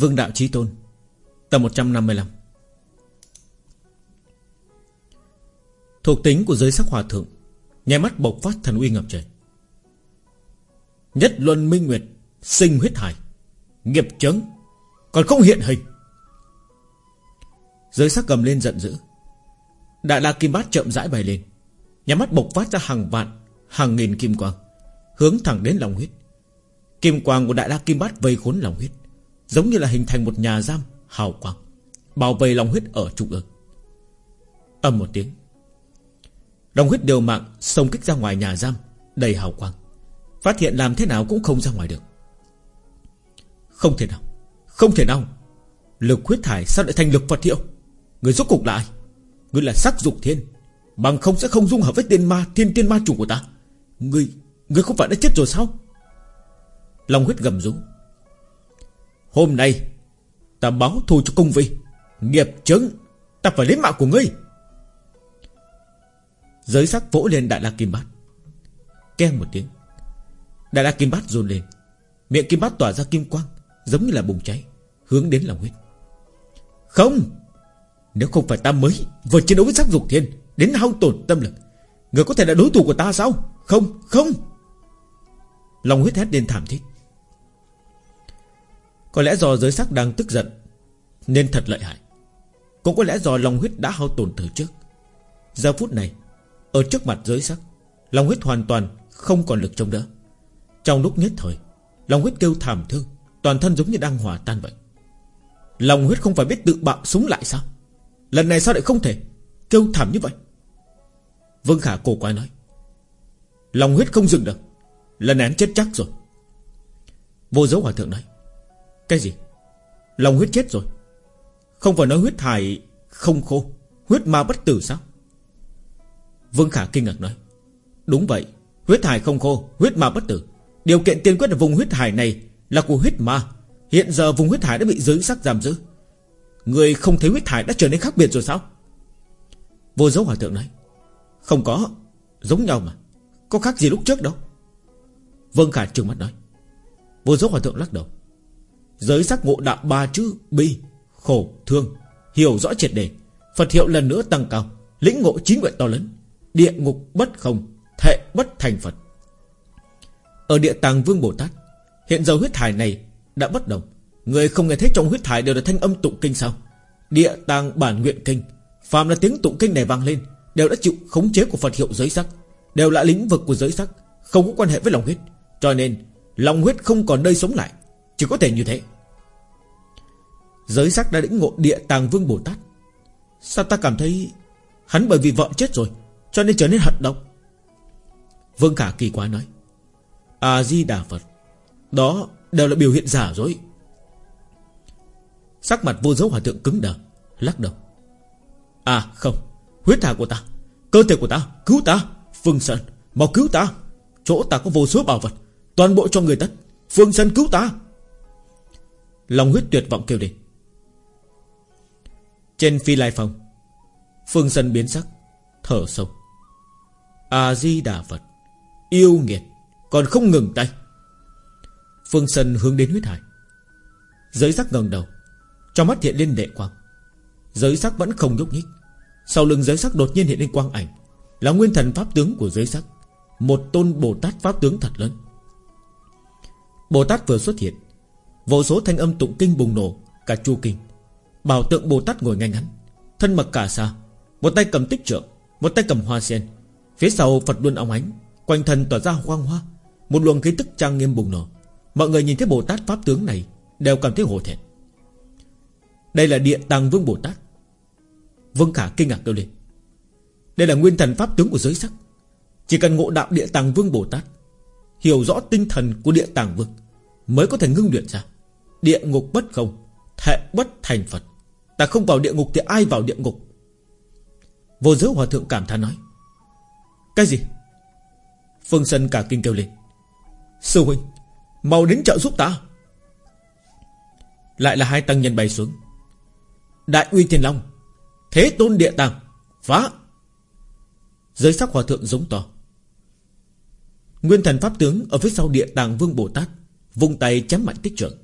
Vương Đạo Chí Tôn. Tập 155 Thuộc tính của giới sắc hòa thượng Nhai mắt bộc phát thần uy ngập trời. Nhất luân minh nguyệt, Sinh huyết hải, Nghiệp chấn Còn không hiện hình. Giới sắc gầm lên giận dữ. Đại la kim bát chậm rãi bày lên Nhà mắt bộc phát ra hàng vạn, Hàng nghìn kim quang, Hướng thẳng đến lòng huyết. Kim quang của đại la kim bát vây khốn lòng huyết. Giống như là hình thành một nhà giam Hào quang Bảo vệ lòng huyết ở trung ương. Âm một tiếng Lòng huyết đều mạng Xông kích ra ngoài nhà giam, Đầy hào quang. Phát hiện làm thế nào cũng không ra ngoài được. Không thể nào, Không thể nào. Lực huyết thải sao lại thành lực Phật hiệu? Người rốt cục lại Người là sắc dục thiên. Bằng không sẽ không dung hợp với tiên ma, Thiên tiên ma chủ của ta. Người Người không phải đã chết rồi sao? Long huyết gầm rú. Hôm nay, Ta báo thù cho công vị. Nghiệp chứng Ta phải lấy mạng của ngươi. Giới sắc vỗ lên đại la kim bát. Keng một tiếng, Đại la kim bát run lên. Miệng kim bát tỏa ra kim quang, Giống như là bùng cháy, Hướng đến lòng huyết. Không, Nếu không phải ta mới vừa chiến đấu với sắc dục thiên, Đến hao tổn tâm lực, Người có thể là đối thủ của ta sao? Không không. Lòng huyết hét lên thảm thiết. Có lẽ do giới sắc đang tức giận, Nên thật lợi hại. Cũng có lẽ do lòng huyết đã hao tổn từ trước. Giờ phút này, Ở trước mặt giới sắc Lòng huyết hoàn toàn không còn lực chống đỡ. Trong lúc nhất thời Lòng huyết kêu thảm thương, Toàn thân giống như đang hòa tan vậy. Lòng huyết không phải biết tự bạo súng lại sao? Lần này sao lại không thể Kêu thảm như vậy? Vương Khả cổ quái nói. Lòng huyết không dừng được. Lần này chết chắc rồi. Vô dấu hòa thượng nói. Cái gì? Lòng huyết chết rồi. Không phải nói huyết thải không khô, Huyết ma bất tử sao? Vương Khả kinh ngạc nói, Đúng vậy, Huyết thải không khô, Huyết ma bất tử. Điều kiện tiên quyết là vùng huyết hải này Là của huyết ma. Hiện giờ vùng huyết hải đã bị giới sắc giam giữ. Người không thấy huyết hải đã trở nên khác biệt rồi sao? Vô dấu hòa thượng nói, Không có, Giống nhau mà. Có khác gì lúc trước đâu? Vương Khả trừng mắt nói. Vô dấu hòa thượng lắc đầu. Giới sắc ngộ đạo ba chữ Bi, khổ, thương. Hiểu rõ triệt đề Phật hiệu lần nữa tăng cao. Lĩnh ngộ chín nguyện to lớn. Địa ngục bất không Thệ bất thành Phật. Ở địa tàng Vương Bồ Tát Hiện giờ huyết thải này đã bất đồng. Người không nghe thấy trong huyết thải đều là thanh âm tụng kinh sao? Địa tàng bản nguyện kinh Phàm là tiếng tụng kinh này vang lên Đều đã chịu khống chế của Phật hiệu giới sắc. Đều là lĩnh vực của giới sắc Không có quan hệ với lòng huyết. Cho nên lòng huyết không còn nơi sống lại. Chỉ có thể như thế. Giới sắc đã lĩnh ngộ địa tàng vương Bồ Tát. Sao ta cảm thấy Hắn bởi vì vợ chết rồi, Cho nên trở nên hận độc? Vương Khả kỳ quá nói, A-di-đà Phật, Đó đều là biểu hiện giả dối. Sắc mặt vô dấu hòa thượng cứng đờ, Lắc đầu. À không, Huyết thả của ta, Cơ thể của ta, Cứu ta, Phương Sơn Mau cứu ta. Chỗ ta có vô số bảo vật, Toàn bộ cho người tất, Phương Sơn cứu ta. Lòng huyết tuyệt vọng kêu lên. Trên phi lai phòng, Phương Sơn biến sắc, Thở sâu. A-di-đà Phật, Yêu nghiệt, Còn không ngừng tay. Phương Sơn hướng đến huyết hải. Giới sắc ngẩng đầu, Trong mắt hiện lên đệ quang. Giới sắc vẫn không nhúc nhích. Sau lưng giới sắc đột nhiên hiện lên quang ảnh, Là nguyên thần pháp tướng của giới sắc. Một tôn Bồ Tát pháp tướng thật lớn. Bồ Tát vừa xuất hiện Vô số thanh âm tụng kinh bùng nổ, Cả chu kinh. Bảo tượng Bồ Tát ngồi ngay ngắn, Thân mặc cả xa Một tay cầm tích trượng, Một tay cầm hoa sen. Phía sau Phật luôn óng ánh, Quanh thân tỏa ra hoang hoa, Một luồng khí tức trang nghiêm bùng nổ. Mọi người nhìn thấy Bồ Tát Pháp tướng này, Đều cảm thấy hổ thẹn. Đây là địa tàng vương Bồ Tát. Vương Khả kinh ngạc kêu lên. Đây là nguyên thần Pháp tướng của giới sắc. Chỉ cần ngộ đạo địa tàng vương Bồ Tát, Hiểu rõ tinh thần của địa tàng vương, Mới có thể ngưng luyện ra. Địa ngục bất không Thệ bất thành Phật. Ta không vào địa ngục thì ai vào địa ngục? Vô giới hòa thượng cảm thán nói, Cái gì? Phương Sân cả kinh kêu lên, Sư huynh, Mau đến trợ giúp ta. Lại là hai tăng nhân bay xuống. Đại uy thiên long, Thế tôn địa tàng, Phá. Giới sắc hòa thượng giống to. Nguyên thần pháp tướng Ở phía sau địa tàng vương Bồ Tát, Vung tay chém mạnh tích trưởng.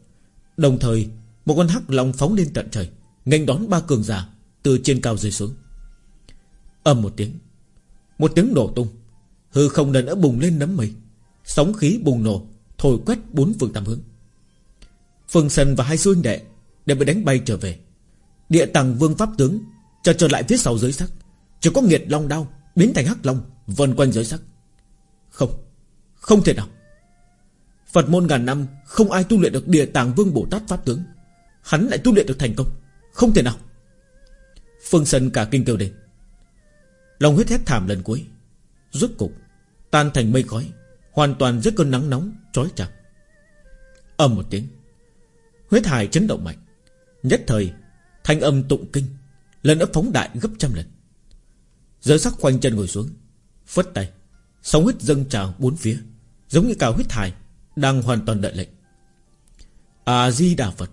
Đồng thời, Một con hắc long phóng lên tận trời, nghênh đón ba cường giả Từ trên cao rơi xuống. Âm một tiếng Một tiếng nổ tung, Hư không lần nữa bùng lên nấm mây, Sóng khí bùng nổ, Thổi quét bốn phương tám hướng. Phương Sân và hai sư huynh đệ Đều bị đánh bay trở về. Địa tàng vương pháp tướng Trở trở lại phía sau giới sắc, Chỉ có nghiệt long đao Biến thành hắc long Vần quanh giới sắc. Không Không thể nào. Phật môn ngàn năm, Không ai tu luyện được địa tàng vương Bồ Tát Pháp tướng. Hắn lại tu luyện được thành công. Không thể nào. Phương Sân cả kinh kêu lên Lòng huyết hét thảm lần cuối. Rốt cục, Tan thành mây khói, Hoàn toàn dưới cơn nắng nóng, Chói chặt Âm một tiếng, Huyết hải chấn động mạnh. Nhất thời, Thanh âm tụng kinh, Lần nữa phóng đại gấp trăm lần. Giờ sắc khoanh chân ngồi xuống, Phất tay, Sóng huyết dâng trào bốn phía, Giống như cả huyết hải đang hoàn toàn đợi lệnh. A-di-đà Phật,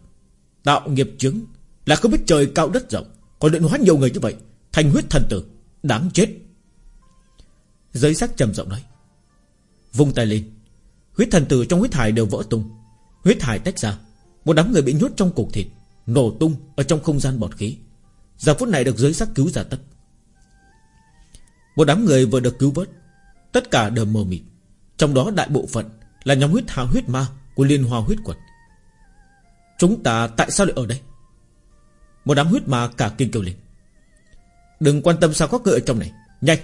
Tạo nghiệp chứng Là không biết trời cao đất rộng, Còn luyện hóa nhiều người như vậy, Thành huyết thần tử, Đáng chết. Giới sắc trầm giọng nói, Vung tay lên. Huyết thần tử trong huyết hải đều vỡ tung. Huyết hải tách ra, Một đám người bị nhốt trong cục thịt, Nổ tung ở trong không gian bọt khí. Giờ phút này được giới sắc cứu ra tất. Một đám người vừa được cứu vớt, Tất cả đều mờ mịt, Trong đó đại bộ phận là nhóm huyết hạ huyết ma Của liên hoa huyết quật Chúng ta tại sao lại ở đây? Một đám huyết ma cả kinh kêu lên. Đừng quan tâm sao có người ở trong này. Nhanh,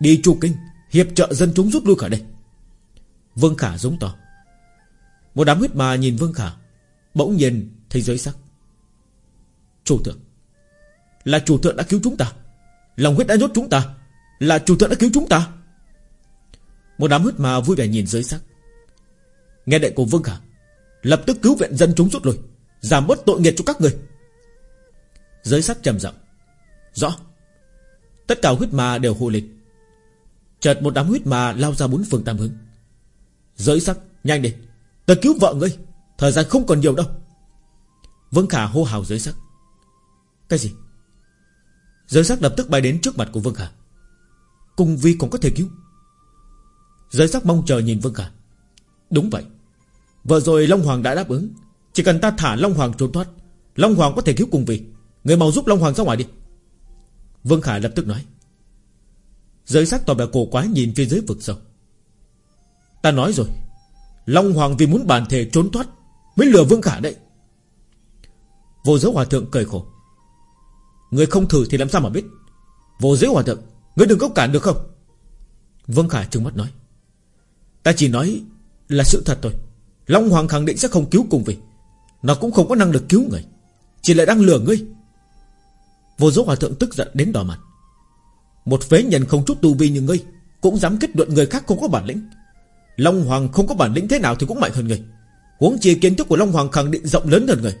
Đi chu kinh, Hiệp trợ dân chúng rút lui khỏi đây. Vương Khả giống to. Một đám huyết ma nhìn Vương Khả, Bỗng nhiên thấy giới sắc. Chủ thượng, Là chủ thượng đã cứu chúng ta. Lòng huyết đã nhốt chúng ta, Là chủ thượng đã cứu chúng ta. Một đám huyết ma vui vẻ nhìn giới sắc. Nghe đệ của Vương Khả Lập tức cứu viện dân chúng rút lui, Giảm bớt tội nghiệp cho các người. Giới sắc trầm giọng, Rõ, Tất cả huyết ma đều hộ lịch. Chợt một đám huyết ma lao ra bốn phương tam hướng. Giới sắc, Nhanh đi Ta cứu vợ ngươi, Thời gian không còn nhiều đâu. Vương Khả hô hào giới sắc. Cái gì? Giới sắc lập tức bay đến trước mặt của Vương Khả. Cung vi còn có thể cứu. Giới sắc mong chờ nhìn Vương Khả. Đúng vậy Vừa rồi Long Hoàng đã đáp ứng. Chỉ cần ta thả Long Hoàng trốn thoát, Long Hoàng có thể cứu cùng vị Người mau giúp Long Hoàng ra ngoài đi. Vương Khả lập tức nói. Giới sắc tỏ vẻ cổ quá nhìn phía dưới vực sâu. Ta nói rồi, Long Hoàng vì muốn bản thể trốn thoát Mới lừa Vương Khả đấy. Vô giới hòa thượng cười khổ. Người không thử thì làm sao mà biết? Vô giới hòa thượng, Người đừng có cản được không? Vương Khả trừng mắt nói. Ta chỉ nói là sự thật thôi. Long Hoàng khẳng định sẽ không cứu cùng vì Nó cũng không có năng lực cứu người. Chỉ lại đang lừa ngươi. Vô số hòa thượng tức giận đến đỏ mặt. Một phế nhân không chút tu vi như ngươi, Cũng dám kết luận người khác không có bản lĩnh. Long Hoàng không có bản lĩnh thế nào thì cũng mạnh hơn người Huống chi kiến thức của Long Hoàng khẳng định rộng lớn hơn người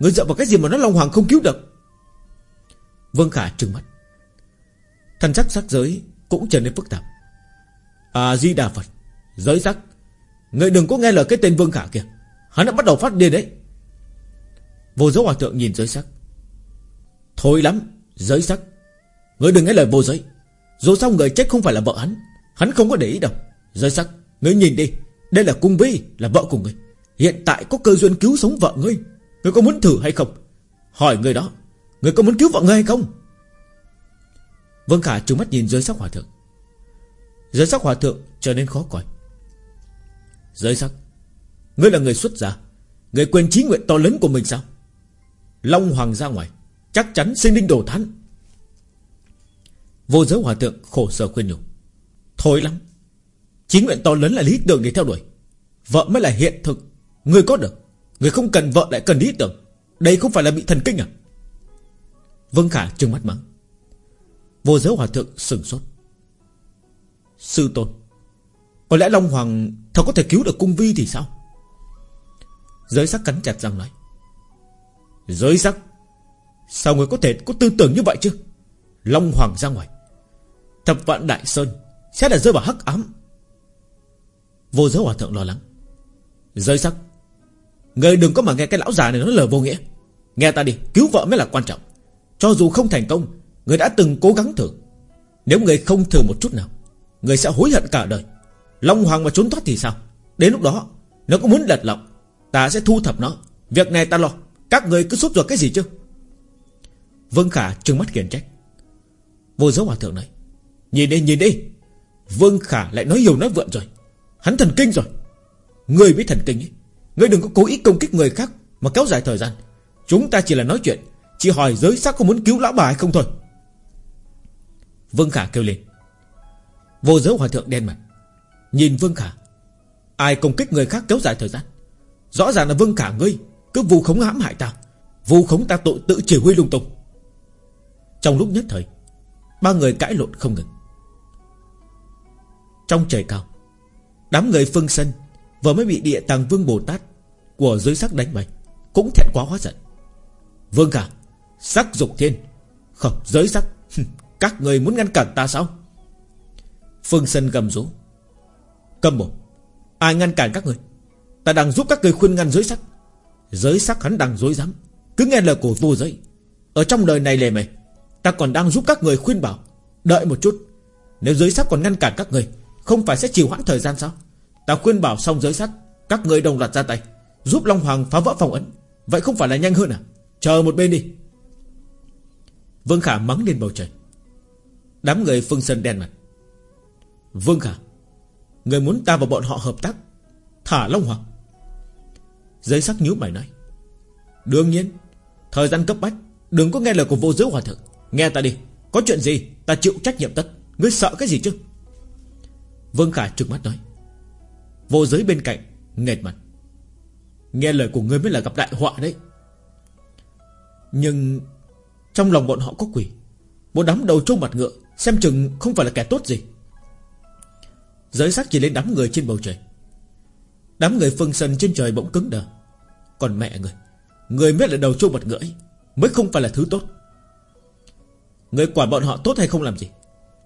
Người dựa vào cái gì mà nói Long Hoàng không cứu được? Vương Khả trừng mắt. Thần sắc sắc giới cũng trở nên phức tạp. À Di Đà Phật, Giới sắc Người đừng có nghe lời cái tên Vương Khả kia. Hắn đã bắt đầu phát điên đấy. Vô giới hòa thượng nhìn giới sắc. Thôi lắm, Giới sắc. Người đừng nghe lời vô giới. Dù sao người chết không phải là vợ hắn. Hắn không có để ý đâu. Giới sắc người nhìn đi. Đây là cung vi, Là vợ của người. Hiện tại có cơ duyên cứu sống vợ ngươi. Ngươi có muốn thử hay không? Hỏi người đó. Ngươi có muốn cứu vợ ngươi hay không? Vương Khả trừng mắt nhìn giới sắc hòa thượng. Giới sắc hòa thượng trở nên khó coi. Giới sắc, Ngươi là người xuất gia Ngươi quên trí nguyện to lớn của mình sao? Long Hoàng ra ngoài, Chắc chắn sinh linh đồ thán. Vô giới hòa thượng khổ sở khuyên nhủ. Thôi lắm Chí nguyện to lớn là lý tưởng để theo đuổi. Vợ mới là hiện thực Người có được Người không cần vợ lại cần lý tưởng. Đây không phải là bị thần kinh à? Vương Khả trừng mắt mắng. Vô giới hòa thượng sửng sốt. Sư tôn, Có lẽ Long Hoàng Thật có thể cứu được cung vi thì sao? Giới sắc cắn chặt răng nói. Giới sắc, Sao người có thể có tư tưởng như vậy chứ? Long Hoàng ra ngoài. Thập vạn Đại Sơn Sẽ là rơi vào hắc ám. Vô giới hòa thượng lo lắng. Giới sắc, Người đừng có mà nghe cái lão già này nói lời vô nghĩa. Nghe ta đi, cứu vợ mới là quan trọng. Cho dù không thành công, Người đã từng cố gắng thử. Nếu người không thử một chút nào, Người sẽ hối hận cả đời. Long Hoàng mà trốn thoát thì sao? Đến lúc đó, Nó có muốn lật lọng, Ta sẽ thu thập nó. Việc này ta lo. Các người cứ sốt ruột cái gì chứ? Vương Khả trừng mắt khiển trách. Vô dấu hòa thượng này. Nhìn đi nhìn đi. Vương Khả lại nói nhiều nói vượn rồi. Hắn thần kinh rồi. Người biết thần kinh ấy. Người đừng có cố ý công kích người khác Mà kéo dài thời gian. Chúng ta chỉ là nói chuyện, Chỉ hỏi giới sắc có muốn cứu lão bà hay không thôi. Vương Khả kêu lên. Vô giới hòa thượng đen mặt. Nhìn Vương Khả. Ai công kích người khác kéo dài thời gian. Rõ ràng là Vương Khả ngươi, Cứ vu khống hãm hại ta, Vu khống ta tội tự chỉ huy lung tung. Trong lúc nhất thời, Ba người cãi lộn không ngừng. Trong trời cao, Đám người phương sân Vừa mới bị địa tàng vương Bồ Tát Của giới sắc đánh bại Cũng thẹn quá hóa giận. Vương Khả, Sắc dục thiên. Không, giới sắc, Các người muốn ngăn cản ta sao? Phương Sân gầm rú. Cầm một. Ai ngăn cản các người? Ta đang giúp các người khuyên ngăn giới sắc. Giới sắc hắn đang dối dám. Cứ nghe lời của vô giới. Ở trong đời này lề mề, Ta còn đang giúp các người khuyên bảo. Đợi một chút. Nếu giới sắc còn ngăn cản các người Không phải sẽ chịu hoãn thời gian sao? Ta khuyên bảo xong giới sắc Các người đồng loạt ra tay Giúp Long Hoàng phá vỡ phòng ấn. Vậy không phải là nhanh hơn à? Chờ một bên đi. Vương Khả mắng lên bầu trời. Đám người phương sân đen mặt. Vương Khả Người muốn ta và bọn họ hợp tác? Thả Long Hoàng. Giấy sắc nhíu mày nói. Đương nhiên, Thời gian cấp bách, Đừng có nghe lời của vô giới hòa thượng. Nghe ta đi, Có chuyện gì ta chịu trách nhiệm tất. Ngươi sợ cái gì chứ? Vương Khả trừng mắt nói. Vô giới bên cạnh Nghệt mặt. Nghe lời của ngươi mới là gặp đại họa đấy. Nhưng Trong lòng bọn họ có quỷ. Một đám đầu trâu mặt ngựa, Xem chừng không phải là kẻ tốt gì. Giới sắc chỉ lên đám người trên bầu trời. Đám người phân sân trên trời bỗng cứng đờ. Còn mẹ người Người mới là đầu trâu mặt ngưỡi Mới không phải là thứ tốt. Người quản bọn họ tốt hay không làm gì?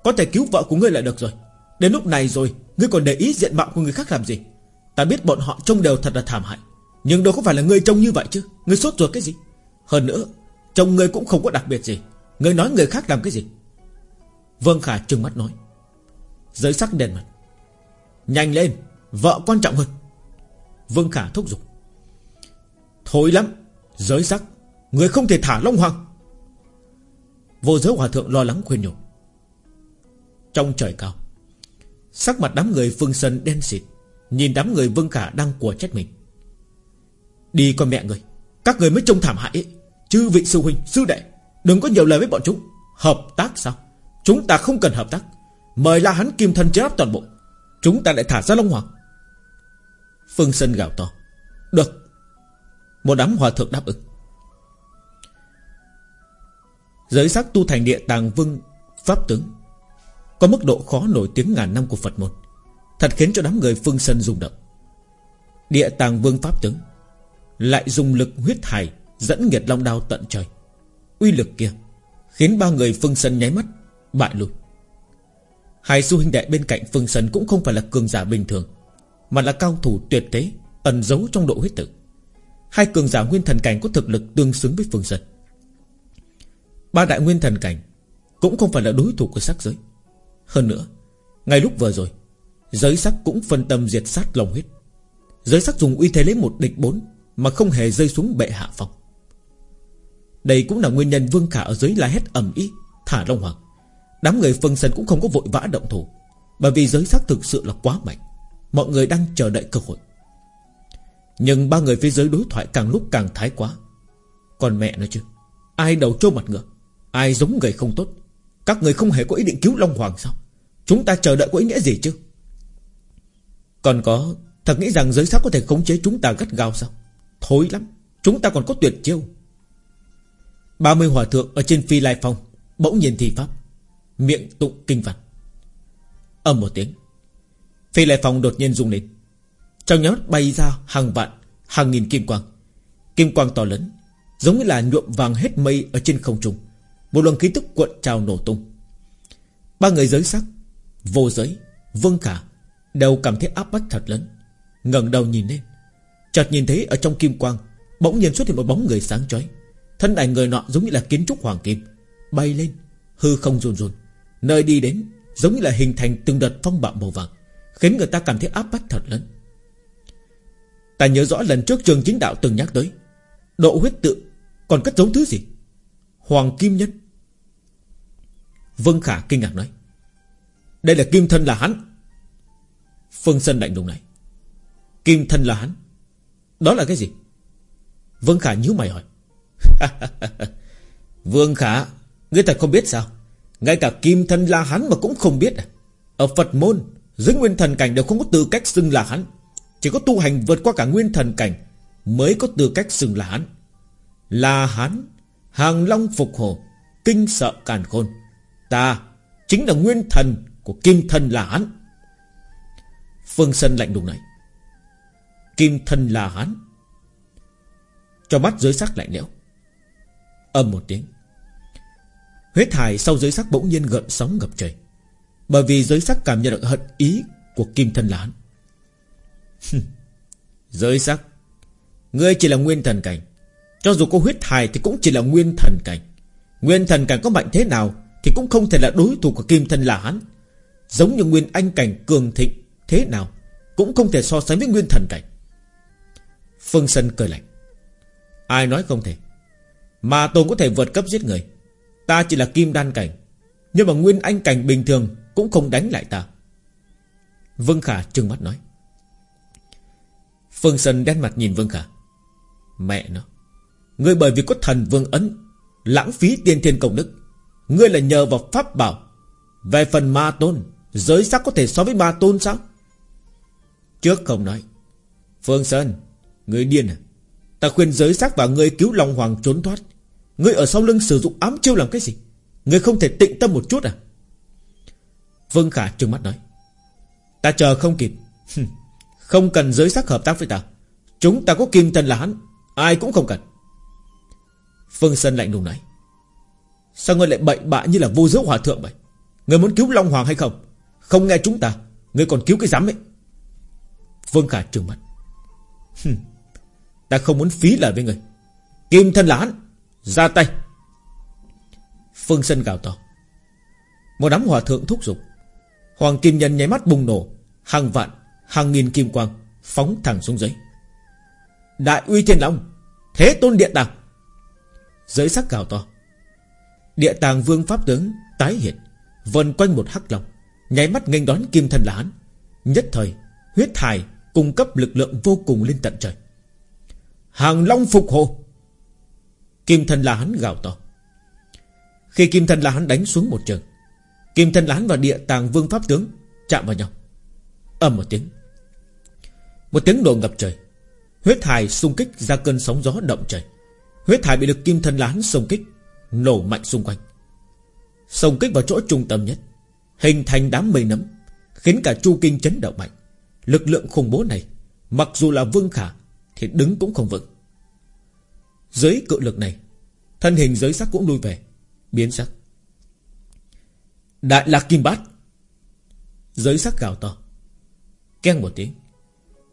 Có thể cứu vợ của ngươi là được rồi. Đến lúc này rồi, Ngươi còn để ý diện mạo của người khác làm gì? Ta biết bọn họ trông đều thật là thảm hại. Nhưng đâu có phải là ngươi trông như vậy chứ? Ngươi sốt ruột cái gì? Hơn nữa Trông ngươi cũng không có đặc biệt gì. Ngươi nói người khác làm cái gì? Vương Khả trừng mắt nói. Giới sắc đèn mặt. Nhanh lên Vợ quan trọng hơn Vương Khả thúc giục. Thôi lắm Giới sắc Người không thể thả Long Hoàng. Vô giới hòa thượng lo lắng khuyên nhủ. Trong trời cao Sắc mặt đám người phương sân đen xịt Nhìn đám người Vương Khả đang của trách mình. Đi con mẹ người Các người mới trông thảm hại ấy. Vị sư huynh, sư đệ Đừng có nhiều lời với bọn chúng. Hợp tác sao? Chúng ta không cần hợp tác. Mời la hắn kim thân chế áp toàn bộ. Chúng ta lại thả ra Long Hoàng. Phương Sơn gào to. Được. Một đám hòa thượng đáp ứng. Giới sắc tu thành địa tàng vương Pháp tướng. Có mức độ khó nổi tiếng ngàn năm của Phật môn. Thật khiến cho đám người Phương Sơn rung động. Địa tàng vương Pháp tướng Lại dùng lực huyết hải Dẫn nghiệt long đao tận trời. Uy lực kia Khiến ba người Phương Sơn nháy mắt Bại lui. Hai sư huynh đệ bên cạnh Phương Sân Cũng không phải là cường giả bình thường, Mà là cao thủ tuyệt thế, Ẩn giấu trong độ huyết tử. Hai cường giả nguyên thần cảnh có thực lực tương xứng với Phương Sân Ba đại nguyên thần cảnh Cũng không phải là đối thủ của sắc giới. Hơn nữa, Ngay lúc vừa rồi, Giới sắc cũng phân tâm diệt sát lòng huyết. Giới sắc dùng uy thế lấy một địch bốn Mà không hề rơi xuống bệ hạ phòng Đây cũng là nguyên nhân Vương Khả ở dưới la hét ầm ý Thả Long Hoàng. Đám người phân sân cũng không có vội vã động thủ, Bởi vì giới sắc thực sự là quá mạnh. Mọi người đang chờ đợi cơ hội. Nhưng ba người phía dưới đối thoại càng lúc càng thái quá. Còn mẹ nói chứ, Ai đầu trâu mặt ngựa, Ai giống người không tốt? Các người không hề có ý định cứu Long Hoàng sao? Chúng ta chờ đợi có ý nghĩa gì chứ? Còn có, Thật nghĩ rằng giới sắc có thể khống chế chúng ta gắt gao sao? Thối lắm, Chúng ta còn có tuyệt chiêu. 30 hòa thượng ở trên phi lai phong Bỗng nhìn thi pháp. Miệng tụng kinh văn Âm một tiếng, Phi lệ phòng đột nhiên rung lên. Trong nhóm bay ra hàng vạn, Hàng nghìn kim quang. Kim quang to lớn, Giống như là nhuộm vàng hết mây ở trên không trung. Một luồng khí tức cuộn trào nổ tung. Ba người giới sắc, Vô giới, Vương Khả Đều cảm thấy áp bách thật lớn. Ngẩng đầu nhìn lên, Chợt nhìn thấy ở trong kim quang, Bỗng nhiên xuất hiện một bóng người sáng chói. Thân ảnh người nọ giống như là kiến trúc hoàng kim, Bay lên, Hư không run run. Nơi đi đến giống như là hình thành từng đợt phong bạo màu vàng, Khiến người ta cảm thấy áp bách thật lớn. Ta nhớ rõ lần trước trường chính đạo từng nhắc tới, Độ huyết tự Còn cất giấu thứ gì? Hoàng Kim Nhân. Vương Khả kinh ngạc nói, Đây là Kim Thân là hắn. Phương Sân lạnh lùng này, Kim Thân là hắn? Đó là cái gì? Vương Khả nhíu mày hỏi. Vương Khả, Ngươi thật không biết sao? Ngay cả Kim Thân là hắn mà cũng không biết. Ở Phật môn, Dưới nguyên thần cảnh đều không có tư cách xưng là hắn Chỉ có tu hành vượt qua cả nguyên thần cảnh Mới có tư cách xưng là hắn Là hắn Hàng Long phục hồ, Kinh sợ càn khôn. Ta chính là nguyên thần của Kim Thân là hắn Phương Sân lạnh lùng này. Kim Thân là hắn Cho mắt dưới sắc lạnh lẽo. Âm một tiếng. Huyết thải sau giới sắc bỗng nhiên gợn sóng ngập trời. Bởi vì giới sắc cảm nhận được hận ý Của Kim Thân là hắn Giới sắc, Ngươi chỉ là nguyên thần cảnh. Cho dù có huyết thải thì cũng chỉ là nguyên thần cảnh. Nguyên thần cảnh có mạnh thế nào Thì cũng không thể là đối thủ của Kim Thân là hắn Giống như nguyên anh cảnh cường thịnh Thế nào Cũng không thể so sánh với nguyên thần cảnh. Phương Sân cười lạnh. Ai nói không thể? Mà Tôn có thể vượt cấp giết người. Ta chỉ là kim đan cảnh, Nhưng mà nguyên anh cảnh bình thường Cũng không đánh lại ta. Vương Khả trừng mắt nói. Phương sơn đen mặt nhìn Vương Khả. Mẹ nó, Ngươi bởi vì có thần vương ấn, Lãng phí tiên thiên công đức, Ngươi là nhờ vào pháp bảo. Về phần ma tôn, Giới sắc có thể so với ma tôn sao? Trước không nói. Phương Sơn, Ngươi điên à? Ta khuyên giới sắc và ngươi cứu Long Hoàng trốn thoát. Ngươi ở sau lưng sử dụng ám chiêu làm cái gì? Ngươi không thể tịnh tâm một chút à? Vương Khả trừng mắt nói. Ta chờ không kịp. Không cần giới sắc hợp tác với ta. Chúng ta có kim thân là hắn, Ai cũng không cần. Phương Sơn lạnh lùng nói. Sao ngươi lại bậy bạ như là vô giới hòa thượng vậy? Ngươi muốn cứu Long Hoàng hay không? Không nghe chúng ta, Ngươi còn cứu cái giám ấy. Vương Khả trừng mắt. Ta không muốn phí lời với ngươi. Kim thân là hắn. Ra tay. Phương Sơn gào to. Một đám hòa thượng thúc giục. Hoàng Kim Nhân nháy mắt bùng nổ. Hàng vạn, hàng nghìn kim quang Phóng thẳng xuống dưới. Đại uy thiên long Thế tôn địa tàng. Giới sắc gào to. Địa tàng vương pháp tướng tái hiện Vần quanh một hắc long Nháy mắt nghênh đón kim thân là hắn. Nhất thời huyết thải cung cấp lực lượng vô cùng lên tận trời. Hàng long phục hồ. Kim thân là hắn gào to. Khi kim thân là hắn đánh xuống một trường, Kim thân là hắn và địa tàng vương pháp tướng Chạm vào nhau. Ầm một tiếng. Một tiếng nổ ngập trời. Huyết thải xung kích ra cơn sóng gió động trời. Huyết thải bị lực kim thân lán xung kích, Nổ mạnh xung quanh. Xung kích vào chỗ trung tâm nhất, Hình thành đám mây nấm, Khiến cả chu kinh chấn động mạnh. Lực lượng khủng bố này, Mặc dù là vương khả, Thì đứng cũng không vững. Dưới cự lực này, Thân hình giới sắc cũng lui về, Biến sắc. Đại lạc kim bát. Giới sắc gào to, Keng một tiếng.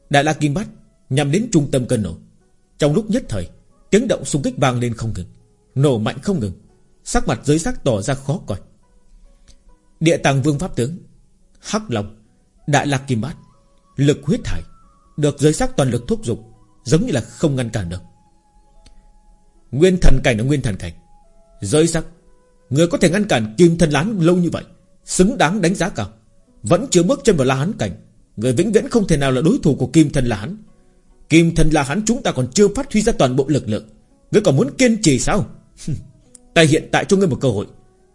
Đại lạc kim bát Nhằm đến trung tâm cân nổ. Trong lúc nhất thời, Tiếng động xung kích vang lên không ngừng, Nổ mạnh không ngừng. Sắc mặt giới sắc tỏ ra khó coi. Địa tàng vương pháp tướng, Hắc lòng Đại lạc kim bát, Lực huyết thải Được giới sắc toàn lực thúc giục, Giống như là không ngăn cản được. Nguyên thần cảnh là nguyên thần cảnh. Giới sắc. Người có thể ngăn cản kim thân lán lâu như vậy, Xứng đáng đánh giá cao. Vẫn chưa bước chân vào la hán cảnh. Người vĩnh viễn không thể nào là đối thủ của kim thân la hán. Kim thân la hán chúng ta còn chưa phát huy ra toàn bộ lực lượng. Ngươi còn muốn kiên trì sao? Ta hiện tại cho ngươi một cơ hội.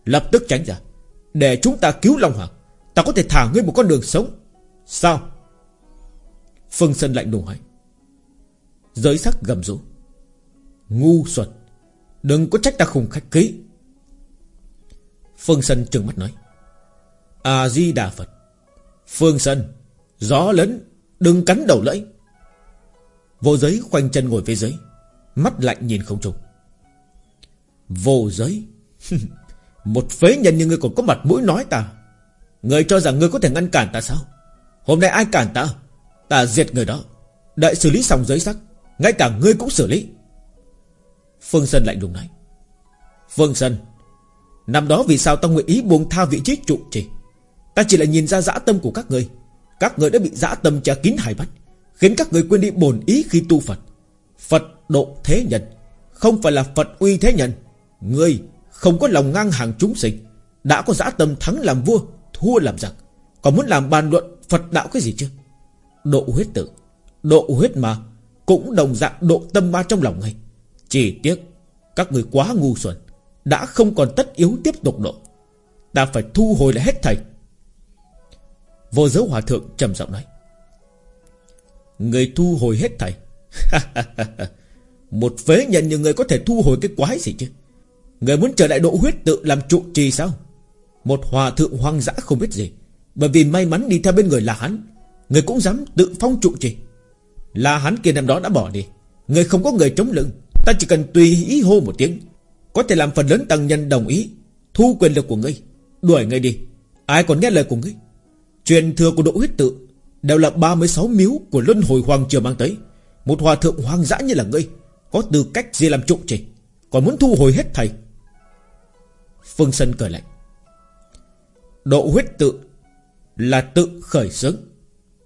Lập tức tránh ra. Để chúng ta cứu Long Hoàng, Ta có thể thả ngươi một con đường sống. Sao? Phương Sơn lạnh lùng hỏi. Giới sắc gầm rú. Ngu xuẩn. Đừng có trách ta không khách khí. Phương Sơn trừng mắt nói. A-di-đà Phật. Phương Sơn Gió lớn, Đừng cắn đầu lưỡi. Vô giới khoanh chân ngồi phía dưới, Mắt lạnh nhìn không trùng Vô giới? Một phế nhân như ngươi còn có mặt mũi nói ta. Ngươi cho rằng ngươi có thể ngăn cản ta sao? Hôm nay ai cản ta? Ta diệt người đó. Đợi xử lý xong giới sắc, Ngay cả ngươi cũng xử lý. Phương Sơn lạnh lùng nói Phương Sơn, Năm đó vì sao ta nguyện ý buông tha vị trí trụ trì? Ta chỉ là nhìn ra dã tâm của các ngươi Các ngươi đã bị dã tâm che kín hai mắt, Khiến các ngươi quên đi bổn ý khi tu Phật. Phật độ thế nhân, Không phải là Phật uy thế nhân. Ngươi không có lòng ngang hàng chúng sinh, Đã có dã tâm thắng làm vua, Thua làm giặc. Còn muốn làm bàn luận Phật đạo cái gì chứ? Độ huyết tự, Độ huyết mà Cũng đồng dạng độ tâm ma trong lòng ngay chỉ tiếc, Các người quá ngu xuẩn, Đã không còn tất yếu tiếp tục độ. Ta phải thu hồi lại hết thầy. Vô giới hòa thượng trầm giọng nói. Người thu hồi hết thầy? Một phế nhân như người có thể thu hồi cái quái gì chứ? Người muốn trở lại độ huyết tự làm trụ trì sao? Một hòa thượng hoang dã không biết gì, Bởi vì may mắn đi theo bên người là hắn Người cũng dám tự phong trụ trì. Là hắn kia năm đó đã bỏ đi, Người không có người chống lưng. Ta chỉ cần tùy ý hô một tiếng, Có thể làm phần lớn tăng nhân đồng ý, Thu quyền lực của ngươi. Đuổi ngươi đi, Ai còn nghe lời của ngươi? Truyền thừa của độ huyết tự Đều là 36 miếu của luân hồi hoàng triều mang tới. Một hòa thượng hoang dã như là ngươi, Có tư cách gì làm trụ trì, Còn muốn thu hồi hết thầy? Phương Sân cười lạnh. Độ huyết tự Là tự khởi xướng.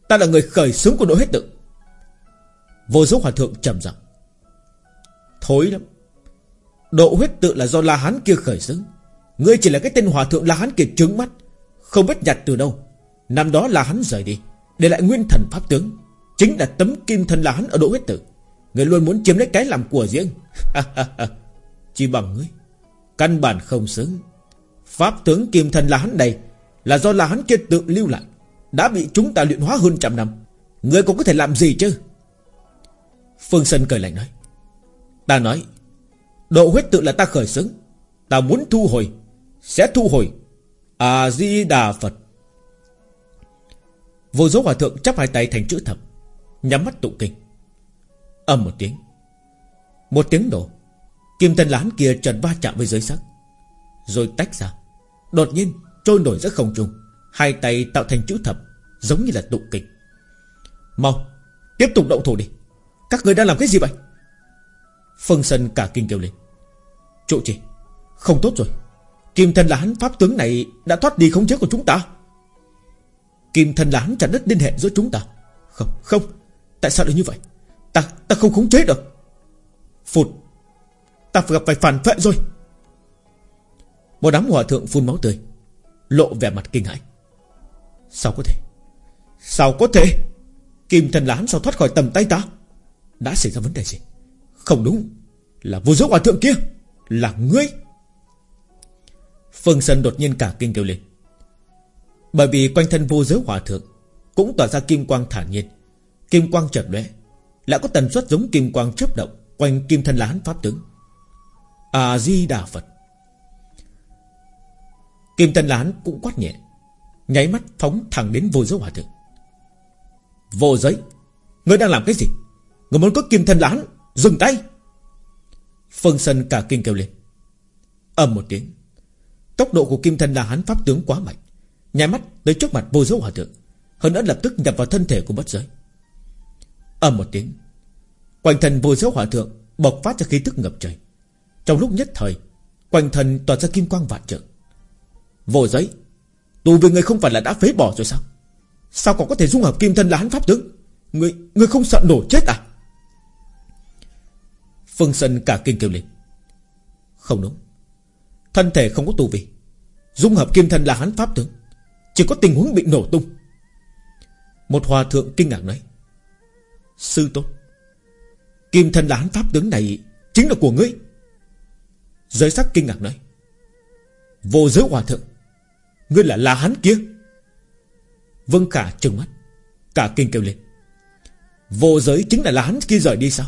Ta là người khởi xướng của độ huyết tự. Vô giúp hòa thượng trầm giọng. Thối lắm. Độ huyết tự là do La Hán kia khởi xướng. Ngươi chỉ là cái tên hòa thượng La Hán kia trứng mắt, Không biết nhặt từ đâu. Năm đó La Hán rời đi, Để lại nguyên thần pháp tướng, Chính là tấm kim thân La Hán ở độ huyết tự. Người luôn muốn chiếm lấy cái làm của riêng. Chỉ bằng ngươi, Căn bản không xứng. Pháp tướng kim thân La Hán này Là do La Hán kia tự lưu lại, Đã bị chúng ta luyện hóa hơn trăm năm. Ngươi cũng có thể làm gì chứ? Phương Sơn cười lạnh nói. Ta nói, Độ huyết tự là ta khởi xứng Ta muốn thu hồi, Sẽ thu hồi. A-di-đà Phật. Vô số hòa thượng chắp hai tay thành chữ thập, Nhắm mắt tụng kinh. Âm một tiếng. Một tiếng đổ Kim thân lán kia trần va chạm với giới sắc. Rồi tách ra. Đột nhiên, trôi nổi giữa không trung. Hai tay tạo thành chữ thập, Giống như là tụng kinh. Mau, Tiếp tục động thủ đi. Các người đang làm cái gì vậy? Phân Sân cả kinh kêu lên. Trụ trì, Không tốt rồi. Kim thân là hắn pháp tướng này Đã thoát đi khống chế của chúng ta. Kim thân là hắn chặt đứt liên hệ giữa chúng ta. Không không. Tại sao lại như vậy? Ta ta không khống chế được. Phụt. Ta phải gặp phải phản phệ rồi. Một đám hòa thượng phun máu tươi, Lộ vẻ mặt kinh hãi. Sao có thể? Sao có thể? Kim thần là hắn sao thoát khỏi tầm tay ta? Đã xảy ra vấn đề gì? Không đúng. Là vô giới hòa thượng kia. Là ngươi. Phương Sơn đột nhiên cả kinh kêu lên. Bởi vì quanh thân vô giới hòa thượng Cũng tỏa ra kim quang thản nhiên. Kim quang chợt lóe, Lại có tần suất giống kim quang chớp động Quanh kim thân lá pháp tướng. A-di-đà Phật. Kim thân lá cũng quát nhẹ, Nháy mắt phóng thẳng đến vô giới hòa thượng. Vô giới, Ngươi đang làm cái gì? Ngươi muốn có kim thân lá Dừng tay. Phương Sân cả kinh kêu lên. Ầm một tiếng. Tốc độ của kim thân là hắn pháp tướng quá mạnh. Nhai mắt tới trước mặt vô dấu hòa thượng. Hơn nữa lập tức nhập vào thân thể của bất giới. Ầm một tiếng. Quanh thân vô dấu hòa thượng Bộc phát ra khí tức ngập trời. Trong lúc nhất thời Quanh thân tỏa ra kim quang vạn trượng. Vô giới Tù vì người không phải là đã phế bỏ rồi sao? Sao còn có thể dung hợp kim thân là hắn pháp tướng? Người, người không sợ nổ chết à? Phương Sân cả kinh kêu lên. Không đúng. Thân thể không có tù vi. Dung hợp kim thân là hắn pháp tướng. Chỉ có tình huống bị nổ tung. Một hòa thượng kinh ngạc nói. Sư tốt Kim thân là hắn pháp tướng này Chính là của ngươi. Giới sắc kinh ngạc nói. Vô giới hòa thượng, Ngươi là là hắn kia. Vân Khả trừng mắt, Cả kinh kêu lên. Vô giới chính là là hắn kia rời đi sao?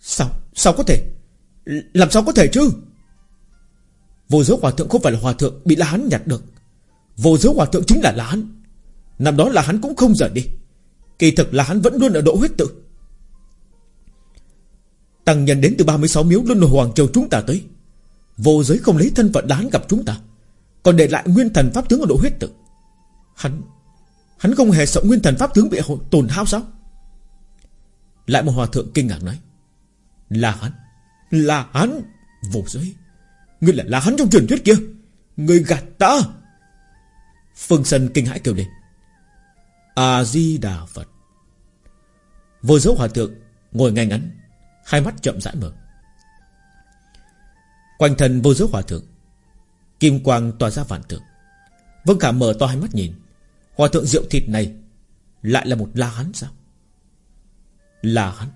Sao? Sao có thể? Làm sao có thể chứ? Vô giới hòa thượng không phải là hòa thượng Bị La Hán nhặt được. Vô giới hòa thượng chính là La Hán. Năm đó La Hán cũng không rời đi. Kỳ thực La Hán vẫn luôn ở độ huyết tự. Tăng nhân đến từ 36 miếu luân hoàng châu chúng ta tới. Vô giới không lấy thân phận La Hán gặp chúng ta, Còn để lại nguyên thần pháp tướng ở độ huyết tự. Hắn Hắn không hề sợ nguyên thần pháp tướng bị tổn hao sao? Lại một hòa thượng kinh ngạc nói. Là hắn. Là hắn. Vô giới. Ngươi là là hắn trong truyền thuyết kia. Ngươi gạt ta. Phương Sân kinh hãi kêu lên. A-di-đà Phật. Vô giới hòa thượng Ngồi ngay ngắn, Hai mắt chậm rãi mở. Quanh thân vô giới hòa thượng, Kim quang tỏa ra vạn tượng. Vâng cả mở to hai mắt nhìn. Hòa thượng rượu thịt này Lại là một la hắn sao? Là hắn.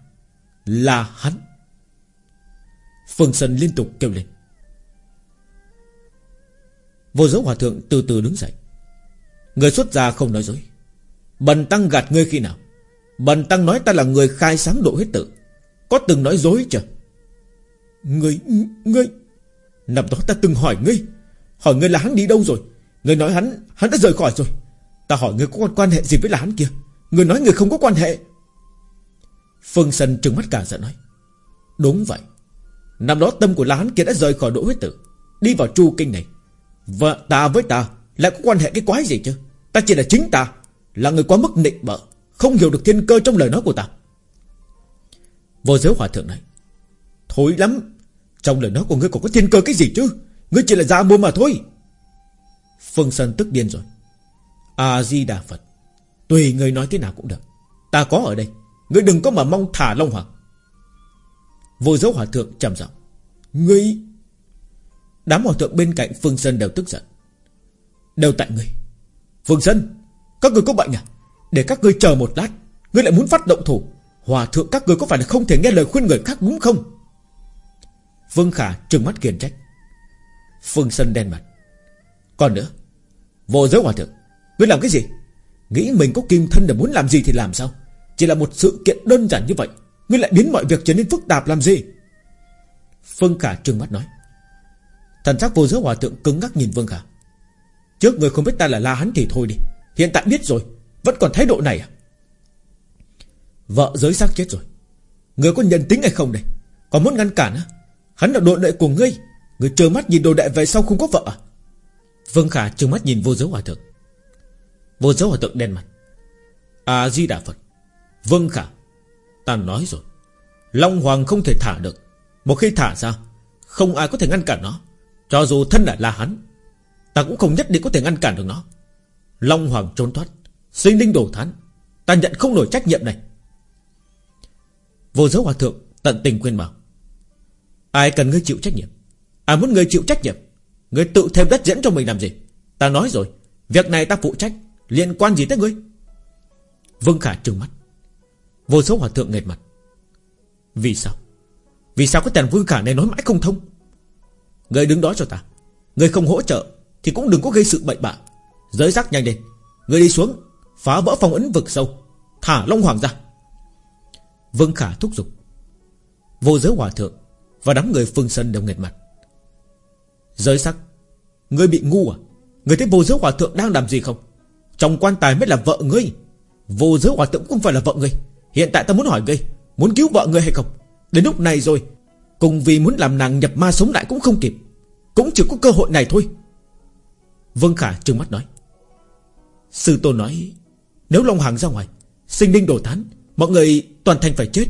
Là hắn. Phương Sân liên tục kêu lên. Vô dấu hòa thượng từ từ đứng dậy. Người xuất gia không nói dối. Bần tăng gạt ngươi khi nào? Bần tăng nói ta là người khai sáng độ huyết tự. Có từng nói dối chưa? Ngươi Ngươi Năm đó ta từng hỏi ngươi. Hỏi ngươi là hắn đi đâu rồi? Ngươi nói hắn Hắn đã rời khỏi rồi. Ta hỏi ngươi có quan hệ gì với là hắn kia? Ngươi nói ngươi không có quan hệ. Phương Sân trừng mắt cả giận nói. Đúng vậy. Năm đó tâm của La Hán kia đã rời khỏi đỗ huyết tử, Đi vào chu kinh này. Vợ ta với ta lại có quan hệ cái quái gì chứ? Ta chỉ là chính ta, Là người quá mức nịnh bợ, Không hiểu được thiên cơ trong lời nói của ta. Vô giới hòa thượng này, Thối lắm. Trong lời nói của ngươi còn có thiên cơ cái gì chứ? Ngươi chỉ là giả mua mà thôi. Phương Sơn tức điên rồi. A-di-đà Phật, Tùy ngươi nói thế nào cũng được. Ta có ở đây, Ngươi đừng có mà mong thả Long Hoàng. Vô dấu hòa thượng trầm giọng. Ngươi? Đám hòa thượng bên cạnh Phương Sơn đều tức giận. Đều tại ngươi. Phương Sơn, Các ngươi có bệnh à? Để các ngươi chờ một lát, Ngươi lại muốn phát động thủ. Hòa thượng các ngươi có phải là không thể nghe lời khuyên người khác đúng không? Vương Khả trừng mắt kiền trách. Phương Sơn đen mặt. Còn nữa, Vô giới hòa thượng, Ngươi làm cái gì? Nghĩ mình có kim thân để muốn làm gì thì làm sao? Chỉ là một sự kiện đơn giản như vậy. Ngươi lại biến mọi việc trở nên phức tạp làm gì? Phương Khả trừng mắt nói. Thần sắc vô giới hòa thượng cứng ngắc nhìn Vương Khả. Trước người không biết ta là la hắn thì thôi đi. Hiện tại biết rồi. Vẫn còn thái độ này à? Vợ giới xác chết rồi. Người có nhân tính hay không đây? Còn muốn ngăn cản á? Hắn là đồ đệ của ngươi. Người trơ mắt nhìn đồ đệ về sau không có vợ à? Vương Khả trừng mắt nhìn vô giới hòa thượng. Vô giới hòa thượng đen mặt. À di đà Phật. Vương Khả. Ta nói rồi. Long Hoàng không thể thả được. Một khi thả ra, Không ai có thể ngăn cản nó. Cho dù thân là La Hắn Ta cũng không nhất định có thể ngăn cản được nó. Long Hoàng trốn thoát, Sinh linh đổ thán. Ta nhận không nổi trách nhiệm này. Vô giới hòa thượng tận tình khuyên bảo. Ai cần ngươi chịu trách nhiệm? Ai muốn ngươi chịu trách nhiệm? Ngươi tự thêm đất dẫn cho mình làm gì? Ta nói rồi, Việc này ta phụ trách, Liên quan gì tới ngươi? Vương Khả trừng mắt. Vô số hòa thượng nghẹt mặt. Vì sao? Vì sao cái tàn Vương Khả này nói mãi không thông? Người đứng đó cho ta. Người không hỗ trợ Thì cũng đừng có gây sự bậy bạ. Giới giác nhanh lên. Người đi xuống, Phá vỡ phong ấn vực sâu. Thả Long Hoàng ra. Vương Khả thúc giục. Vô giới hòa thượng Và đám người phương sân đều nghẹt mặt. Giới sắc Ngươi bị ngu à? Ngươi thấy vô giới hòa thượng đang làm gì không? Trong quan tài mới là vợ ngươi. Vô giới hòa thượng cũng phải là vợ ngươi. Hiện tại ta muốn hỏi ngươi, Muốn cứu vợ ngươi hay không? Đến lúc này rồi, Cùng vì muốn làm nàng nhập ma sống lại cũng không kịp, Cũng chỉ có cơ hội này thôi. Vương Khả trừng mắt nói. Sư Tôn nói, Nếu Long Hoàng ra ngoài, Sinh linh đổ tán Mọi người toàn thành phải chết.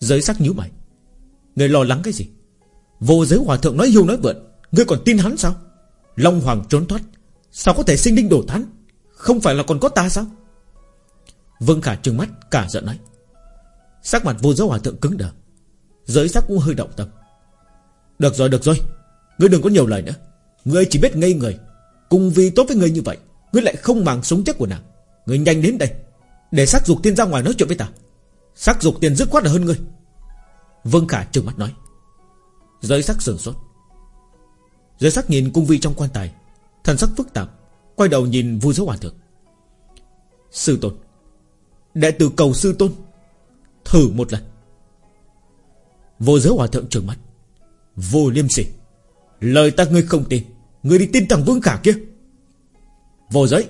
Giới sắc nhíu mày. Người lo lắng cái gì? Vô giới hòa thượng nói hiu nói vượn, Ngươi còn tin hắn sao? Long Hoàng trốn thoát, Sao có thể sinh linh đổ tán Không phải là còn có ta sao? Vương Khả trừng mắt, cả giận nói. Sắc mặt vô giới hòa thượng cứng đờ. Giới sắc cũng hơi động tâm. Được rồi được rồi. Ngươi đừng có nhiều lời nữa. Ngươi chỉ biết ngây người. Cùng vì tốt với ngươi như vậy, Ngươi lại không màng sống chết của nàng. Ngươi nhanh đến đây. Để sắc dục tiên ra ngoài nói chuyện với ta. Sắc dục tiên dứt khoát là hơn ngươi. Vương Khả trừng mắt nói. Giới sắc sườn sốt. Giới sắc nhìn cung vi trong quan tài. Thần sắc phức tạp. Quay đầu nhìn vu dấu hòa thượng. Sư tôn Đệ tử cầu sư tôn, Thử một lần. Vô giới hòa thượng trường mắt. Vô liêm sỉ. Lời ta ngươi không tin, Ngươi đi tin thằng Vương Khả kia. Vô giới,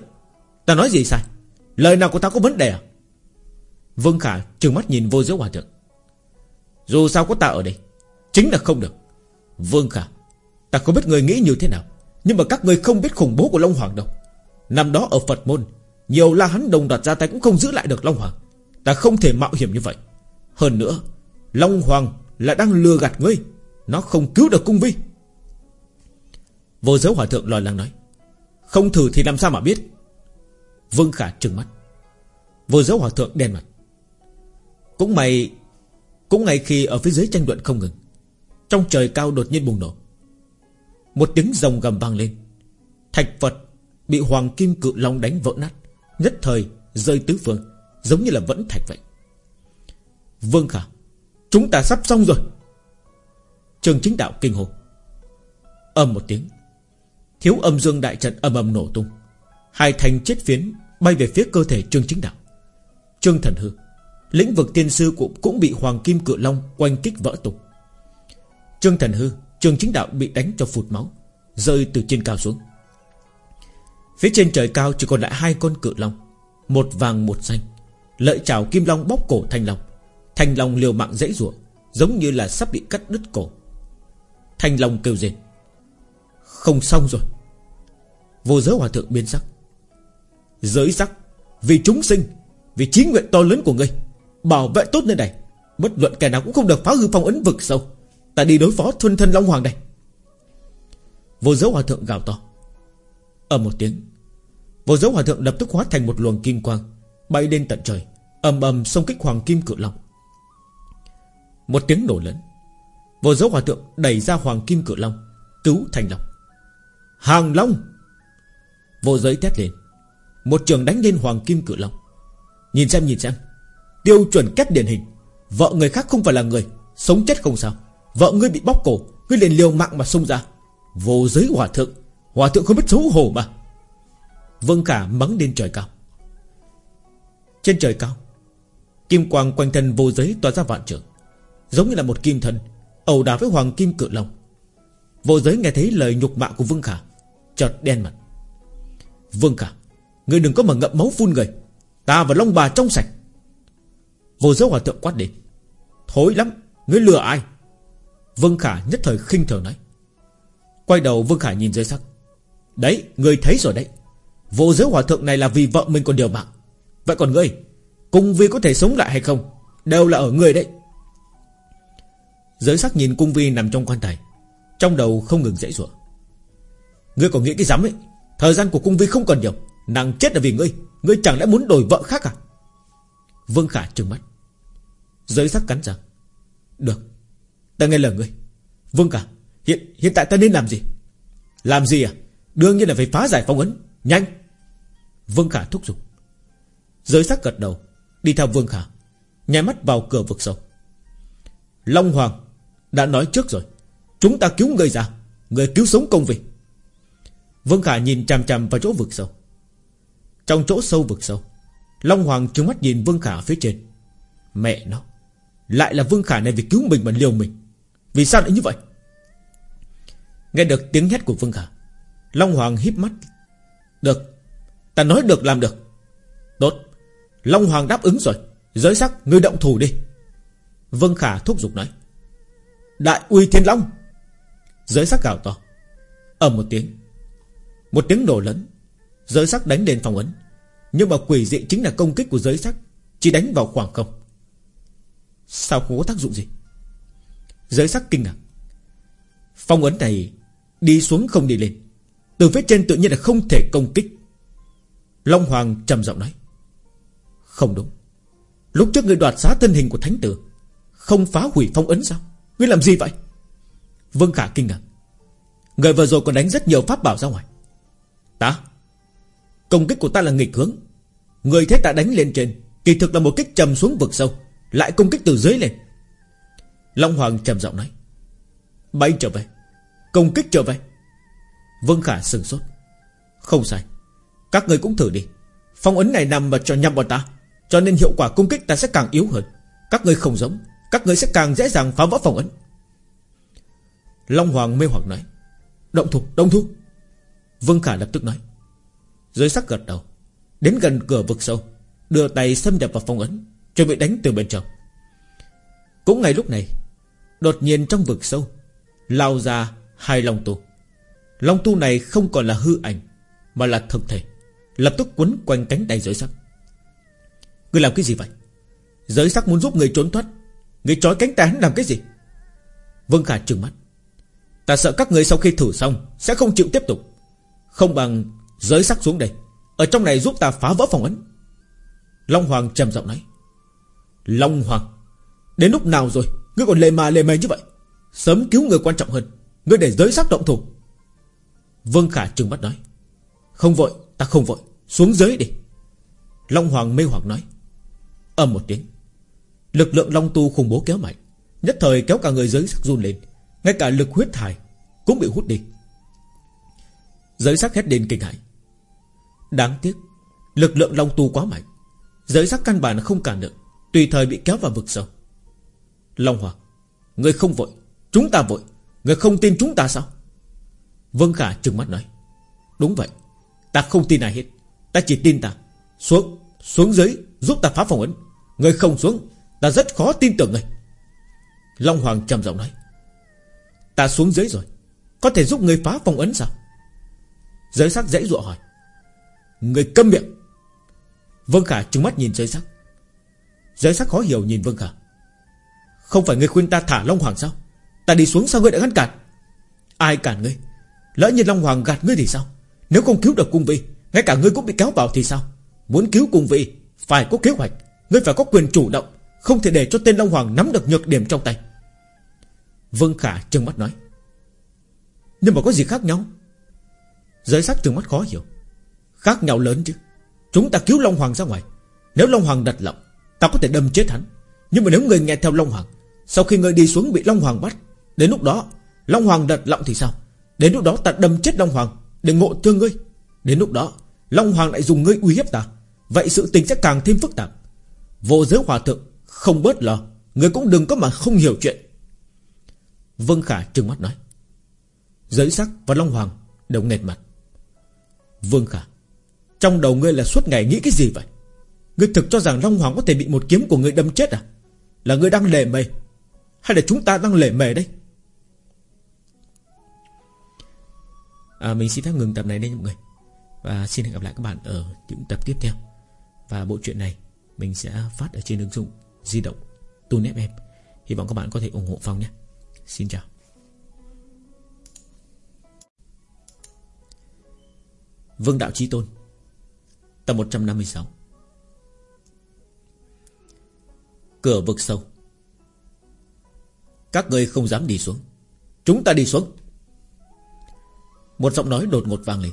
Ta nói gì sai? Lời nào của ta có vấn đề à? Vương Khả trừng mắt nhìn vô giới hòa thượng. Dù sao có ta ở đây, Chính là không được. Vương Khả, Ta không biết người nghĩ như thế nào, Nhưng mà các người không biết khủng bố của Long Hoàng đâu. Năm đó ở Phật Môn nhiều la hắn đồng đoạt ra tay cũng không giữ lại được Long Hoàng. Ta không thể mạo hiểm như vậy. Hơn nữa, Long Hoàng là đang lừa gạt ngươi. Nó không cứu được cung vi. Vô giới hòa thượng lo lắng nói. Không thử thì làm sao mà biết? Vương Khả trừng mắt. Vô giới hòa thượng đen mặt. Cũng mày Cũng ngay khi ở phía dưới tranh luận không ngừng, Trong trời cao đột nhiên bùng nổ. Một tiếng rồng gầm vang lên. Thạch Phật Bị Hoàng Kim Cự Long đánh vỡ nát. Nhất thời rơi tứ phương Giống như là vẫn thạch vậy. Vương Khả Chúng ta sắp xong rồi. Trường chính đạo kinh hồ. Âm một tiếng Thiếu âm dương đại trận âm âm nổ tung. Hai thành chết phiến Bay về phía cơ thể Trương Chính Đạo. Trương Thần Hư Lĩnh vực tiên sư cũng, cũng bị Hoàng Kim Cự Long Quanh kích vỡ tung. Trương Thần Hư Trương Chính Đạo bị đánh cho phụt máu Rơi từ trên cao xuống. Phía trên trời cao chỉ còn lại hai con cự long, Một vàng một xanh. Lợi chảo kim long bóc cổ thanh long. Thanh long liều mạng dãy rủa, Giống như là sắp bị cắt đứt cổ. Thanh long kêu rên. Không xong rồi. Vô giới hòa thượng biến sắc. Giới sắc, Vì chúng sinh, Vì chí nguyện to lớn của ngươi, Bảo vệ tốt nơi này, Bất luận kẻ nào cũng không được phá hư phong ấn vực sâu. Ta đi đối phó thuần thân Long Hoàng đây Vô giới hòa thượng gào to. Ở một tiếng. Vô giới hòa thượng lập tức hóa thành một luồng kim quang, Bay lên tận trời. Ầm ầm xông kích hoàng kim cự long. Một tiếng nổ lớn. Vô giới hòa thượng đẩy ra hoàng kim cự long, Cứu thành long. Hàng long! Vô giới thét lên. Một trường đánh lên hoàng kim cự long. Nhìn xem nhìn xem. Tiêu chuẩn cách điển hình. Vợ người khác không phải là người, Sống chết không sao. Vợ ngươi bị bóc cổ, Ngươi liền liều mạng mà xông ra. Vô giới hòa thượng Hòa thượng không biết xấu hổ mà. Vương Khả mắng lên trời cao. Trên trời cao, Kim quang quanh thân vô giới tỏa ra vạn trường, Giống như là một kim thần, ẩu đả với hoàng kim cự long. Vô giới nghe thấy lời nhục mạ của Vương Khả, Chợt đen mặt. Vương Khả, Ngươi đừng có mà ngậm máu phun người. Ta và Long bà trong sạch. Vô giới hòa thượng quát đến. Thối lắm, Ngươi lừa ai? Vương Khả nhất thời khinh thường nói. Quay đầu, Vương Khả nhìn dưới sắc. Đấy, người thấy rồi đấy. Vô giới hòa thượng này là vì vợ mình còn điều mạng. Vậy còn ngươi, Cung vi có thể sống lại hay không? Đều là ở người đấy. Giới sắc nhìn cung vi nằm trong quan tài. Trong đầu không ngừng dãy ruộng Ngươi còn nghĩ cái dám ấy? Thời gian của cung vi không còn nhiều. Nàng chết là vì ngươi. Ngươi chẳng lẽ muốn đổi vợ khác à? Vương Khả trừng mắt. Giới sắc cắn răng. Được, Ta nghe lời ngươi. Vương Khả, Hiện hiện tại ta nên làm gì? Làm gì à? Đương nhiên là phải phá giải phong ấn. Nhanh. Vương Khả thúc giục. Giới sắc gật đầu, Đi theo Vương Khả, Nhai mắt vào cửa vực sâu. Long Hoàng Đã nói trước rồi, Chúng ta cứu người ra Người cứu sống công việc. Vương Khả nhìn chằm chằm vào chỗ vực sâu. Trong chỗ sâu vực sâu, Long Hoàng trừng mắt nhìn Vương Khả phía trên. Mẹ nó, Lại là Vương Khả này vì cứu mình mà liều mình. Vì sao lại như vậy? Nghe được tiếng hét của Vương Khả Long Hoàng híp mắt. Được, Ta nói được làm được. Tốt, Long Hoàng đáp ứng rồi. Giới sắc, ngươi động thủ đi. Vương Khả thúc giục nói. Đại uy thiên long. Giới sắc gào to. Ầm một tiếng. Một tiếng nổ lớn. Giới sắc đánh lên phòng ấn. Nhưng mà quỷ dị chính là công kích của giới sắc, Chỉ đánh vào khoảng không. Sao không có tác dụng gì? Giới sắc kinh ngạc. Phong ấn này Đi xuống không đi lên. Từ phía trên tự nhiên là không thể công kích. Long Hoàng trầm giọng nói, Không đúng. Lúc trước người đoạt xá thân hình của thánh tử, Không phá hủy phong ấn sao? Ngươi làm gì vậy? Vương Khả kinh ngạc. Người vừa rồi còn đánh rất nhiều pháp bảo ra ngoài. Ta, Công kích của ta là nghịch hướng. Người thế ta đánh lên trên, Kỳ thực là một kích trầm xuống vực sâu, Lại công kích từ dưới lên. Long Hoàng trầm giọng nói, Bay trở về, Công kích trở về. Vương Khả sừng sốt. Không sai. Các người cũng thử đi. Phong ấn này nằm mà cho nhằm vào ta Cho nên hiệu quả công kích ta sẽ càng yếu hơn. Các người không giống Các người sẽ càng dễ dàng phá vỡ phong ấn. Long Hoàng mê hoặc nói Động thủ, động thủ. Vương Khả lập tức nói. Dưới sắc gật đầu Đến gần cửa vực sâu Đưa tay xâm nhập vào phong ấn Chuẩn bị đánh từ bên trong. Cũng ngay lúc này Đột nhiên trong vực sâu Lao ra hai long tu Long tu này không còn là hư ảnh, Mà là thực thể. Lập tức quấn quanh cánh tay giới sắc. Ngươi làm cái gì vậy? Giới sắc muốn giúp người trốn thoát. Người trói cánh tay hắn làm cái gì? Vương Khả trừng mắt. Ta sợ các người sau khi thử xong Sẽ không chịu tiếp tục. Không bằng giới sắc xuống đây. Ở trong này giúp ta phá vỡ phòng ấn. Long Hoàng trầm giọng nói. Long Hoàng, Đến lúc nào rồi? Ngươi còn lề mà lề mề như vậy. Sớm cứu người quan trọng hơn. Ngươi để giới sắc động thủ. Vương Khả trừng mắt nói, Không vội, ta không vội, Xuống dưới đi. Long Hoàng mê hoặc nói, Âm một tiếng, Lực lượng Long Tu khủng bố kéo mạnh, Nhất thời kéo cả người giới sắc run lên, Ngay cả lực huyết thải Cũng bị hút đi. Giới sắc hét lên kinh hãi, Đáng tiếc, Lực lượng Long Tu quá mạnh, Giới sắc căn bản không cản được, Tùy thời bị kéo vào vực sâu. Long Hoàng Người không vội, Chúng ta vội Người không tin chúng ta sao? Vương Khả trừng mắt nói, Đúng vậy, Ta không tin ai hết. Ta chỉ tin ta. Xuống Xuống dưới Giúp ta phá phòng ấn. Người không xuống, Ta rất khó tin tưởng người. Long Hoàng trầm giọng nói, Ta xuống dưới rồi. Có thể giúp người phá phòng ấn sao? Giới sắc dãy dụa hỏi, Người câm miệng. Vương Khả trừng mắt nhìn giới sắc. Giới sắc khó hiểu nhìn Vương Khả. Không phải người khuyên ta thả Long Hoàng sao? Ta đi xuống sao ngươi đã ngăn cản? Ai cản ngươi? Lỡ như Long Hoàng gạt ngươi thì sao? Nếu không cứu được cung vị, Ngay cả ngươi cũng bị kéo vào thì sao? Muốn cứu cung vị, Phải có kế hoạch. Ngươi phải có quyền chủ động, Không thể để cho tên Long Hoàng nắm được nhược điểm trong tay. Vương Khả trừng mắt nói. Nhưng mà có gì khác nhau? Giới sắc trừng mắt khó hiểu. Khác nhau lớn chứ. Chúng ta cứu Long Hoàng ra ngoài. Nếu Long Hoàng đặt lộng, Ta có thể đâm chết hắn. Nhưng mà nếu người nghe theo Long Hoàng, Sau khi người đi xuống bị Long Hoàng bắt, Đến lúc đó, Long Hoàng đặt lộng thì sao? Đến lúc đó ta đâm chết Long Hoàng Để ngộ thương ngươi. Đến lúc đó, Long Hoàng lại dùng ngươi uy hiếp ta. Vậy sự tình sẽ càng thêm phức tạp. Vô giới hòa thượng, Không bớt lo. Người cũng đừng có mà không hiểu chuyện. Vương Khả trừng mắt nói. Giới sắc và Long Hoàng đều nghẹt mặt. Vương Khả, Trong đầu ngươi là suốt ngày nghĩ cái gì vậy? Ngươi thực cho rằng Long Hoàng có thể bị một kiếm của ngươi đâm chết à? Là ngươi đang lề mề, Hay là chúng ta đang lề mề đây? À, Mình xin phép ngừng tập này đây mọi người. Và xin hẹn gặp lại các bạn ở những tập tiếp theo. Và bộ truyện này Mình sẽ phát ở trên ứng dụng di động Tune FM Hy vọng các bạn có thể ủng hộ Phong nhé. Xin chào. Vương Đạo Chí Tôn Tập 156 Cửa vực sâu. Các người không dám đi xuống. Chúng ta đi xuống. Một giọng nói đột ngột vang lên.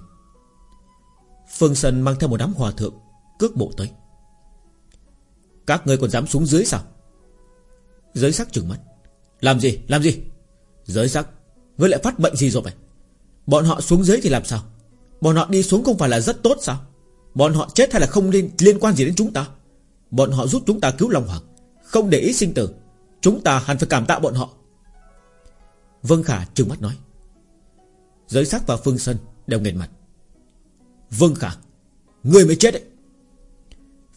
Phương Sơn mang theo một đám hòa thượng Cước bộ tới. Các người còn dám xuống dưới sao? Giới sắc trừng mắt. Làm gì? Làm gì? Giới sắc Ngươi lại phát bệnh gì rồi vậy? Bọn họ xuống dưới thì làm sao? Bọn họ đi xuống không phải là rất tốt sao? Bọn họ chết hay là không liên, liên quan gì đến chúng ta? Bọn họ giúp chúng ta cứu Long Hoàng Không để ý sinh tử. Chúng ta hẳn phải cảm tạ bọn họ. Vương Khả trừng mắt nói. Giới sắc và Phương Sân đều nghẹn mặt. Vương Khả Người mới chết đấy.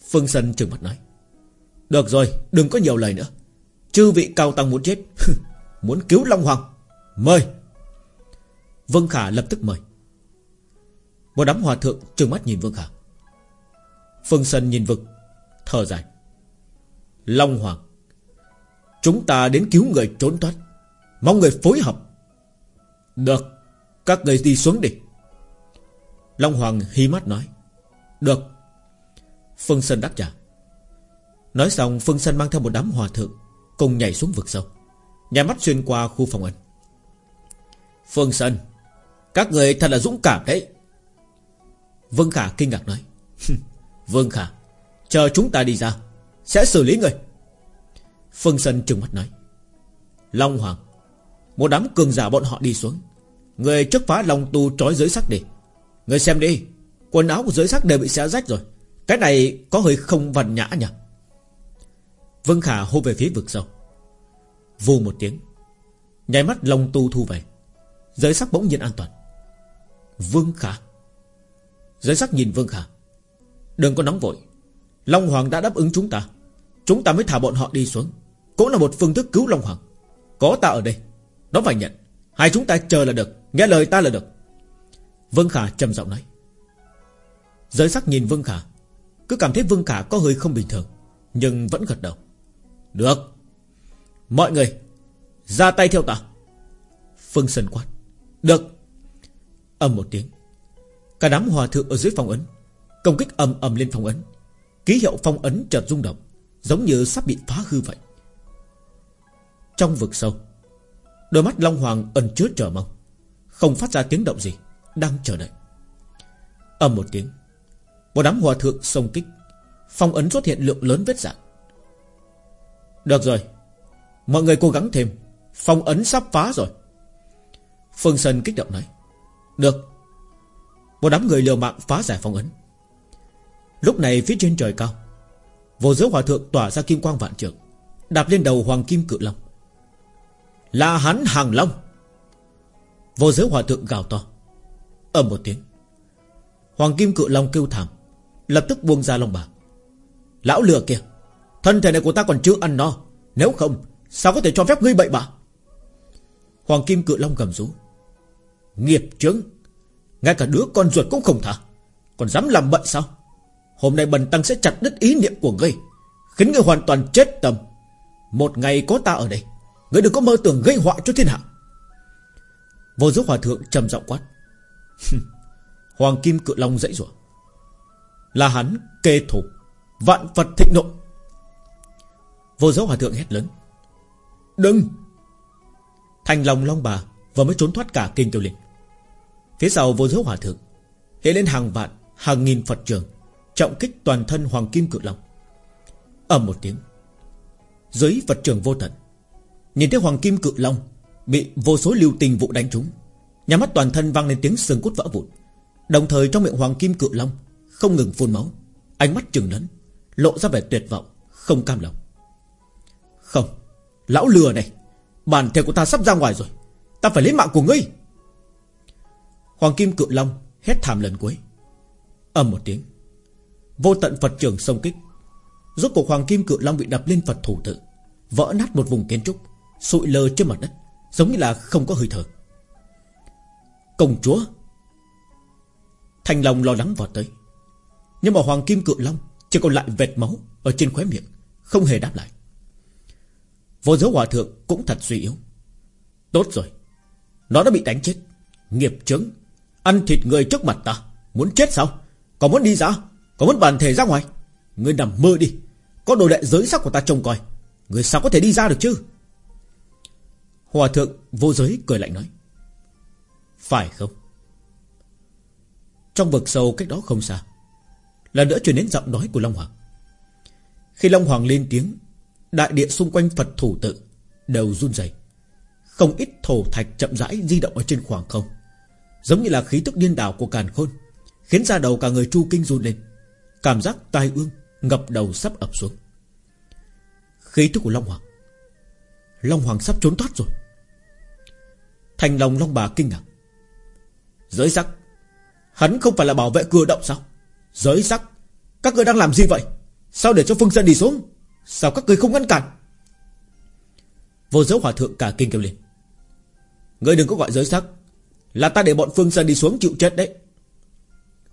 Phương Sân trừng mắt nói. Được rồi, đừng có nhiều lời nữa. Chư vị cao tăng muốn chết Muốn cứu Long Hoàng, Mời. Vương Khả lập tức mời. Một đám hòa thượng trừng mắt nhìn Vương Khả. Phương Sân nhìn vực Thở dài. Long Hoàng, Chúng ta đến cứu người trốn thoát, Mong người phối hợp. Được. Các người đi xuống đi. Long Hoàng hí mắt nói. Được. Phương Sơn đáp trả. Nói xong Phương Sơn mang theo một đám hòa thượng Cùng nhảy xuống vực sâu. Nhà mắt xuyên qua khu phòng ẩn Phương Sơn, Các người thật là dũng cảm đấy. Vương Khả kinh ngạc nói. Vương Khả Chờ chúng ta đi ra Sẽ xử lý người. Phương Sơn trừng mắt nói. Long Hoàng Một đám cường giả bọn họ đi xuống. Người trước phá lòng tu trói giới sắc đi. Người xem đi, Quần áo của giới sắc đều bị xé rách rồi. Cái này có hơi không văn nhã nhỉ? Vương Khả hô về phía vực sâu. Vù một tiếng, Nháy mắt Long tu thu về. Giới sắc bỗng nhiên an toàn. Vương Khả. Giới sắc nhìn Vương Khả. Đừng có nóng vội. Long Hoàng đã đáp ứng chúng ta. Chúng ta mới thả bọn họ đi xuống. Cũng là một phương thức cứu Long Hoàng. Có ta ở đây, Đó phải nhận. Hai chúng ta chờ là được, Nghe lời ta là được. Vương Khả trầm giọng nói. Giới sắc nhìn Vương Khả, Cứ cảm thấy Vương Khả có hơi không bình thường, Nhưng vẫn gật đầu. Được. Mọi người, Ra tay theo ta. Phương Sơn quát. Được. Âm một tiếng. Cả đám hòa thượng ở dưới phòng ấn, Công kích ầm ầm lên phòng ấn. Ký hiệu phong ấn chợt rung động, Giống như sắp bị phá hư vậy. Trong vực sâu Đôi mắt Long Hoàng ẩn chứa chờ mong. Không phát ra tiếng động gì, Đang chờ đợi. Âm một tiếng, Một đám hòa thượng xông kích. Phong ấn xuất hiện lượng lớn vết dạng. Được rồi, Mọi người cố gắng thêm. Phong ấn sắp phá rồi. Phương Sơn kích động nói, Được. Một đám người liều mạng phá giải phong ấn. Lúc này phía trên trời cao, Vô giới hòa thượng tỏa ra kim quang vạn trường Đạp lên đầu hoàng kim cự long. Là hắn hàng long. Vô giới hòa thượng gào to. Âm một tiếng. Hoàng kim cự long kêu thảm. Lập tức buông ra lòng bà Lão lừa kìa. Thân thể này của ta còn chưa ăn no. Nếu không, Sao có thể cho phép ngươi bậy bạ? Hoàng kim cự long gầm rú. Nghiệp chứng Ngay cả đứa con ruột cũng không thả Còn dám làm bận sao? Hôm nay bần tăng sẽ chặt đứt ý niệm của ngươi, Khiến ngươi hoàn toàn chết tâm. Một ngày có ta ở đây. Ngươi đừng có mơ tưởng gây họa cho thiên hạ. Vô giới hòa thượng trầm giọng quát. Hoàng kim cự long dãy rủa. Là hắn, kê thủ, Vạn Phật thịnh nộ. Vô giới hòa thượng hét lớn. Đừng! Thành lòng long bà Vừa mới trốn thoát cả kinh tiêu linh Phía sau vô giới hòa thượng, Hiện lên hàng vạn, hàng nghìn Phật trường, Trọng kích toàn thân hoàng kim cự long. Ầm một tiếng, Dưới Phật trường vô tận Nhìn thấy hoàng kim cự long Bị vô số lưu tình vụ đánh trúng, Nhà mắt toàn thân vang lên tiếng xương cốt vỡ vụn. Đồng thời trong miệng hoàng kim cự long Không ngừng phun máu, Ánh mắt trừng lớn, Lộ ra vẻ tuyệt vọng, Không cam lòng. Không, Lão lừa này, Bản thể của ta sắp ra ngoài rồi, Ta phải lấy mạng của ngươi. Hoàng kim cự long hét thảm lần cuối, ầm một tiếng. Vô tận Phật trường xông kích, Rốt cuộc Hoàng kim cự long bị đập lên Phật thủ tự, Vỡ nát một vùng kiến trúc. Sụi lơ trên mặt đất, Giống như là không có hơi thở. Công chúa Thành Long lo lắng vọt tới. Nhưng mà Hoàng Kim Cự Long Chỉ còn lại vệt máu Ở trên khóe miệng, Không hề đáp lại. Vô giới hòa thượng cũng thật suy yếu. Tốt rồi, Nó đã bị đánh chết. Nghiệp chứng Ăn thịt người trước mặt ta, Muốn chết sao? Còn muốn đi ra? Còn muốn bàn thể ra ngoài? Ngươi nằm mơ đi, Có đồ đệ giới sắc của ta trông coi. Ngươi sao có thể đi ra được chứ? Hòa thượng vô giới cười lạnh nói. Phải không? Trong vực sâu cách đó không xa Lần nữa truyền đến giọng nói của Long Hoàng. Khi Long Hoàng lên tiếng, Đại địa xung quanh Phật thủ tự Đều run rẩy. Không ít thổ thạch chậm rãi di động ở trên khoảng không, Giống như là khí tức điên đảo của càn khôn, Khiến ra đầu cả người chu kinh run lên. Cảm giác tai ương Ngập đầu sắp ập xuống. Khí tức của Long Hoàng. Long Hoàng sắp trốn thoát rồi. Thành lòng Long bà kinh ngạc. Giới sắc, Hắn không phải là bảo vệ cửa động sao? Giới sắc, Các người đang làm gì vậy? Sao để cho Phương Dân đi xuống? Sao các người không ngăn cản? Vô giới hòa thượng cả kinh kêu lên. Người đừng có gọi giới sắc, Là ta để bọn Phương Dân đi xuống chịu chết đấy.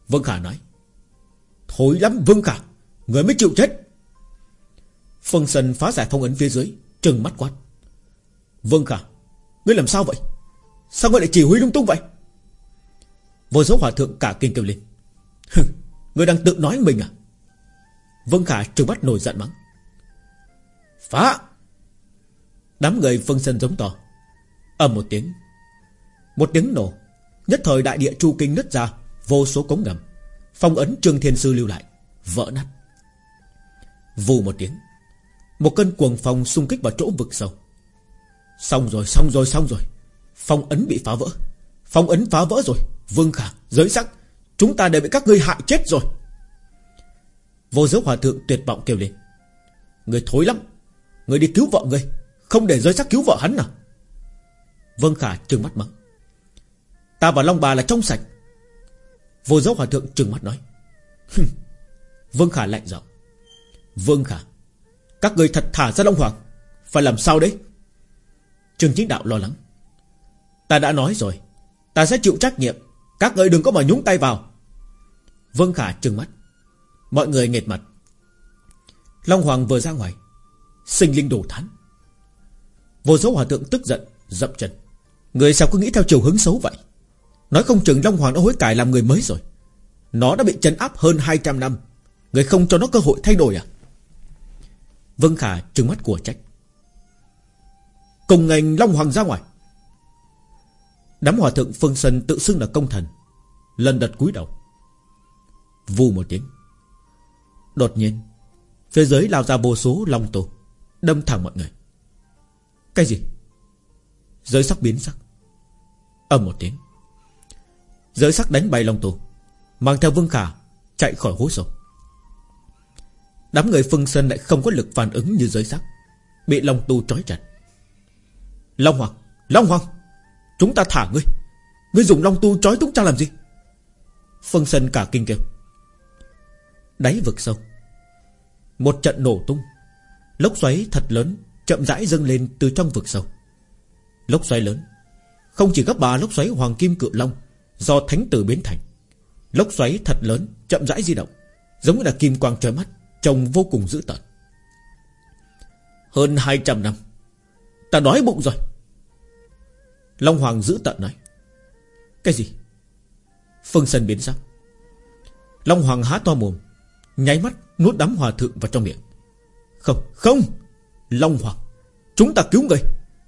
Vương Khả nói. Thối lắm, Vương Khả, Người mới chịu chết. Phương Sơn phá giải phong ấn phía dưới, Trừng mắt quát. Vương Khả, Ngươi làm sao vậy? Sao ngươi lại chỉ huy lung tung vậy? Vô số hòa thượng cả kinh kêu lên. Ngươi đang tự nói mình à? Vương Khả trừng mắt nổi giận mắng. Phá! Đám người phương sân giống to. Ầm một tiếng. Một tiếng nổ. Nhất thời đại địa chu kinh nứt ra, Vô số cống ngầm. Phong ấn trương thiên sư lưu lại, Vỡ nát. Vù một tiếng. Một cơn cuồng phong xung kích vào chỗ vực sâu. Xong rồi xong rồi xong rồi. Phong ấn bị phá vỡ. Phong ấn phá vỡ rồi. Vương khả, giới sắc. Chúng ta đều bị các ngươi hại chết rồi. Vô giới hòa thượng tuyệt vọng kêu lên. Người thối lắm. Người đi cứu vợ người Không để giới sắc cứu vợ hắn à Vương khả trừng mắt mắng. Ta và Long bà là trong sạch. Vô giới hòa thượng trừng mắt nói. Vương khả lạnh giọng. Vương khả, Các người thật thả ra Long Hoàng. Phải làm sao đấy? Trương Chính Đạo lo lắng. Ta đã nói rồi. Ta sẽ chịu trách nhiệm. Các người đừng có mà nhúng tay vào. Vương Khả trừng mắt. Mọi người nghệt mặt. Long Hoàng vừa ra ngoài. Sinh linh đồ thán. Vô số hòa thượng tức giận, Dậm chân. Người sao cứ nghĩ theo chiều hướng xấu vậy? Nói không chừng Long Hoàng đã hối cải làm người mới rồi. Nó đã bị chấn áp hơn 200 năm. Người không cho nó cơ hội thay đổi à? Vân Khả trừng mắt của trách. Cùng ngành Long Hoàng ra ngoài. Đám hòa thượng Phương Sơn tự xưng là công thần, Lần đật cúi đầu. Vù một tiếng. Đột nhiên, Phía dưới lao ra vô số long tổ, Đâm thẳng mọi người. Cái gì? Giới sắc biến sắc. Âm một tiếng. Giới sắc đánh bay long tổ, Mang theo Vương Khả Chạy khỏi hố sâu. Đám người Phương Sơn lại không có lực phản ứng như giới sắc, Bị long tu trói chặt. Long Hoàng Long Hoàng! Chúng ta thả ngươi. Ngươi dùng long tu trói chúng ta làm gì? Phương Sơn cả kinh kêu. Đáy vực sâu. Một trận nổ tung. Lốc xoáy thật lớn, Chậm rãi dâng lên từ trong vực sâu. Lốc xoáy lớn. Không chỉ gấp ba lốc xoáy hoàng kim cự long, Do thánh tử biến thành. Lốc xoáy thật lớn, chậm rãi di động, Giống như là kim quang trời mắt, Trông vô cùng dữ tợn. Hơn 200 năm. Ta đói bụng rồi. Long Hoàng giữ tận nói Cái gì? Phương Sơn biến sắc. Long Hoàng há to mồm, Nháy mắt nuốt đám hòa thượng vào trong miệng. Không không! Long Hoàng, Chúng ta cứu người.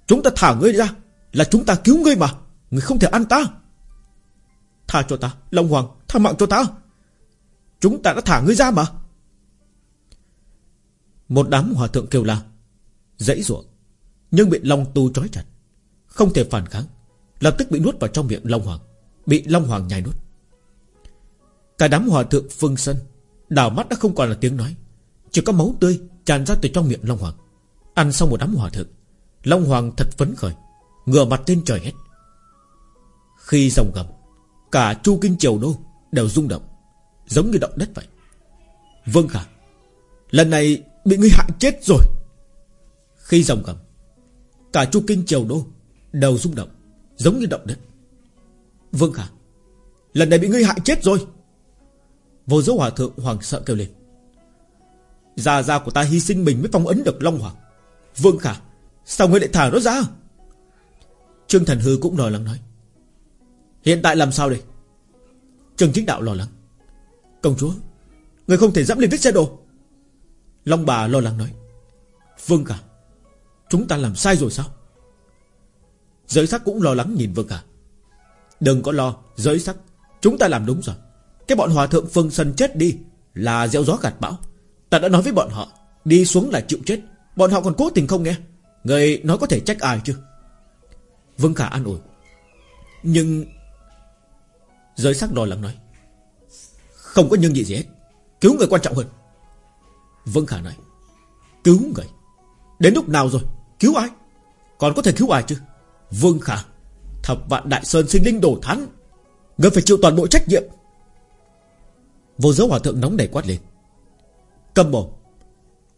Chúng ta thả ngươi ra Là chúng ta cứu ngươi mà. Ngươi không thể ăn ta. Tha cho ta, Long Hoàng, Tha mạng cho ta. Chúng ta đã thả ngươi ra mà. Một đám hòa thượng kêu la, Dãy ruộng, Nhưng bị Long Tu trói chặt. Không thể phản kháng. Lập tức bị nuốt vào trong miệng Long Hoàng. Bị Long Hoàng nhai nuốt. Cả đám hòa thượng phương sân Đảo mắt đã không còn là tiếng nói. Chỉ có máu tươi tràn ra từ trong miệng Long Hoàng. Ăn xong một đám hòa thượng, Long Hoàng thật phấn khởi, Ngửa mặt lên trời hết Khi dòng gầm Cả chu kinh triều đô đều rung động, Giống như động đất vậy. Vâng khả, Lần này bị ngươi hại chết rồi. Khi dòng gầm Cả chu kinh triều đô đầu rung động, Giống như động đất. Vâng khả, Lần này bị ngươi hại chết rồi. Vô dấu hòa thượng hoàng sợ kêu lên. Già già của ta hy sinh mình mới phong ấn được Long Hoàng. Vương Khả, Sao ngươi lại thả nó ra? Trương Thần Hư cũng lo lắng nói. Hiện tại làm sao đây? Trương Chính Đạo lo lắng. Công chúa Người không thể dẫm lên vết xe đồ Long bà lo lắng nói. Vương Khả, Chúng ta làm sai rồi sao? Giới sắc cũng lo lắng nhìn Vương Khả Đừng có lo, Giới sắc, Chúng ta làm đúng rồi. Cái bọn hòa thượng Phương Sân chết đi Là gieo gió gạt bão. Ta đã nói với bọn họ, Đi xuống là chịu chết. Bọn họ còn cố tình không nghe. Người nói có thể trách ai chứ? Vương Khả an ủi. Nhưng Giới sắc lo lắng nói, Không có nhân gì gì hết. Cứu người quan trọng hơn. Vương Khả nói, Cứu người. Đến lúc nào rồi? Cứu ai? Còn có thể cứu ai chứ? Vương Khả, Thập vạn đại sơn sinh linh đổ thán ngươi phải chịu toàn bộ trách nhiệm. Vô giới hòa thượng nóng nảy quát lên. Cầm mồm.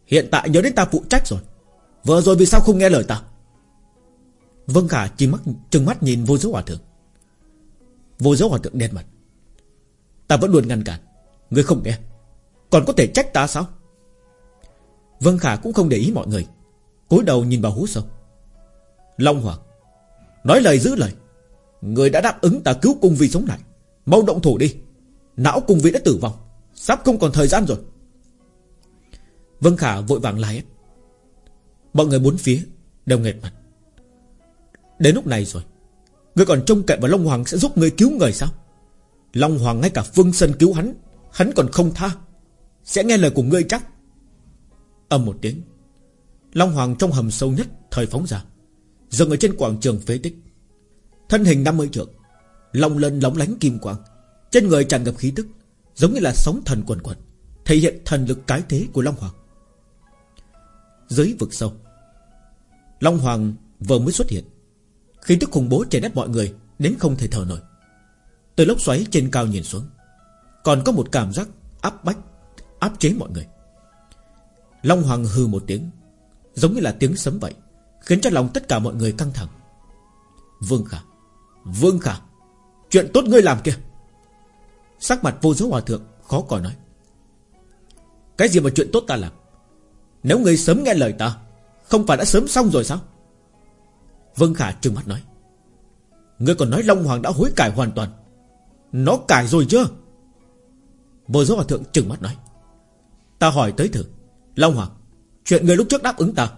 Hiện tại nhớ đến ta phụ trách rồi. Vừa rồi vì sao không nghe lời ta? Vân Khả chỉ mắt, trừng mắt nhìn vô giới hòa thượng. Vô giới hòa thượng đen mặt. Ta vẫn luôn ngăn cản. Ngươi không nghe. Còn có thể trách ta sao? Vân Khả cũng không để ý mọi người. Cúi đầu nhìn vào hú sâu. Long Hoàng Nói lời giữ lời. Người đã đáp ứng ta cứu cung vi sống lại. Mau động thủ đi. Não cung vi đã tử vong. Sắp không còn thời gian rồi. Vân Khả vội vàng la hét. Mọi người bốn phía đều nghẹt mặt. Đến lúc này rồi Ngươi còn trông cậy vào Long Hoàng sẽ giúp ngươi cứu người sao? Long Hoàng ngay cả Phương Sân cứu hắn Hắn còn không tha. Sẽ nghe lời của ngươi chắc. Âm một tiếng, Long Hoàng trong hầm sâu nhất thời phóng ra. Dừng ở trên quảng trường phế tích. Thân hình 50 trượng Long lên lóng lánh kim quang. Trên người tràn ngập khí tức, Giống như là sóng thần quần quần Thể hiện thần lực cái thế của Long Hoàng. Dưới vực sâu, Long Hoàng vừa mới xuất hiện. Khí tức khủng bố chảy đất mọi người, Đến không thể thở nổi. Từ lốc xoáy trên cao nhìn xuống, Còn có một cảm giác áp bách, Áp chế mọi người. Long Hoàng hư một tiếng, Giống như là tiếng sấm vậy. Khiến cho lòng tất cả mọi người căng thẳng. Vương Khả Vương Khả, Chuyện tốt ngươi làm kìa. Sắc mặt vô dấu hòa thượng khó coi nói. Cái gì mà chuyện tốt ta làm? Nếu ngươi sớm nghe lời ta, Không phải đã sớm xong rồi sao? Vương Khả trừng mắt nói. Ngươi còn nói Long Hoàng đã hối cải hoàn toàn. Nó cải rồi chưa Vô dấu hòa thượng trừng mắt nói. Ta hỏi tới thử, Long Hoàng, Chuyện người lúc trước đáp ứng ta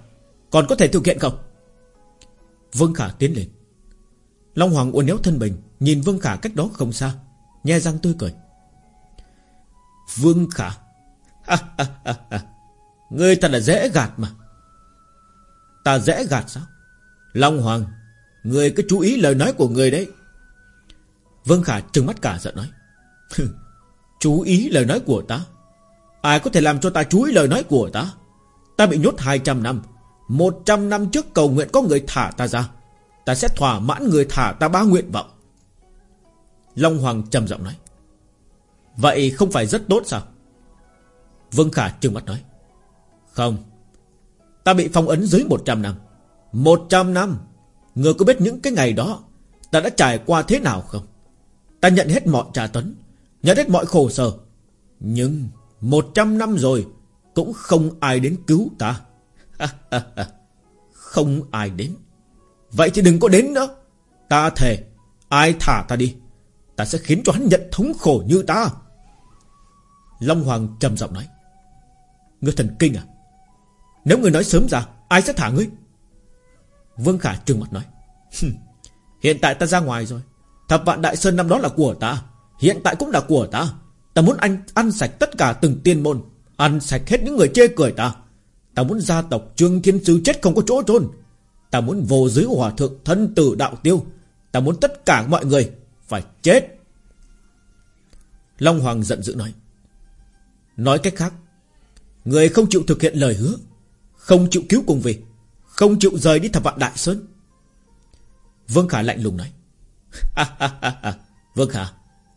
còn có thể thực hiện không? Vương Khả tiến lên. Long Hoàng uốn éo thân mình, Nhìn Vương Khả cách đó không xa, Nhe răng tươi cười. Vương Khả. Ngươi thật là dễ gạt mà. Ta dễ gạt sao? Long Hoàng, Ngươi cứ chú ý lời nói của người đấy. Vương Khả trừng mắt cả giận nói. Chú ý lời nói của ta. Ai có thể làm cho ta chú ý lời nói của ta? Ta bị nhốt 200 năm 100 năm trước cầu nguyện có người thả ta ra, Ta sẽ thỏa mãn người thả ta ba nguyện vọng. Long Hoàng trầm giọng nói, Vậy không phải rất tốt sao? Vương Khả trừng mắt nói, Không, Ta bị phong ấn dưới 100 năm. 100 năm Người có biết những cái ngày đó Ta đã trải qua thế nào không? Ta nhận hết mọi trà tấn, Nhận hết mọi khổ sở, Nhưng 100 năm rồi Cũng không ai đến cứu ta. Không ai đến. Vậy thì đừng có đến nữa. Ta thề, Ai thả ta đi, Ta sẽ khiến cho hắn nhận thống khổ như ta. Long Hoàng trầm giọng nói. Ngươi thần kinh à? Nếu ngươi nói sớm ra, Ai sẽ thả ngươi? Vương Khả trừng mặt nói. Hiện tại ta ra ngoài rồi. Thập vạn đại sơn năm đó là của ta, Hiện tại cũng là của ta. Ta muốn anh ăn sạch tất cả từng tiên môn, Ăn sạch hết những người chê cười ta. Ta muốn gia tộc Trương Thiên Sư chết không có chỗ trôn Ta muốn vô giới hòa thượng thân tử đạo tiêu. Ta muốn tất cả mọi người Phải chết. Long Hoàng giận dữ nói. Nói cách khác, Người không chịu thực hiện lời hứa, Không chịu cứu cùng về, Không chịu rời đi thập vạn đại sơn. Vương Khả lạnh lùng nói. Vương Khả,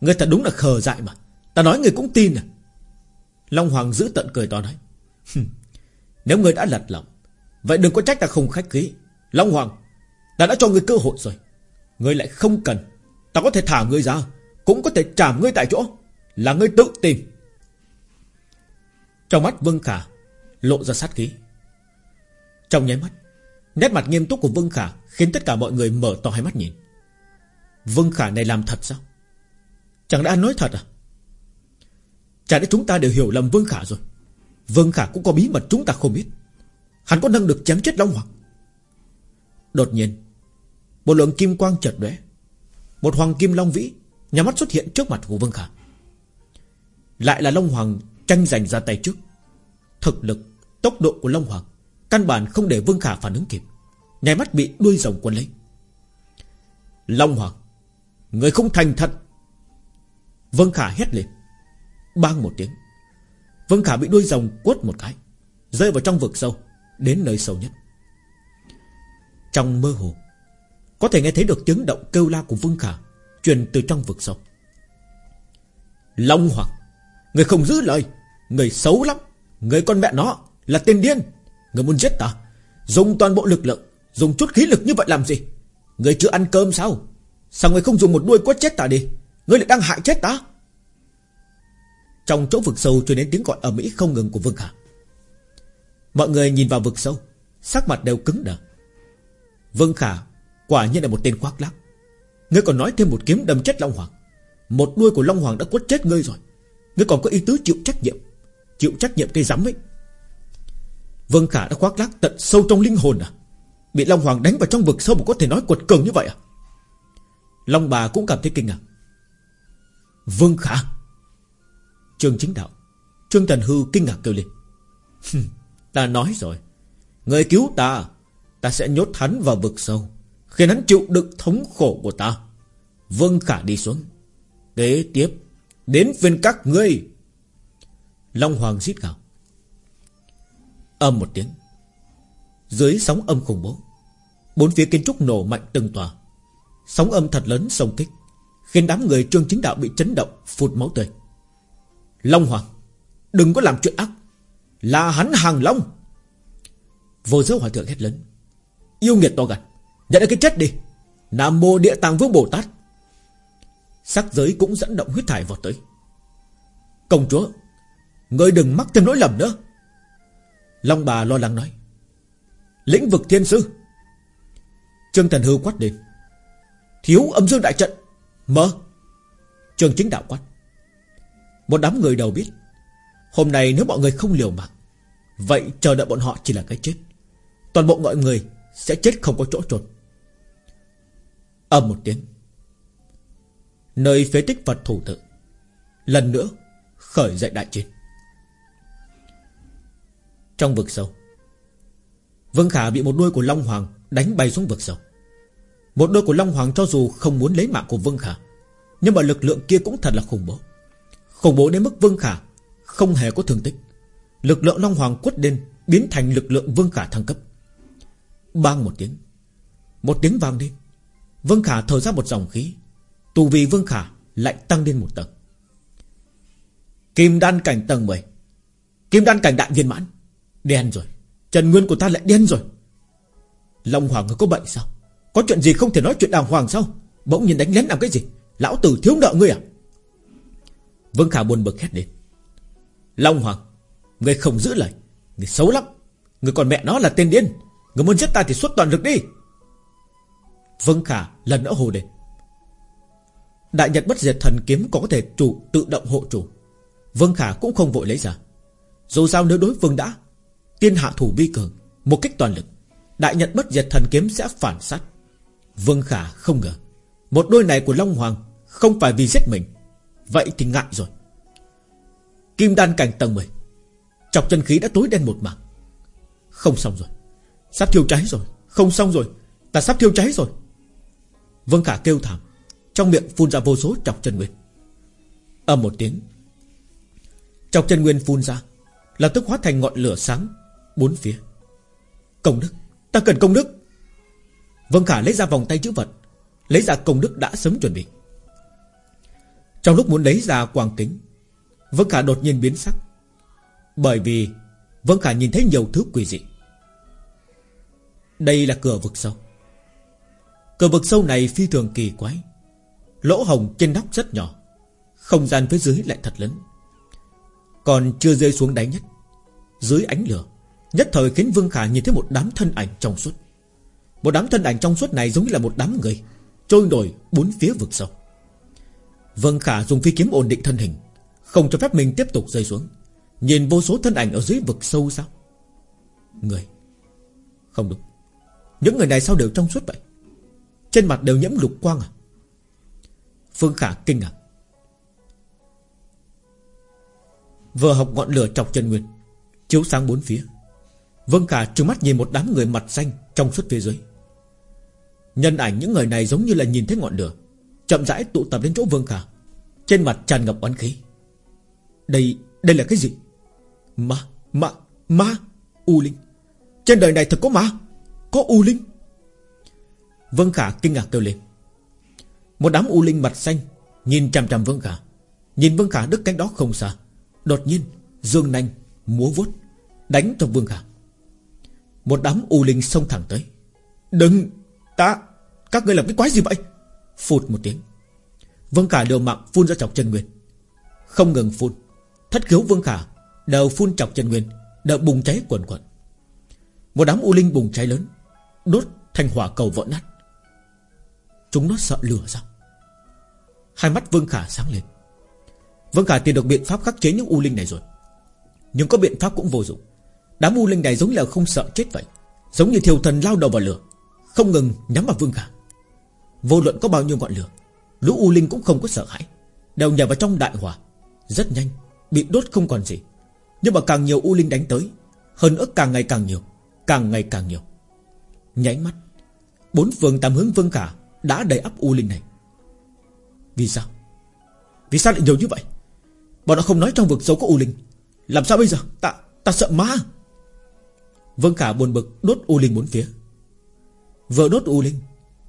Người thật đúng là khờ dại mà. Ta nói người cũng tin à. Long Hoàng giữ tận cười to nói. Nếu người đã lật lòng, Vậy đừng có trách ta không khách khí. Long Hoàng, Ta đã cho người cơ hội rồi. Người lại không cần, Ta có thể thả người ra, Cũng có thể trảm ngươi tại chỗ, Là ngươi tự tìm. Trong mắt Vương Khả Lộ ra sát khí. Trong nháy mắt, Nét mặt nghiêm túc của Vương Khả Khiến tất cả mọi người mở to hai mắt nhìn. Vương Khả này làm thật sao? Chẳng đã nói thật à? Chả lẽ chúng ta đều hiểu lầm Vương Khả rồi? Vương Khả cũng có bí mật chúng ta không biết. Hắn có năng được chém chết Long Hoàng. Đột nhiên, Một lượng kim quang chợt lóe. Một hoàng kim long vĩ, Nhà mắt xuất hiện trước mặt của Vương Khả. Lại là Long Hoàng tranh giành ra tay trước. Thực lực, Tốc độ của Long Hoàng Căn bản không để Vương Khả phản ứng kịp. Nhảy mắt bị đuôi rồng quân lấy. Long Hoàng, Người không thành thật. Vương Khả hét lên. Bang một tiếng. Vương Khả bị đuôi rồng quất một cái, Rơi vào trong vực sâu, Đến nơi sâu nhất. Trong mơ hồ, Có thể nghe thấy được tiếng động kêu la của Vương Khả Truyền từ trong vực sâu. Long Hoàng, Người không giữ lời, Người xấu lắm, Người con mẹ nó Là tên điên, Người muốn giết ta, Dùng toàn bộ lực lượng, Dùng chút khí lực như vậy làm gì? Người chưa ăn cơm sao? Sao người không dùng một đuôi quất chết ta đi? Người lại đang hại chết ta? Trong chỗ vực sâu truyền đến tiếng gọi ở Mỹ không ngừng của Vương Khả Mọi người nhìn vào vực sâu, Sắc mặt đều cứng đờ. Vương Khả quả nhiên là một tên khoác lác. Ngươi còn nói thêm một kiếm đâm chết Long Hoàng. Một đuôi của Long Hoàng đã quất chết ngươi rồi. Ngươi còn có ý tứ chịu trách nhiệm, Chịu trách nhiệm cây rắm ấy. Vương Khả đã khoác lác tận sâu trong linh hồn à? Bị Long Hoàng đánh vào trong vực sâu mà có thể nói quật cường như vậy à? Long bà cũng cảm thấy kinh ngạc. Vương Khả Trương chính đạo. Trương Thần Hư kinh ngạc kêu lên. Ta nói rồi. Người cứu ta Ta sẽ nhốt hắn vào vực sâu, Khiến hắn chịu đựng thống khổ của ta. Vương Khả đi xuống. Kế tiếp, Đến viên các ngươi. Long Hoàng giết gào. Âm một tiếng. Dưới sóng âm khủng bố, Bốn phía kiến trúc nổ mạnh từng tòa. Sóng âm thật lớn sông kích, Khiến đám người trương chính đạo bị chấn động Phụt máu tươi. Long Hoàng, Đừng có làm chuyện ác. Là hắn hàng Long. Vô giới hòa thượng hét lớn. Yêu nghiệt to gần Nhận cái chết đi. Nam mô địa tàng vương Bồ Tát. Sắc giới cũng dẫn động huyết thải vào tới. Công chúa, Ngươi đừng mắc thêm lỗi lầm nữa. Long bà lo lắng nói. Lĩnh vực thiên sư. Trương Thần Hư quát lên. Thiếu âm dương đại trận. Mở. Trường chính đạo quát. Một đám người đầu biết, Hôm nay nếu mọi người không liều mạng, Vậy chờ đợi bọn họ chỉ là cái chết. Toàn bộ mọi người sẽ chết không có chỗ trốn Âm một tiếng, Nơi phế tích Phật thủ tự, Lần nữa khởi dậy đại chiến. Trong vực sâu, Vương Khả bị một đuôi của Long Hoàng Đánh bay xuống vực sâu. Một đôi của Long Hoàng cho dù không muốn lấy mạng của Vương Khả, Nhưng mà lực lượng kia cũng thật là khủng bố. Khủng bố đến mức Vương Khả Không hề có thương tích. Lực lượng Long Hoàng quất lên Biến thành lực lượng Vương Khả thăng cấp. Bang một tiếng Một tiếng vang lên Vương Khả thở ra một dòng khí, Tù vì Vương Khả lại tăng lên một tầng. Kim đan cảnh tầng 10 Kim đan cảnh đại viên mãn, Đen rồi Trần Nguyên của ta lại đen rồi. Long Hoàng người có bệnh sao? Có chuyện gì không thể nói chuyện đàng hoàng sao? Bỗng nhiên đánh lén làm cái gì? Lão tử thiếu nợ ngươi à? Vương Khả buồn bực hét lên. Long Hoàng, Người không giữ lời, Người xấu lắm. Người còn mẹ nó là tên điên. Người muốn giết ta thì xuất toàn lực đi. Vương Khả lần nữa hồ lên Đại Nhật bất diệt thần kiếm có thể chủ, tự động hộ chủ. Vương Khả cũng không vội lấy ra. Dù sao nếu đối phương đã Tiên hạ thủ vi cường, Một kích toàn lực, Đại Nhật bất diệt thần kiếm sẽ phản sát. Vương Khả không ngờ, Một đôi này của Long Hoàng Không phải vì giết mình Vậy thì ngại rồi. Kim đan cảnh tầng 10 Chọc chân khí đã tối đen một mảng. Không xong rồi. Sắp thiêu cháy rồi. Không xong rồi. Ta sắp thiêu cháy rồi. Vương Khả kêu thảm. Trong miệng phun ra vô số chọc chân nguyên. Âm một tiếng. Chọc chân nguyên phun ra. Lập tức hóa thành ngọn lửa sáng. Bốn phía. Công đức. Ta cần công đức. Vương Khả lấy ra vòng tay chữ vật. Lấy ra công đức đã sớm chuẩn bị. Trong lúc muốn lấy ra quang kính, Vương Khả đột nhiên biến sắc. Bởi vì Vương Khả nhìn thấy nhiều thứ quỷ dị. Đây là cửa vực sâu. Cửa vực sâu này phi thường kỳ quái. Lỗ hồng trên nóc rất nhỏ, Không gian phía dưới lại thật lớn. Còn chưa rơi xuống đáy nhất, Dưới ánh lửa, Nhất thời khiến Vương Khả nhìn thấy một đám thân ảnh trong suốt. Một đám thân ảnh trong suốt này giống như là một đám người Trôi nổi bốn phía vực sâu. Vương Khả dùng phi kiếm ổn định thân hình, Không cho phép mình tiếp tục rơi xuống. Nhìn vô số thân ảnh ở dưới vực sâu sao? Người, Không đúng. Những người này sao đều trong suốt vậy? Trên mặt đều nhiễm lục quang à? Phương Khả kinh ngạc. Vừa học ngọn lửa chọc chân nguyên Chiếu sáng bốn phía. Vương Khả trừng mắt nhìn một đám người mặt xanh Trong suốt phía dưới. Nhân ảnh những người này giống như là nhìn thấy ngọn lửa. Chậm rãi tụ tập đến chỗ Vương Khả. Trên mặt tràn ngập oán khí. Đây, đây là cái gì? Ma, ma, ma U Linh. Trên đời này thật có ma? Có U Linh? Vương Khả kinh ngạc kêu lên. Một đám U Linh mặt xanh Nhìn chằm chằm Vương Khả. Nhìn Vương Khả đứt cánh đó không xa. Đột nhiên Dương nanh múa vuốt Đánh cho Vương Khả. Một đám U Linh xông thẳng tới. Đừng Ta Các ngươi làm cái quái gì vậy? Phụt một tiếng. Vương Khả đều mạng phun ra chọc chân nguyên. Không ngừng phun. Thất khiếu Vương Khả Đều phun chọc chân nguyên Đợi bùng cháy quần quần. Một đám U Linh bùng cháy lớn, Đốt thành hỏa cầu vỡ nát. Chúng nó sợ lửa sao? Hai mắt Vương Khả sáng lên. Vương Khả tìm được biện pháp khắc chế những U Linh này rồi. Nhưng có biện pháp cũng vô dụng. Đám U Linh này giống như là không sợ chết vậy. Giống như thiêu thần lao đầu vào lửa, Không ngừng nhắm vào Vương Khả. Vô luận có bao nhiêu ngọn lửa Lũ U Linh cũng không có sợ hãi. Đều nhảy vào trong đại hỏa Rất nhanh Bị đốt không còn gì. Nhưng mà càng nhiều U Linh đánh tới Hơn ức càng ngày càng nhiều Càng ngày càng nhiều. Nháy mắt Bốn phường tam hướng Vương cả Đã đầy ắp U Linh này. Vì sao? Vì sao lại nhiều như vậy? Bọn nó không nói trong vực sâu có U Linh. Làm sao bây giờ? Ta, ta sợ ma. Vương Khả buồn bực đốt U Linh bốn phía. Vừa đốt U Linh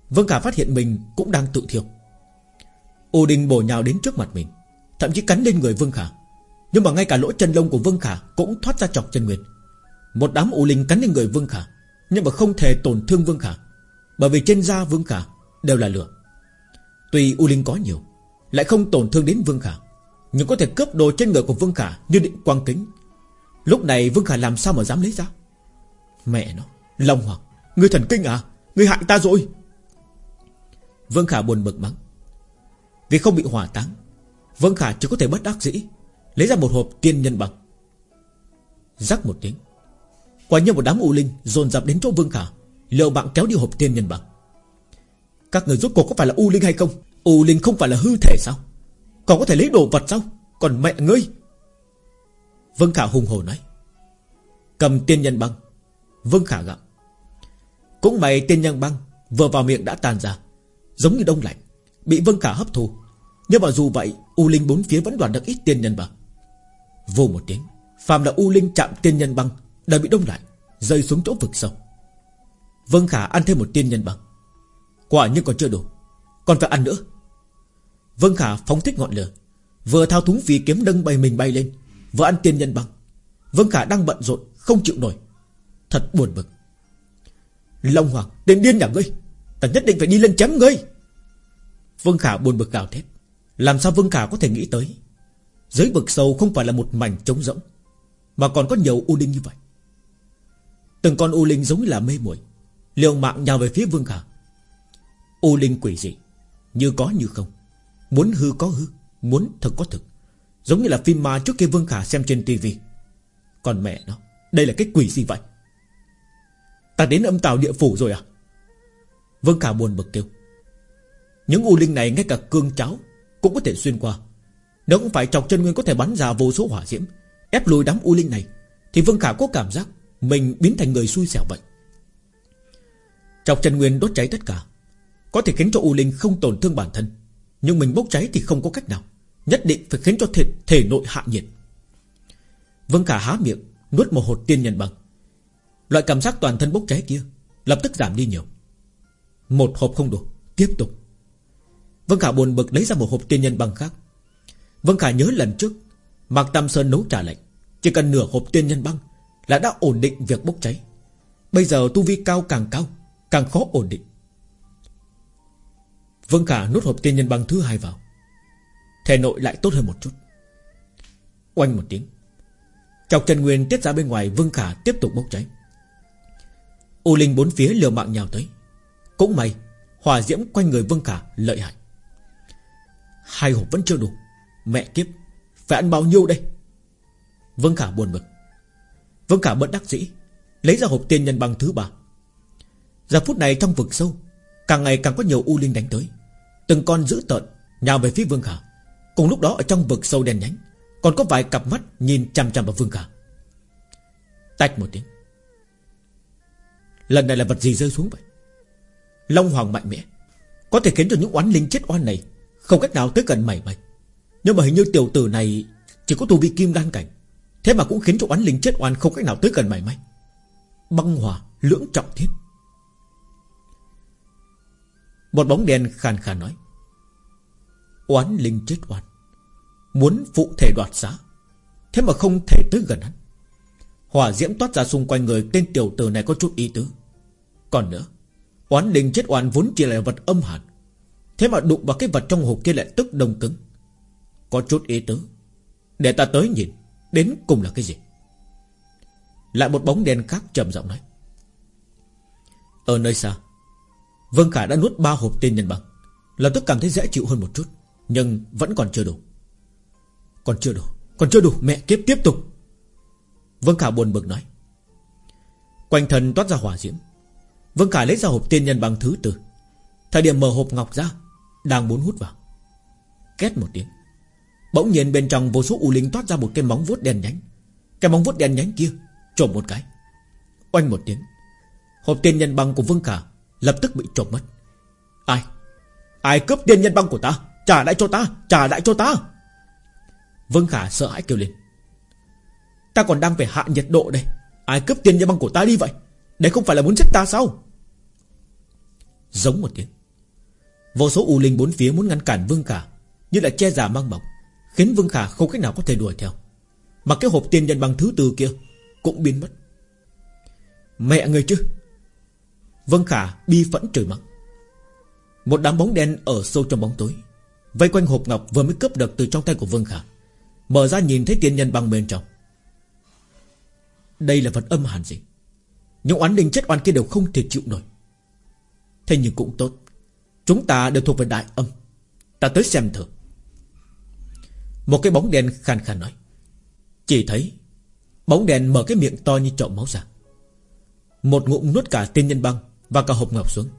vâng cả phát hiện mình cũng đang tự thiêu. U Linh bổ nhào đến trước mặt mình, Thậm chí cắn lên người Vương Khả. Nhưng mà ngay cả lỗ chân lông của Vương Khả Cũng thoát ra chọc chân Nguyên. Một đám U Linh cắn lên người Vương Khả, Nhưng mà không thể tổn thương Vương Khả, Bởi vì trên da Vương Khả đều là lửa. Tuy U Linh có nhiều, Lại không tổn thương đến Vương Khả, Nhưng có thể cướp đồ trên người của Vương Khả Như định quang kính. Lúc này Vương Khả làm sao mà dám lấy ra? Mẹ nó, Long Hoàng, Ngươi thần kinh à? Ngươi hại ta rồi. Vương Khả buồn bực mắng. Vì không bị hỏa táng, Vương Khả chỉ có thể bất đắc dĩ, Lấy ra một hộp tiên nhân bằng. Rắc một tiếng, Quả như một đám u linh dồn dập đến chỗ Vương Khả Liệu bạn kéo đi hộp tiên nhân bằng. Các người rốt cuộc có phải là U Linh hay không? U Linh không phải là hư thể sao? Còn có thể lấy đồ vật sao? Còn mẹ ngươi! Vương Khả hùng hồ nói. Cầm tiên nhân băng. Vương Khả gặm. Cũng mày tiên nhân băng Vừa vào miệng đã tan ra. Giống như đông lạnh, Bị Vương Khả hấp thu. Nhưng mà dù vậy, U Linh bốn phía vẫn đoàn được ít tiên nhân băng. Vô một tiếng Phạm là U Linh chạm tiên nhân băng Đã bị đông lạnh, Rơi xuống chỗ vực sâu. Vương Khả ăn thêm một tiên nhân băng. Quả nhưng còn chưa đủ, Còn phải ăn nữa. Vương Khả phóng thích ngọn lửa, Vừa thao túng vì kiếm nâng bay mình bay lên, Vừa ăn tiên nhân băng. Vương Khả đang bận rộn, Không chịu nổi. Thật buồn bực. Long Hoàng, Tên điên nhà ngươi! Ta nhất định phải đi lên chém ngươi. Vương Khả buồn bực gào thét. Làm sao Vương Khả có thể nghĩ tới? Dưới vực sâu không phải là một mảnh trống rỗng, Mà còn có nhiều u linh như vậy. Từng con u linh giống như là mê muội, liều mạng nhào về phía Vương Khả. U linh quỷ dị, Như có như không. Muốn hư có hư, Muốn thực có thực. Giống như là phim ma trước kia Vương Khả xem trên tivi Còn mẹ nó, Đây là cái quỷ gì vậy? Ta đến âm tàu địa phủ rồi à? Vương Khả buồn bực kêu. Những u linh này ngay cả cương cháo Cũng có thể xuyên qua. Nếu không phải chọc chân nguyên có thể bắn ra vô số hỏa diễm Ép lùi đám u linh này Thì Vương Khả có cảm giác Mình biến thành người xui xẻo vậy. Chọc chân nguyên đốt cháy tất cả Có thể khiến cho u linh không tổn thương bản thân Nhưng mình bốc cháy thì không có cách nào Nhất định phải khiến cho thể, thể nội hạ nhiệt. Vương Khả há miệng Nuốt một hột tiên nhân bằng Loại cảm giác toàn thân bốc cháy kia Lập tức giảm đi nhiều. Một hộp không đủ. Tiếp tục. Vương Khả buồn bực lấy ra một hộp tiên nhân băng khác. Vương Khả nhớ lần trước, Mạc Tam Sơn nấu trà lệnh Chỉ cần nửa hộp tiên nhân băng Là đã ổn định việc bốc cháy. Bây giờ tu vi cao càng cao, Càng khó ổn định. Vương Khả nút hộp tiên nhân băng thứ hai vào. Thể nội lại tốt hơn một chút. Oanh một tiếng. Chọc Trần Nguyên tiết ra bên ngoài Vương Khả tiếp tục bốc cháy. U Linh bốn phía liều mạng nhào tới. Cũng may, Hòa diễm quanh người Vương Khả lợi hại. Hai hộp vẫn chưa đủ. Mẹ kiếp, Phải ăn bao nhiêu đây? Vương Khả buồn bực. Vương Khả bất đắc dĩ, Lấy ra hộp tiên nhân băng thứ ba. Giờ phút này trong vực sâu, Càng ngày càng có nhiều u linh đánh tới. Từng con dữ tợn Nhào về phía Vương Khả Cùng lúc đó ở trong vực sâu đen nhánh, Còn có vài cặp mắt nhìn chằm chằm vào Vương Khả Tách một tiếng. Lần này là vật gì rơi xuống vậy? Long Hoàng mạnh mẽ. Có thể khiến cho những oán linh chết oan này Không cách nào tới gần mảy may. Nhưng mà hình như tiểu tử này Chỉ có tu vi kim đan cảnh, Thế mà cũng khiến cho oán linh chết oan không cách nào tới gần mảy may. Băng hòa lưỡng trọng thiết. Một bóng đen khàn khàn nói, Oán linh chết oan, Muốn phụ thể đoạt giá Thế mà không thể tới gần hắn. Hỏa diễm toát ra xung quanh người, Tên tiểu tử này có chút ý tứ. Còn nữa Oán linh chết oan vốn chỉ là vật âm hàn Thế mà đụng vào cái vật trong hộp kia lại tức đông cứng. Có chút ý tứ. Để ta tới nhìn, Đến cùng là cái gì? Lại một bóng đen khác trầm giọng nói. Ở nơi xa, Vương Khả đã nuốt ba hộp tên nhân bằng. Lập tức cảm thấy dễ chịu hơn một chút, Nhưng vẫn còn chưa đủ. Còn chưa đủ, Còn chưa đủ, mẹ kiếp tiếp tục. Vương Khả buồn bực nói. Quanh thân toát ra hỏa diễm. Vương Khả lấy ra hộp tiên nhân bằng thứ tư. Thời điểm mở hộp ngọc ra, Đang muốn hút vào. Két một tiếng, Bỗng nhiên bên trong vô số u linh toát ra một cái móng vuốt đen nhánh. Cái móng vuốt đen nhánh kia Trộm một cái. Oanh một tiếng, Hộp tiên nhân băng của Vương Khả Lập tức bị trộm mất. Ai? Ai cướp tiên nhân băng của ta? Trả lại cho ta, Trả lại cho ta. Vương Khả sợ hãi kêu lên. Ta còn đang phải hạ nhiệt độ đây. Ai cướp tiên nhân băng của ta đi vậy? Đây không phải là muốn giết ta sao? Giống một tiếng. Vô số u linh bốn phía muốn ngăn cản Vương Khả Như là che giả mang bọc Khiến Vương Khả không cách nào có thể đuổi theo. Mà cái hộp tiên nhân bằng thứ tư kia Cũng biến mất. Mẹ người chứ? Vương Khả bi phẫn trời mắng. Một đám bóng đen ở sâu trong bóng tối, Vây quanh hộp ngọc vừa mới cướp được từ trong tay của Vương Khả, Mở ra nhìn thấy tiên nhân bằng bên trong. Đây là vật âm hàn gì? Những oán linh chết oan kia đều không thể chịu nổi. Thế nhưng cũng tốt. Chúng ta đều thuộc về đại âm. Ta tới xem thử. Một cái bóng đen khàn khàn nói. Chỉ thấy, Bóng đen mở cái miệng to như chậu máu ra. Một ngụm nuốt cả tiên nhân băng Và cả hộp ngọc xuống.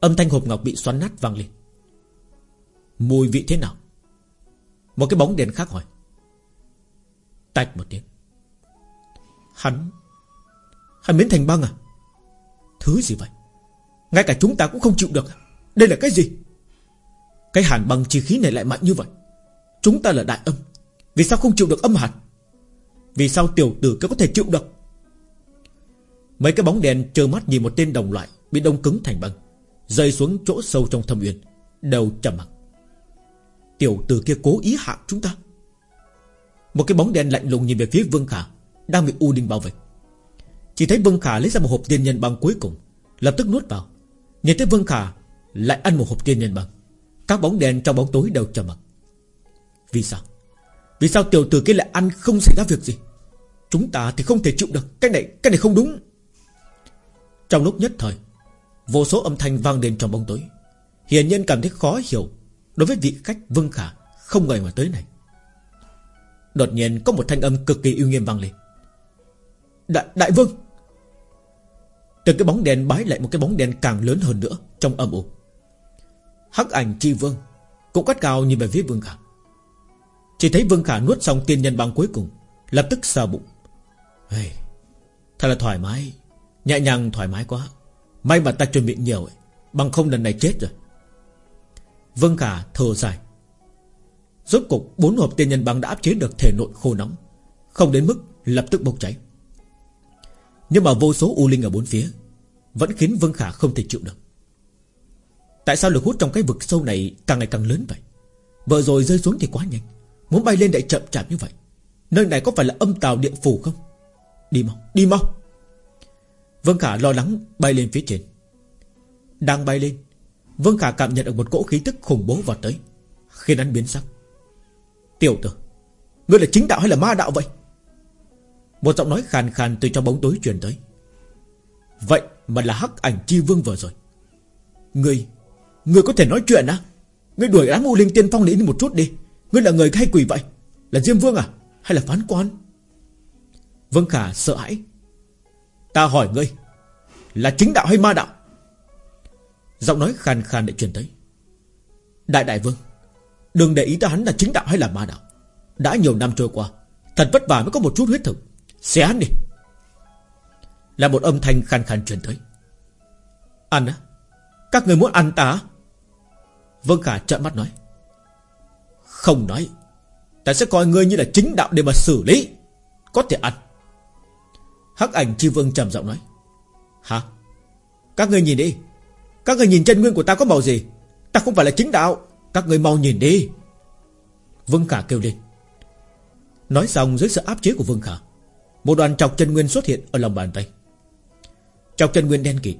Âm thanh hộp ngọc bị xoắn nát vang lên. Mùi vị thế nào? Một cái bóng đèn khác hỏi. Tạch một tiếng. Hắn Hắn biến thành băng à? Thứ gì vậy? Ngay cả chúng ta cũng không chịu được à? Đây là cái gì? Cái hàn băng chi khí này lại mạnh như vậy. Chúng ta là đại âm. Vì sao không chịu được âm hạt Vì sao tiểu tử cứ có thể chịu được? Mấy cái bóng đèn trơ mắt nhìn một tên đồng loại Bị đông cứng thành băng, Rơi xuống chỗ sâu trong thâm uyên, Đầu trầm mặc. Tiểu tử kia cố ý hạ chúng ta. Một cái bóng đen lạnh lùng nhìn về phía Vương Khả, Đang bị U Đinh bảo vệ chỉ thấy Vương Khả lấy ra một hộp tiên nhân băng cuối cùng Lập tức nuốt vào. Nhìn thấy Vương Khả lại ăn một hộp tiên nhân băng. Các bóng đèn trong bóng tối đều trầm mặc. Vì sao? Vì sao tiểu tử kia lại ăn không xảy ra việc gì? Chúng ta thì không thể chịu được Cái này, cái này không đúng. Trong lúc nhất thời Vô số âm thanh vang lên trong bóng tối. Hiển nhiên cảm thấy khó hiểu Đối với vị khách Vương Khả Không ngờ mà tới này. Đột nhiên có một thanh âm cực kỳ yêu nghiêm vang lên. Đại, đại vương! Từ cái bóng đèn bái lại một cái bóng đèn càng lớn hơn nữa Trong âm u. Hắc ảnh chi vương Cũng cắt cao nhìn về phía vương khả. Chỉ thấy vương khả nuốt xong tiên nhân băng cuối cùng Lập tức sờ bụng. Hey, Thật là thoải mái Nhẹ nhàng thoải mái quá. May mà ta chuẩn bị nhiều ấy Bằng không lần này chết rồi. Vương Khả thở dài. Rốt cục bốn hộp tiên nhân băng đã áp chế được thể nội khô nóng Không đến mức lập tức bốc cháy. Nhưng mà vô số u linh ở bốn phía Vẫn khiến Vương Khả không thể chịu được. Tại sao lực hút trong cái vực sâu này Càng ngày càng lớn vậy? Vừa rồi rơi xuống thì quá nhanh. Muốn bay lên lại chậm chạp như vậy. Nơi này có phải là âm tàu điện phủ không? Đi mau, đi mau. Vương Khả lo lắng bay lên phía trên. Đang bay lên Vương Khả cảm nhận được một cỗ khí tức khủng bố vào tới Khiến hắn biến sắc. Tiểu tử Ngươi là chính đạo hay là ma đạo vậy? Một giọng nói khàn khàn từ trong bóng tối truyền tới. Vậy mà là hắc ảnh chi vương vừa rồi. Ngươi Ngươi có thể nói chuyện á Ngươi đuổi đám u linh tiên phong đến một chút đi. Ngươi là người hay quỷ vậy? Là Diêm Vương à? Hay là phán quan? Vương Khả sợ hãi. Ta hỏi ngươi, Là chính đạo hay ma đạo? Giọng nói khàn khàn để truyền tới. Đại đại vương, Đừng để ý ta hắn là chính đạo hay là ma đạo. Đã nhiều năm trôi qua, Thật vất vả mới có một chút huyết thực. Xé hắn đi. Là một âm thanh khàn khàn truyền tới. Ăn á, Các người muốn ăn ta Vương Khả trợn mắt nói. Không nói, Ta sẽ coi ngươi như là chính đạo để mà xử lý. Có thể ăn. Hắc ảnh chi vương trầm giọng nói. Hả? Các người nhìn đi. Các người nhìn chân nguyên của ta có màu gì? Ta không phải là chính đạo. Các người mau nhìn đi. Vương Khả kêu lên. Nói xong, dưới sự áp chế của Vương Khả một đoàn chọc chân nguyên xuất hiện ở lòng bàn tay. Chọc chân nguyên đen kịt,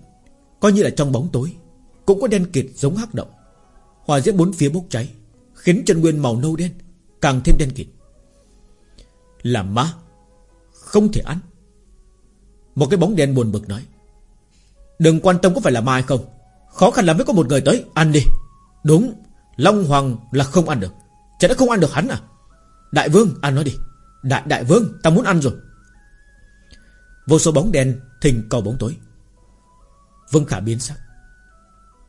Coi như là trong bóng tối, Cũng có đen kịt giống hắc động. Hòa diễm bốn phía bốc cháy, Khiến chân nguyên màu nâu đen Càng thêm đen kịt. Là ma, Không thể ăn. Một cái bóng đen buồn bực nói, Đừng quan tâm có phải là ma hay không, Khó khăn lắm mới có một người tới, Ăn đi. Đúng, Long Hoàng là không ăn được, Chả đã không ăn được hắn à? Đại Vương, ăn nó đi. Đại Đại Vương, ta muốn ăn rồi. Vô số bóng đen thình cầu bóng tối. Vương Khả biến sắc.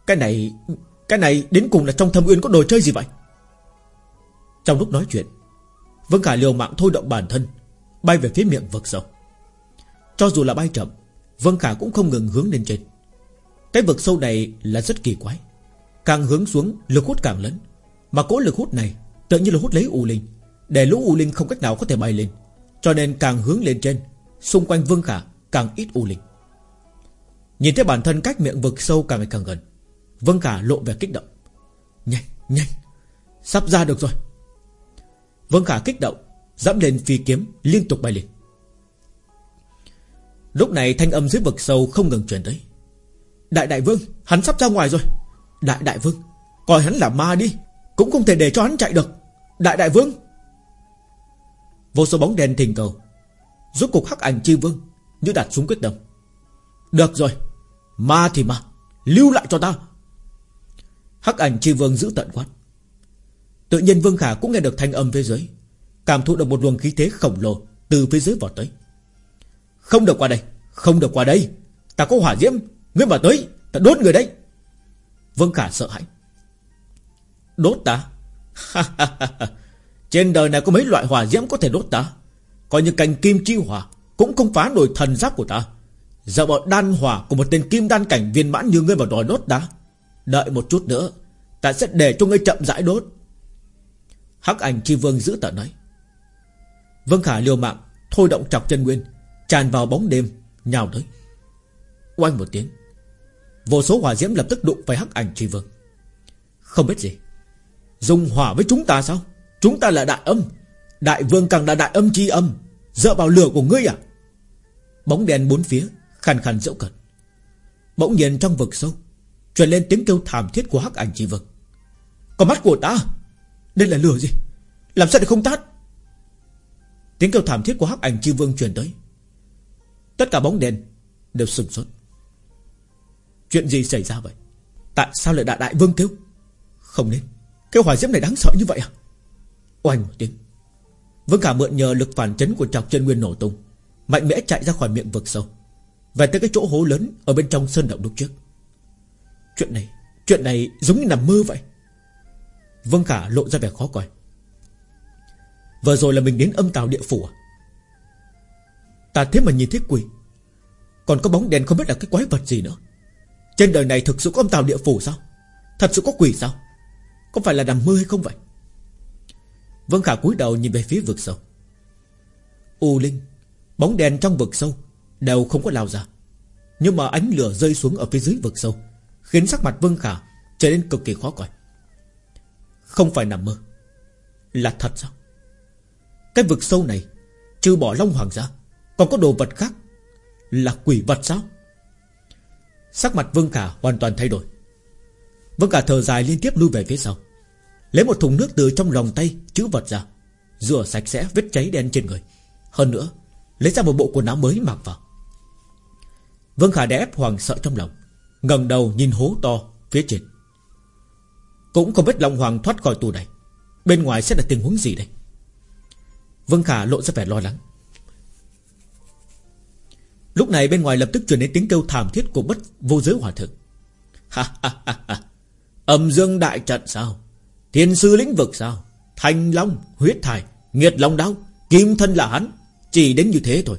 Cái này Cái này đến cùng là trong thâm uyên có đồ chơi gì vậy? Trong lúc nói chuyện, Vương Khả liều mạng thôi động bản thân, Bay về phía miệng vực sâu. Cho dù là bay chậm Vân Khả cũng không ngừng hướng lên trên. Cái vực sâu này là rất kỳ quái. Càng hướng xuống, lực hút càng lớn. Mà cỗ lực hút này, Tự như là hút lấy U Linh, Để lũ U Linh không cách nào có thể bay lên. Cho nên càng hướng lên trên Xung quanh Vương Khả càng ít U Linh. Nhìn thấy bản thân cách miệng vực sâu càng ngày càng gần Vương Khả lộ vẻ kích động. Nhanh, nhanh Sắp ra được rồi. Vương Khả kích động Dẫm lên phi kiếm liên tục bay lên. Lúc này thanh âm dưới vực sâu không ngừng truyền tới. Đại đại vương Hắn sắp ra ngoài rồi. Đại đại vương Coi hắn là ma đi Cũng không thể để cho hắn chạy được. Đại đại vương. Vô số bóng đèn thình cầu Rốt cục hắc ảnh chi vương Như đặt xuống quyết tâm. Được rồi, Ma thì ma, Lưu lại cho ta. Hắc ảnh chi vương giữ tận quát. Tự nhiên vương khả cũng nghe được thanh âm phía dưới, Cảm thụ được một luồng khí thế khổng lồ Từ phía dưới vọt tới. Không được qua đây, Không được qua đây. Ta có hỏa diễm, Ngươi mà tới, Ta đốt người đấy. Vương Khả sợ hãi. Đốt ta? Trên đời này có mấy loại hỏa diễm có thể đốt ta? Coi như cành kim chi hỏa Cũng không phá nổi thần giáp của ta. Giờ bọn đan hỏa của một tên kim đan cảnh viên mãn như ngươi vào đòi đốt đã. Đợi một chút nữa, Ta sẽ để cho ngươi chậm rãi đốt. Hắc ảnh chi vương giữ tợn nói. Vương Khả liều mạng, Thôi động chọc chân nguyên, Tràn vào bóng đêm, Nhào tới. Oanh một tiếng, Vô số hỏa diễm lập tức đụng phải hắc ảnh chi vương. Không biết gì. Dùng hỏa với chúng ta sao? Chúng ta là đại âm. Đại vương càng là đại âm chi âm. Dựa vào lửa của ngươi à? Bóng đèn bốn phía, Khàn khàn dẫu cận. Bỗng nhiên trong vực sâu, Truyền lên tiếng kêu thảm thiết của hắc ảnh chi vương Còn mắt của ta, Đây là lửa gì? Làm sao để không tắt Tiếng kêu thảm thiết của hắc ảnh chi vương truyền tới. Tất cả bóng đèn Đều sừng sốt. Chuyện gì xảy ra vậy? Tại sao lại đại đại vương kêu? Không nên. Cái hỏa diễm này đáng sợ như vậy à? Oanh một tiếng. Vương Khả mượn nhờ lực phản chấn của trọc chân nguyên nổ tung, Mạnh mẽ chạy ra khỏi miệng vực sâu, Về tới cái chỗ hố lớn Ở bên trong sơn động lúc trước. Chuyện này Chuyện này giống như nằm mơ vậy. Vương Khả lộ ra vẻ khó coi. Vừa rồi là mình đến âm tào địa phủ à? Ta thế mà nhìn thấy quỷ. Còn có bóng đèn không biết là cái quái vật gì nữa. Trên đời này thực sự có âm tào địa phủ sao? Thật sự có quỷ sao? Có phải là nằm mơ hay không vậy? Vân Khả cúi đầu nhìn về phía vực sâu. U Linh, Bóng đèn trong vực sâu Đều không có lao ra. Nhưng mà ánh lửa rơi xuống ở phía dưới vực sâu, Khiến sắc mặt Vân Khả trở nên cực kỳ khó coi. Không phải nằm mơ, Là thật sao? Cái vực sâu này, Trừ bỏ Long Hoàng ra, Còn có đồ vật khác Là quỷ vật sao? Sắc mặt Vương Khả hoàn toàn thay đổi. Vương Khả thở dài liên tiếp lui về phía sau. Lấy một thùng nước từ trong lòng tay, Chữ vật ra. Rửa sạch sẽ vết cháy đen trên người. Hơn nữa, Lấy ra một bộ quần áo mới mặc vào. Vương Khả đè ép hoàng sợ trong lòng, ngẩng đầu nhìn hố to phía trên. Cũng không biết Long Hoàng thoát khỏi tù này, Bên ngoài sẽ là tình huống gì đây? Vương Khả lộ ra vẻ lo lắng. Lúc này bên ngoài lập tức truyền đến tiếng kêu thảm thiết của bất vô giới hòa thượng. Ha ha ha ha. Âm dương đại trận sao? Thiên sư lĩnh vực sao? Thanh long, huyết thải, nghiệt long đau Kim thân là hắn. Chỉ đến như thế thôi.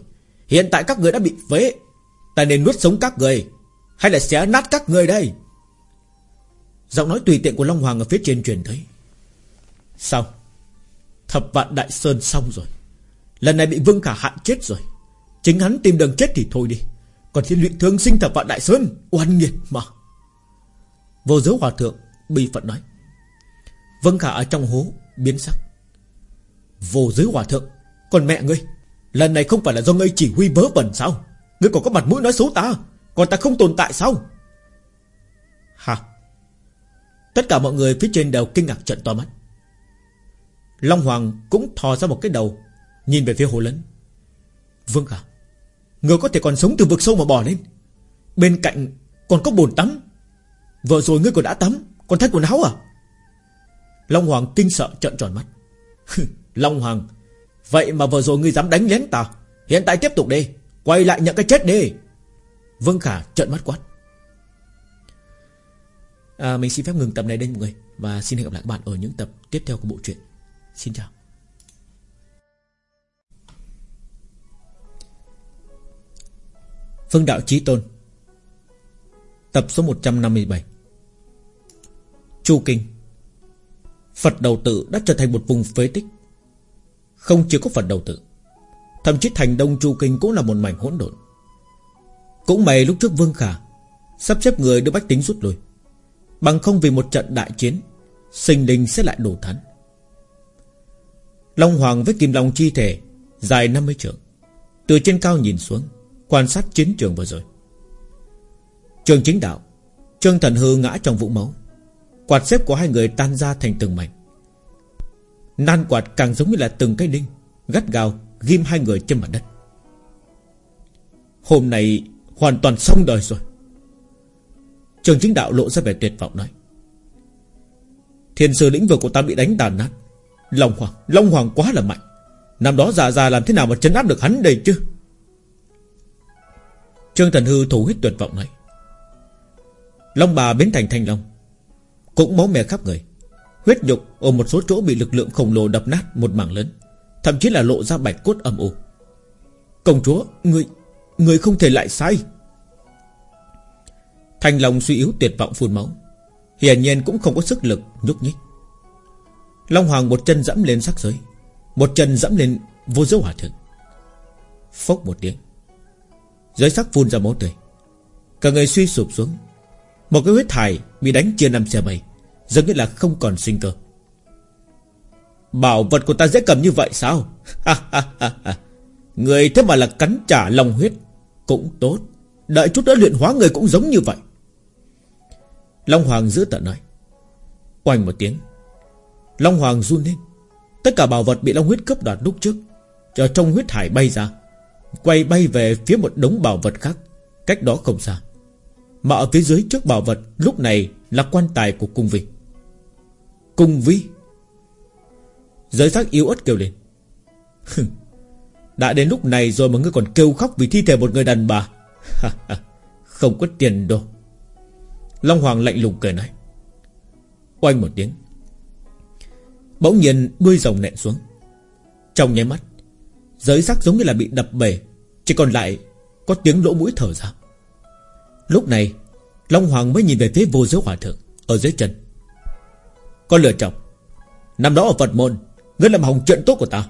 Hiện tại các người đã bị phế. Ta nên nuốt sống các người. Hay là xé nát các người đây? Giọng nói tùy tiện của Long Hoàng ở phía trên truyền thấy. Sao Thập vạn đại sơn xong rồi. Lần này bị Vương Khả hạn chết rồi. Chính hắn tìm đường chết thì thôi đi. Còn thiên luyện thương sinh thập vạn đại sơn Oan nghiệt mà. Vô giới hòa thượng Bi phận nói. Vân Khả ở trong hố biến sắc. Vô giới hòa thượng Còn mẹ ngươi, Lần này không phải là do ngươi chỉ huy vớ vẩn sao? Ngươi còn có mặt mũi nói xấu ta, Còn ta không tồn tại sao? Hả Tất cả mọi người phía trên đều kinh ngạc trận to mắt. Long Hoàng cũng thò ra một cái đầu, Nhìn về phía hồ lớn. Vương Khả Người có thể còn sống từ vực sâu mà bò lên. Bên cạnh còn có bồn tắm. Vừa rồi ngươi còn đã tắm, Còn thay quần áo à? Long Hoàng kinh sợ trợn tròn mắt. Long Hoàng Vậy mà vừa rồi ngươi dám đánh lén ta Hiện tại tiếp tục đi Quay lại nhận cái chết đi. Vương Khả trợn mắt quát. À, Mình xin phép ngừng tập này đây mọi người Và xin hẹn gặp lại các bạn ở những tập tiếp theo của bộ truyện. Xin chào. Phương Đạo Chí Tôn Tập số 157 Chu Kinh. Phật đầu tự đã trở thành một vùng phế tích. Không chỉ có Phật đầu tự, Thậm chí thành Đông Chu Kinh cũng là một mảnh hỗn độn. Cũng may lúc trước Vương Khả Sắp xếp người đưa bách tính rút lui, Bằng không vì một trận đại chiến, Sinh linh sẽ lại đổ thắn Long Hoàng với Kim Long chi thể Dài 50 trượng, Từ trên cao nhìn xuống, Quan sát chiến trường vừa rồi. Trường chính đạo, Trương Thần Hư ngã trong vũng máu. Quạt xếp của hai người tan ra thành từng mảnh. Nan quạt càng giống như là từng cái đinh, Gắt gao ghim hai người trên mặt đất. Hôm nay Hoàn toàn xong đời rồi. Trường chính đạo lộ ra vẻ tuyệt vọng nói. Thiên sư lĩnh vực của ta bị đánh tàn nát. Long Hoàng Long Hoàng quá là mạnh. Năm đó già già làm thế nào mà chấn áp được hắn đây chứ? Trương Thần Hư thủ hít tuyệt vọng nói. Long bà biến thành thanh long. Cũng máu me khắp người. Huyết nhục ở một số chỗ bị lực lượng khổng lồ đập nát một mảng lớn, Thậm chí là lộ ra bạch cốt âm u. Công chúa, Người Người không thể lại sai. Thanh Long suy yếu tuyệt vọng phun máu. Hiển nhiên cũng không có sức lực nhúc nhích. Long Hoàng một chân dẫm lên sắc giới, Một chân dẫm lên vô dấu hỏa thượng. Phốc một tiếng, Giới sắc phun ra máu tươi. Cả người suy sụp xuống một cái huyết thải bị đánh chia năm xe bảy, Giống như là không còn sinh cơ. Bảo vật của ta dễ cầm như vậy sao? Người thế mà là cắn trả lòng huyết Cũng tốt. Đợi chút nữa luyện hóa người cũng giống như vậy. Long Hoàng giữ tận nói. Oanh một tiếng. Long Hoàng run lên. Tất cả bảo vật bị Long huyết cướp đoạt lúc trước Chờ trong huyết hải bay ra, Quay bay về phía một đống bảo vật khác, Cách đó không xa. Mà ở phía dưới trước bảo vật Lúc này là quan tài của cung vi. Cung vi? Giới sắc yếu ớt kêu lên. Đã đến lúc này rồi mà ngươi còn kêu khóc Vì thi thể một người đàn bà. Không có tiền đồ Long Hoàng lạnh lùng cười nói. Oanh một tiếng. Bỗng nhiên đuôi rồng nện xuống. Trong nháy mắt, Giới sắc giống như là bị đập bể, Chỉ còn lại có tiếng lỗ mũi thở ra. Lúc này, Long Hoàng mới nhìn về phía vô giới hòa thượng, Ở dưới chân. Con lựa chồng Năm đó ở Phật môn, Ngươi làm hỏng chuyện tốt của ta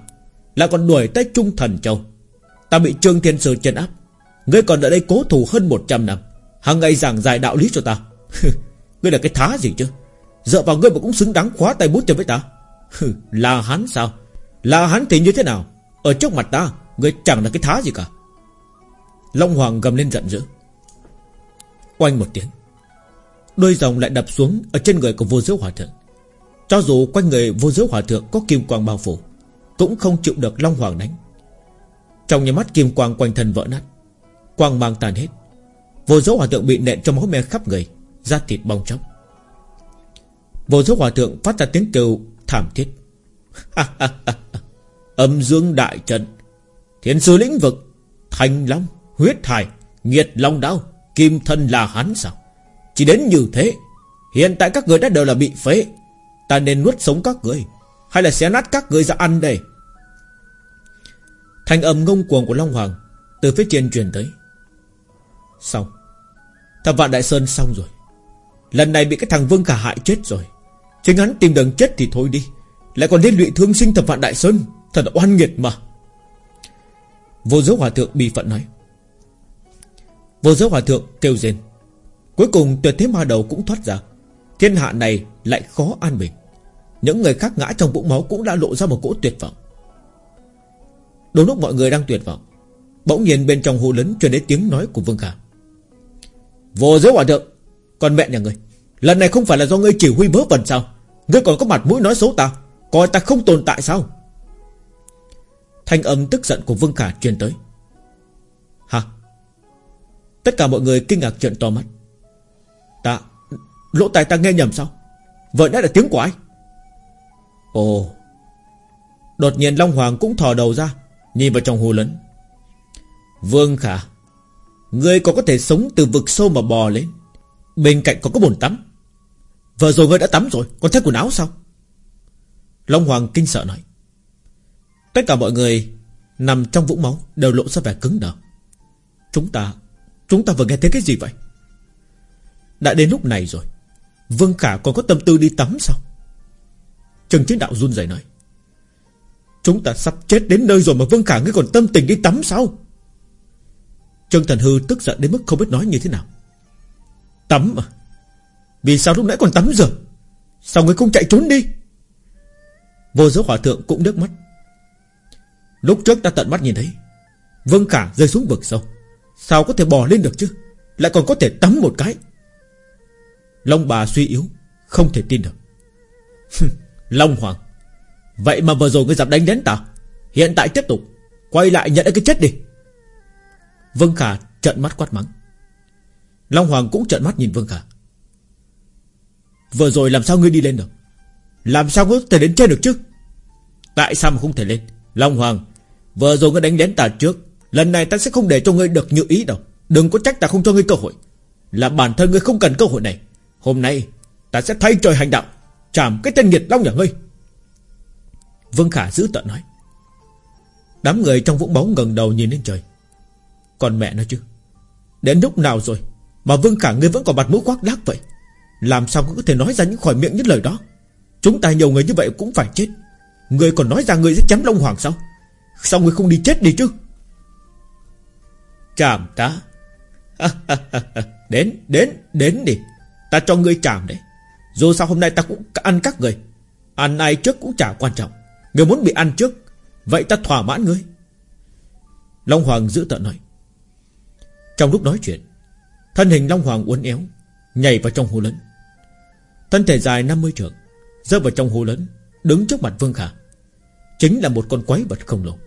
Lại còn đuổi tới Trung Thần Châu. Ta bị Trương Thiên Sư chân áp, Ngươi còn ở đây cố thủ hơn 100 năm hàng ngày giảng giải đạo lý cho ta. Ngươi là cái thá gì chứ? Dựa vào ngươi mà cũng xứng đáng khóa tay bút cho với ta. Là hắn sao? Là hắn thì như thế nào? Ở trước mặt ta, Ngươi chẳng là cái thá gì cả. Long Hoàng gầm lên giận dữ. Oanh một tiếng, Đôi dòng lại đập xuống Ở trên người của vô giới hòa thượng. Cho dù quanh người vô giới hòa thượng có kim quang bao phủ, Cũng không chịu được Long Hoàng đánh. Trong nhà mắt kim quang quanh thân vỡ nát, Quang mang tàn hết. Vô giới hòa thượng bị nện trong máu me khắp người, Da thịt bong chóc. Vô giới hòa thượng phát ra tiếng kêu thảm thiết. Âm dương đại trận, Thiên sư lĩnh vực Thành long, Huyết thải Nghiệt long đao. Kim thân là hắn sao? Chỉ đến như thế, Hiện tại các người đã đều là bị phế. Ta nên nuốt sống các người, Hay là xé nát các người ra ăn đây? Thành âm ngông cuồng của Long Hoàng Từ phía trên truyền tới. Xong, Thập vạn Đại Sơn xong rồi. Lần này bị cái thằng Vương Khả hại chết rồi. Chính hắn tìm đường chết thì thôi đi. Lại còn liên lụy thương sinh thập vạn Đại Sơn, Thật oan nghiệt mà. Vô giới hòa thượng bi phận nói Vô giới hòa thượng kêu rên. Cuối cùng tuyệt thế ma đầu cũng thoát ra. Thiên hạ này lại khó an bình. Những người khác ngã trong vũng máu Cũng đã lộ ra một cỗ tuyệt vọng. Đúng lúc mọi người đang tuyệt vọng, Bỗng nhiên bên trong hồ lớn truyền đến tiếng nói của Vương Khả. Vô giới hòa thượng Còn mẹ nhà ngươi, Lần này không phải là do ngươi chỉ huy vớ vẩn sao? Ngươi còn có mặt mũi nói xấu ta, Coi ta không tồn tại sao? Thanh âm tức giận của Vương Khả truyền tới. Hả Tất cả mọi người kinh ngạc trợn to mắt. Ta, Lỗ tai ta nghe nhầm sao? Vậy đã là tiếng của ai? Ồ. Đột nhiên Long Hoàng cũng thò đầu ra, Nhìn vào trong hồ lớn. Vương Khả, Ngươi còn có thể sống từ vực sâu mà bò lên. Bên cạnh còn có bồn tắm. Vừa rồi ngươi đã tắm rồi, Còn thay quần áo sao? Long Hoàng kinh sợ nói. Tất cả mọi người Nằm trong vũng máu Đều lộ ra vẻ cứng đờ. Chúng ta Chúng ta vừa nghe thấy cái gì vậy? Đã đến lúc này rồi. Vương Khả còn có tâm tư đi tắm sao? Trần Chiến Đạo run rẩy nói. Chúng ta sắp chết đến nơi rồi mà Vương Khả ngươi còn tâm tình đi tắm sao? Trần Thần Hư tức giận đến mức không biết nói như thế nào. Tắm à? Vì sao lúc nãy còn tắm giờ Sao ngươi không chạy trốn đi? Vô giới hòa thượng cũng nước mắt. Lúc trước ta tận mắt nhìn thấy, Vương Khả rơi xuống vực sâu. Sao có thể bò lên được chứ? Lại còn có thể tắm một cái. Long bà suy yếu, Không thể tin được. Long Hoàng, Vậy mà vừa rồi ngươi dám đánh đến ta. Hiện tại tiếp tục, Quay lại nhận cái chết đi. Vương Khả trợn mắt quát mắng. Long Hoàng cũng trợn mắt nhìn Vương Khả. Vừa rồi làm sao ngươi đi lên được? Làm sao có thể đến trên được chứ? Tại sao mà không thể lên? Long Hoàng, Vừa rồi ngươi đánh đến ta trước Lần này ta sẽ không để cho ngươi được như ý đâu. Đừng có trách ta không cho ngươi cơ hội. Là bản thân ngươi không cần cơ hội này. Hôm nay, Ta sẽ thay trời hành đạo Chảm cái tên nghiệt long nhà ngươi. Vương Khả giữ tận nói. Đám người trong vũng bóng ngẩng đầu nhìn lên trời. Còn mẹ nó chứ? Đến lúc nào rồi Mà Vương Khả ngươi vẫn còn mặt mũi khoác lác vậy? Làm sao có thể nói ra những khỏi miệng những lời đó? Chúng ta nhiều người như vậy cũng phải chết. Người còn nói ra người sẽ chém Long Hoàng sao? Sao người không đi chết đi chứ? Chạm ta. Đến đến đến đi. Ta cho ngươi chạm đấy. Dù sao hôm nay ta cũng ăn các người. Ăn ai trước cũng chả quan trọng. Người muốn bị ăn trước, Vậy ta thỏa mãn ngươi. Long Hoàng giữ tợn nói. Trong lúc nói chuyện, Thân hình Long Hoàng uốn éo, Nhảy vào trong hồ lớn. Thân thể dài 50 trượng, Rơi vào trong hồ lớn, Đứng trước mặt Vương Khả. Chính là một con quái vật khổng lồ.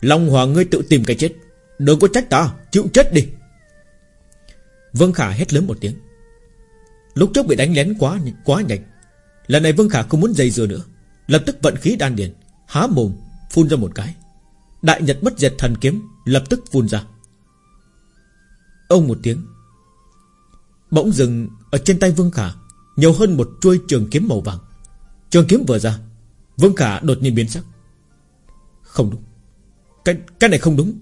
Long Hoàng, ngươi tự tìm cái chết. Đừng có trách ta Chịu chết đi. Vương Khả hét lớn một tiếng. Lúc trước bị đánh lén quá quá nhanh. Lần này Vương Khả không muốn dây dưa nữa. Lập tức vận khí đan điền Há mồm phun ra một cái. Đại Nhật bất diệt thần kiếm Lập tức phun ra. Ông một tiếng. Bỗng dừng ở trên tay Vương Khả Nhiều hơn một chuôi trường kiếm màu vàng. Trường kiếm vừa ra Vương Khả đột nhiên biến sắc. Không đúng. Cái, cái này không đúng.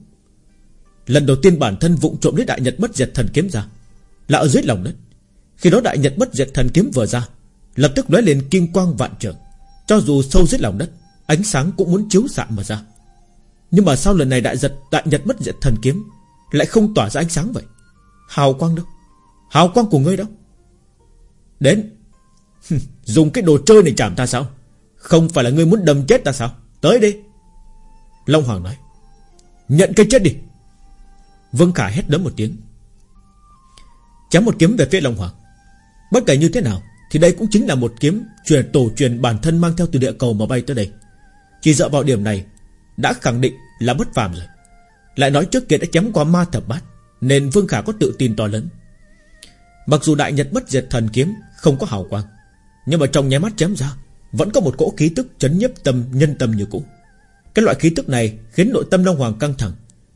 Lần đầu tiên bản thân vụng trộm lấy đại nhật bất diệt thần kiếm ra. Là ở dưới lòng đất. Khi đó đại nhật bất diệt thần kiếm vừa ra, Lập tức lóe lên kim quang vạn trường. Cho dù sâu dưới lòng đất, Ánh sáng cũng muốn chiếu xạ mà ra. Nhưng mà sao lần này đại giật, đại nhật bất diệt thần kiếm Lại không tỏa ra ánh sáng vậy. Hào quang đâu? Hào quang của ngươi đâu? Đến. Dùng cái đồ chơi này chạm ta sao? Không phải là ngươi muốn đâm chết ta sao? Tới đi. Long Hoàng nói. Nhận cái chết đi. Vân Khả hét đấm một tiếng. Chém một kiếm về phía Long Hoàng. Bất kể như thế nào, Thì đây cũng chính là một kiếm truyền tổ truyền bản thân mang theo từ địa cầu mà bay tới đây. Chỉ dựa vào điểm này, Đã khẳng định là bất phàm rồi. Lại nói trước kia đã chém qua ma thập bát, Nên Vương Khả có tự tin to lớn. Mặc dù đại nhật bất diệt thần kiếm Không có hào quang, Nhưng mà trong nháy mắt chém ra, Vẫn có một cỗ khí tức chấn nhiếp tâm, nhân tâm như cũ. Cái loại khí tức này Khiến nội tâm Long Hoàng căng thẳng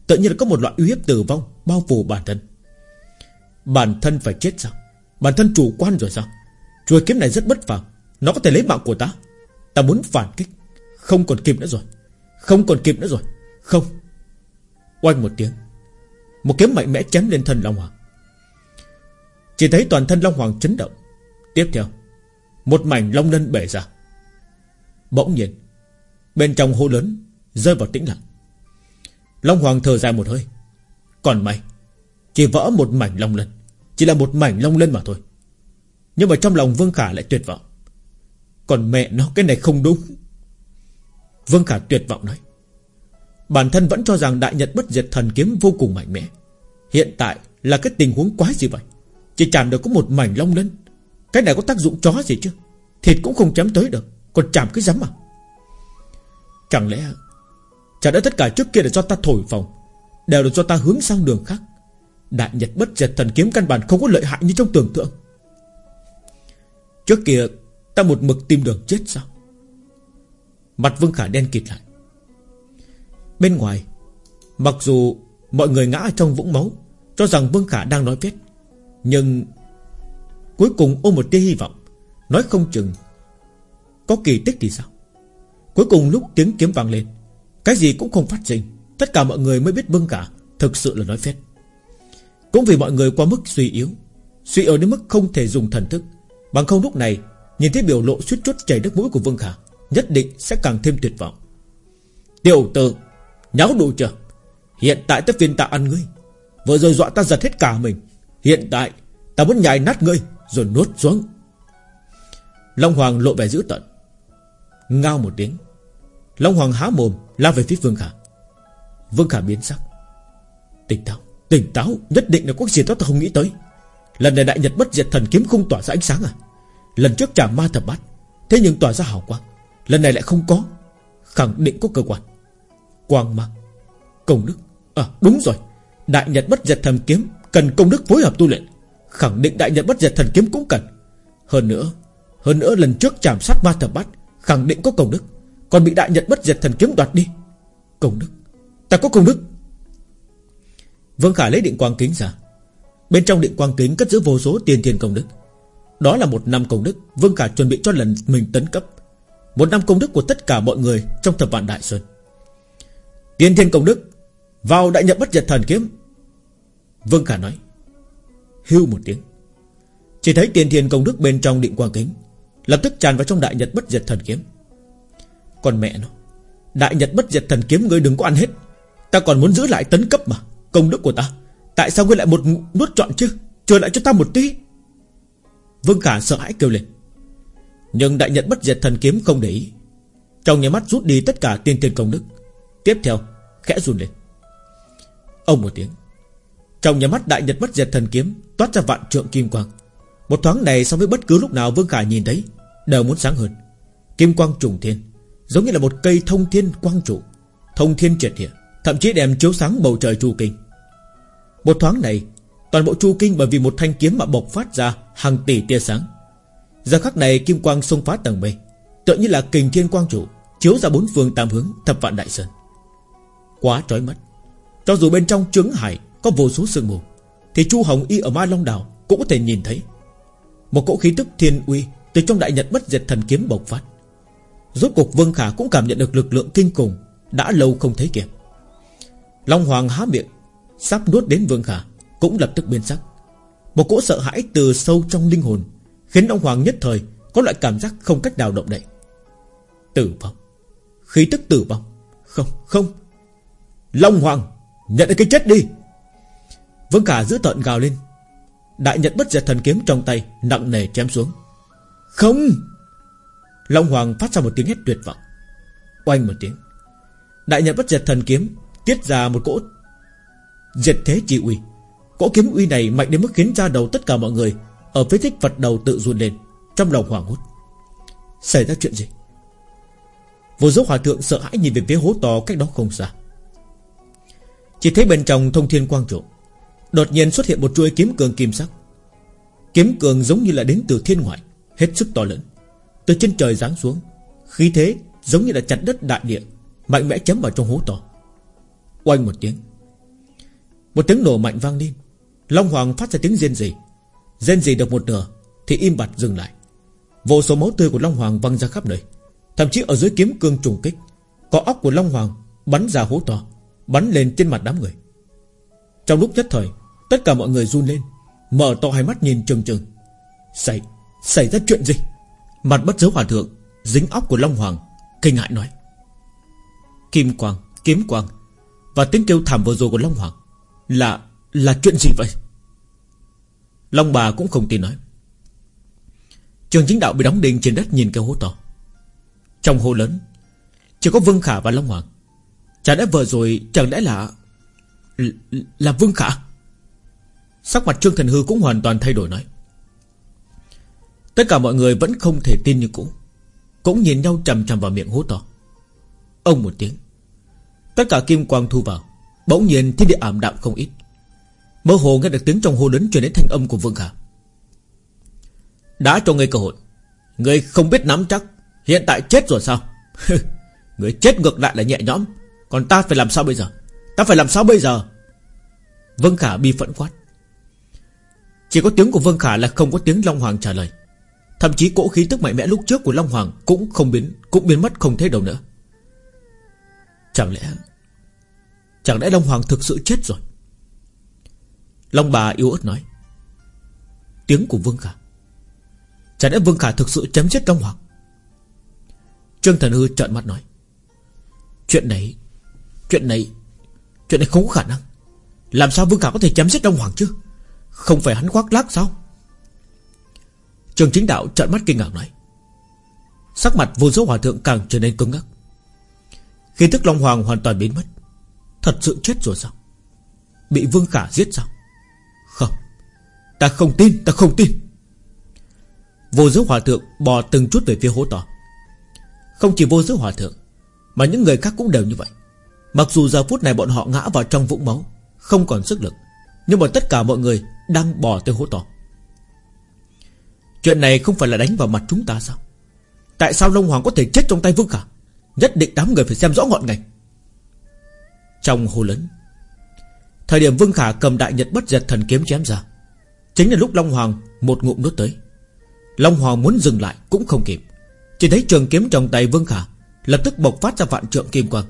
Tự nhiên là có một loại uy hiếp tử vong Bao phủ bản thân. Bản thân phải chết sao? Bản thân chủ quan rồi sao? Chuôi kiếm này rất bất phàm. Nó có thể lấy mạng của ta. Ta muốn phản kích. Không còn kịp nữa rồi. Không còn kịp nữa rồi. Không. Oanh một tiếng. Một kiếm mạnh mẽ chém lên thân Long Hoàng. Chỉ thấy toàn thân Long Hoàng chấn động. Tiếp theo, Một mảnh long lân bể ra. Bỗng nhiên, Bên trong hô lớn Rơi vào tĩnh lặng. Long Hoàng thở dài một hơi. Còn mày, Chỉ vỡ một mảnh long lân, Chỉ là một mảnh long lân mà thôi. Nhưng mà trong lòng Vương Khả lại tuyệt vọng. Còn mẹ nó, cái này không đúng. Vương Khả tuyệt vọng nói. Bản thân vẫn cho rằng đại nhật bất diệt thần kiếm vô cùng mạnh mẽ. Hiện tại là cái tình huống quá gì vậy? Chỉ chạm được có một mảnh long lân. Cái này có tác dụng chó gì chứ? Thịt cũng không chém tới được. Còn chạm cái rắm à? Chẳng lẽ Chả đã tất cả trước kia là do ta thổi phồng, Đều là do ta hướng sang đường khác. Đại nhật bất diệt thần kiếm căn bản không có lợi hại như trong tưởng tượng. Trước kia, Ta một mực tìm đường chết sao? Mặt Vương Khả đen kịt lại. Bên ngoài, Mặc dù mọi người ngã trong vũng máu, Cho rằng Vương Khả đang nói phét Nhưng Cuối cùng ôm một tia hy vọng, Nói không chừng Có kỳ tích thì sao? Cuối cùng lúc tiếng kiếm vang lên cái gì cũng không phát sinh. Tất cả mọi người mới biết Vương cả. Thực sự là nói phét Cũng vì mọi người qua mức suy yếu. Suy yếu đến mức không thể dùng thần thức. Bằng không lúc này, Nhìn thấy biểu lộ suýt chút chảy nước mũi của Vương Khả, Nhất định sẽ càng thêm tuyệt vọng. Tiểu tử, Nháo đủ chưa? Hiện tại tất viên ta ăn ngươi. Vừa rồi dọa ta giật hết cả mình. Hiện tại, ta muốn nhai nát ngươi, Rồi nuốt xuống. Long Hoàng lộ vẻ dữ tận Ngao một tiếng. Long Hoàng há mồm, lao về phía Vương Khả. Vương Khả biến sắc. Tỉnh táo Tỉnh táo, Nhất định là có gì đó ta không nghĩ tới. Lần này đại nhật bất diệt thần kiếm không tỏa ra ánh sáng à? Lần trước trả ma thập bát, Thế nhưng tỏa ra hào quang. Lần này lại không có, Khẳng định có cơ quan. Quang mang Công đức. À đúng rồi. Đại Nhật bất diệt thần kiếm Cần công đức phối hợp tu luyện. Khẳng định Đại Nhật bất diệt thần kiếm cũng cần. Hơn nữa Hơn nữa lần trước chạm sát ma thập bát, Khẳng định có công đức. Còn bị Đại Nhật bất diệt thần kiếm đoạt đi. Công đức, Ta có công đức. Vương Khả lấy định quang kính ra. Bên trong định quang kính cất giữ vô số tiền tiền công đức. Đó là một năm công đức Vương Khả chuẩn bị cho lần mình tấn cấp. Một năm công đức của tất cả mọi người Trong thập vạn Đại Sơn. Tiên thiên công đức, Vào đại nhật bất diệt thần kiếm. Vương Khả nói, Hưu một tiếng. Chỉ thấy tiền thiên công đức bên trong định quang kính Lập tức tràn vào trong đại nhật bất diệt thần kiếm. Còn mẹ nó, Đại nhật bất diệt thần kiếm ngươi đừng có ăn hết. Ta còn muốn giữ lại tấn cấp mà, Công đức của ta. Tại sao ngươi lại một nuốt trọn chứ? Chờ lại cho ta một tí. Vương Khả sợ hãi kêu lên. Nhưng đại nhật bất diệt thần kiếm không để ý. Trong nhà mắt rút đi tất cả tiên tiên công đức. Tiếp theo, khẽ run lên. Ông một tiếng. Trong nhà mắt đại nhật bất diệt thần kiếm Toát ra vạn trượng kim quang. Một thoáng này so với bất cứ lúc nào Vương Khả nhìn thấy, Đều muốn sáng hơn. Kim quang trùng thiên. Giống như là một cây thông thiên quang trụ, Thông thiên triệt hiện Thậm chí đem chiếu sáng bầu trời chu kinh. Một thoáng này, Toàn bộ chu kinh bởi vì một thanh kiếm mà bộc phát ra Hàng tỷ tia sáng. Giờ khắc này kim quang xông phá tầng mây, Tựa như là kình thiên quang trụ, Chiếu ra bốn phương tam hướng thập vạn đại sơn. Quá trói mắt. Cho dù bên trong trứng hải Có vô số sương mù, Thì chu Hồng Y ở Ma Long Đảo Cũng có thể nhìn thấy. Một cỗ khí tức thiên uy Từ trong đại nhật bất diệt thần kiếm bộc phát. Rốt cuộc Vương Khả cũng cảm nhận được lực lượng kinh khủng Đã lâu không thấy kịp. Long Hoàng há miệng, Sắp nuốt đến Vương Khả, Cũng lập tức biến sắc. Một cỗ sợ hãi từ sâu trong linh hồn Khiến Long Hoàng nhất thời Có loại cảm giác không cách nào động đậy. Tử vong. Khí tức tử vong. Không không. Long Hoàng, Nhận cái chết đi. Vương Khả giữ tợn gào lên. Đại nhật bất diệt thần kiếm trong tay Nặng nề chém xuống. Không! Long Hoàng phát ra một tiếng hét tuyệt vọng. Oanh một tiếng, Đại nhật bất diệt thần kiếm Tiết ra một cỗ Diệt thế chi uy. Cỗ kiếm uy này mạnh đến mức khiến ra đầu tất cả mọi người Ở phía thích Phật đầu tự run lên, Trong lòng hoàng hốt. Xảy ra chuyện gì? Vô dấu hòa thượng sợ hãi nhìn về phía hố to cách đó không xa. Chỉ thấy bên trong thông thiên quang trụ, Đột nhiên xuất hiện một chuôi kiếm cường kim sắc. Kiếm cường giống như là đến từ thiên ngoại, Hết sức to lớn. Từ trên trời giáng xuống Khí thế giống như là chặt đất đại địa Mạnh mẽ chấm vào trong hố to. Oanh một tiếng Một tiếng nổ mạnh vang lên. Long Hoàng phát ra tiếng rên rỉ. Rên rỉ được một nửa Thì im bặt dừng lại. Vô số máu tươi của Long Hoàng văng ra khắp nơi. Thậm chí ở dưới kiếm cương trùng kích Có óc của Long Hoàng bắn ra hố to Bắn lên trên mặt đám người. Trong lúc nhất thời Tất cả mọi người run lên Mở to hai mắt nhìn trừng trừng. Xảy, xảy ra chuyện gì? Mặt bất dấu hòa thượng Dính óc của Long Hoàng Kinh hại nói. Kim quang, kiếm quang Và tiếng kêu thảm vừa rồi của Long Hoàng Là, là chuyện gì vậy? Long bà cũng không tin nói. Trường chính đạo bị đóng đinh trên đất nhìn cái hố to. Trong hố lớn Chỉ có Vương Khả và Long Hoàng. Chả đã vừa rồi chẳng lẽ là Là Vương Khả? Sắc mặt Trương Thần Hư cũng hoàn toàn thay đổi nói. Tất cả mọi người vẫn không thể tin như cũ. Cũng nhìn nhau chầm chầm vào miệng hố to. Ông một tiếng. Tất cả kim quang thu vào. Bỗng nhiên thiên địa ảm đạm không ít. Mơ hồ nghe được tiếng trong hô lớn truyền đến thanh âm của Vương Khả Đã cho ngươi cơ hội. Ngươi không biết nắm chắc. Hiện tại chết rồi sao? Ngươi chết ngược lại là nhẹ nhõm. Còn ta phải làm sao bây giờ? Ta phải làm sao bây giờ? Vương Khả bi phẫn quát. Chỉ có tiếng của Vương Khả là không có tiếng Long Hoàng trả lời. Thậm chí cỗ khí tức mạnh mẽ lúc trước của Long Hoàng Cũng không biến, Cũng biến mất không thấy đâu nữa. Chẳng lẽ Chẳng lẽ Long Hoàng thực sự chết rồi? Long bà yếu ớt nói. Tiếng của Vương Khả. Chẳng lẽ Vương Khả thực sự chấm chết Long Hoàng? Trương Thần Hư trợn mắt nói. Chuyện này Chuyện này Chuyện này không có khả năng. Làm sao Vương Khả có thể chấm giết Long Hoàng chứ? Không phải hắn khoác lác sao? Trường chính đạo trợn mắt kinh ngạc nói. Sắc mặt vô số hòa thượng càng trở nên cứng ngắc. Khi thức Long Hoàng hoàn toàn biến mất, Thật sự chết rồi sao? Bị Vương Khả giết sao? Không, Ta không tin, Ta không tin. Vô giới hòa thượng bò từng chút về phía hố to. Không chỉ vô giới hòa thượng, Mà những người khác cũng đều như vậy. Mặc dù giờ phút này bọn họ ngã vào trong vũng máu, Không còn sức lực, Nhưng mà tất cả mọi người đang bò tới hố to. Chuyện này không phải là đánh vào mặt chúng ta sao? Tại sao Long Hoàng có thể chết trong tay Vương Khả? Nhất định đám người phải xem rõ ngọn ngành. Trong hồ lớn, Thời điểm Vương Khả cầm đại nhật bất giật thần kiếm chém ra, Chính là lúc Long Hoàng một ngụm nuốt tới. Long Hoàng muốn dừng lại cũng không kịp. Chỉ thấy trường kiếm trong tay Vương Khả Lập tức bộc phát ra vạn trượng kim quang,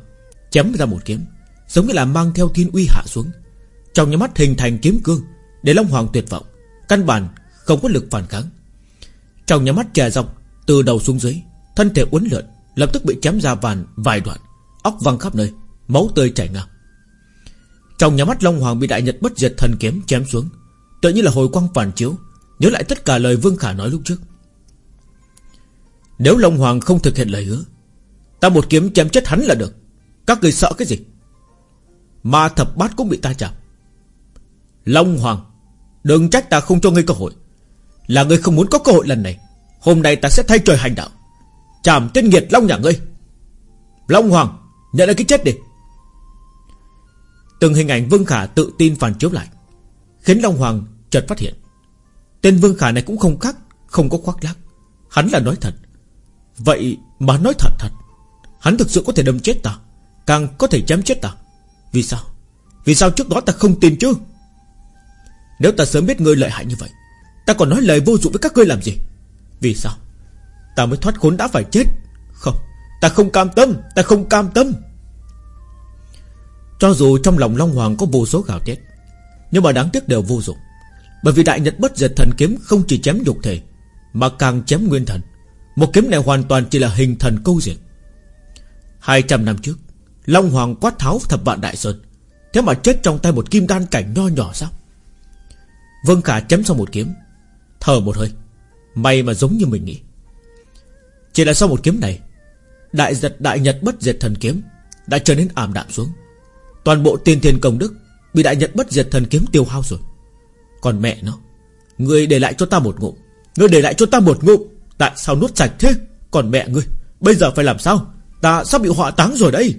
Chém ra một kiếm, Giống như là mang theo thiên uy hạ xuống. Trong nhà mắt hình thành kiếm cương Để Long Hoàng tuyệt vọng, Căn bản không có lực phản kháng. Trong nhà mắt trẻ dọc Từ đầu xuống dưới, Thân thể uốn lượn, Lập tức bị chém ra vàn, vài đoạn, Óc văng khắp nơi, Máu tươi chảy ngang Trong nhà mắt Long Hoàng bị đại nhật bất diệt thần kiếm chém xuống, Tự như là hồi quang phản chiếu, Nhớ lại tất cả lời Vương Khả nói lúc trước. Nếu Long Hoàng không thực hiện lời hứa, Ta một kiếm chém chết hắn là được, Các người sợ cái gì? Ma thập bát cũng bị ta chạm. Long Hoàng, Đừng trách ta không cho ngươi cơ hội. Là ngươi không muốn có cơ hội lần này. Hôm nay ta sẽ thay trời hành đạo. Chạm tên nghiệt Long nhà ngươi. Long Hoàng, Nhận lấy cái chết đi. Từng hình ảnh Vương Khả tự tin phản chiếu lại, Khiến Long Hoàng chợt phát hiện. Tên Vương Khả này cũng không khác, Không có khoác lác. Hắn là nói thật. Vậy mà nói thật thật, Hắn thực sự có thể đâm chết ta, Càng có thể chém chết ta. Vì sao? Vì sao trước đó ta không tin chứ? Nếu ta sớm biết ngươi lợi hại như vậy Ta còn nói lời vô dụng với các ngươi làm gì? Vì sao? Ta mới thoát khốn đã phải chết. Không, Ta không cam tâm, Ta không cam tâm. Cho dù trong lòng Long Hoàng có vô số gào thét, Nhưng mà đáng tiếc đều vô dụng. Bởi vì đại nhật bất diệt thần kiếm Không chỉ chém nhục thể, Mà càng chém nguyên thần. Một kiếm này hoàn toàn chỉ là hình thần câu diện. 200 năm trước, Long Hoàng quát tháo thập vạn đại sơn. Thế mà chết trong tay một kim đan cảnh nho nhỏ sao? Vân Khả chém xong một kiếm Thở một hơi. May mà giống như mình nghĩ. Chỉ là sau một kiếm này, Đại giật, đại nhật bất diệt thần kiếm Đã trở nên ảm đạm xuống. Toàn bộ tiền thiên công đức Bị đại nhật bất diệt thần kiếm tiêu hao rồi. Còn mẹ nó, Người để lại cho ta một ngụm, Người để lại cho ta một ngụm, Tại sao nuốt sạch thế? Còn mẹ ngươi, Bây giờ phải làm sao? Ta sắp bị họa táng rồi đây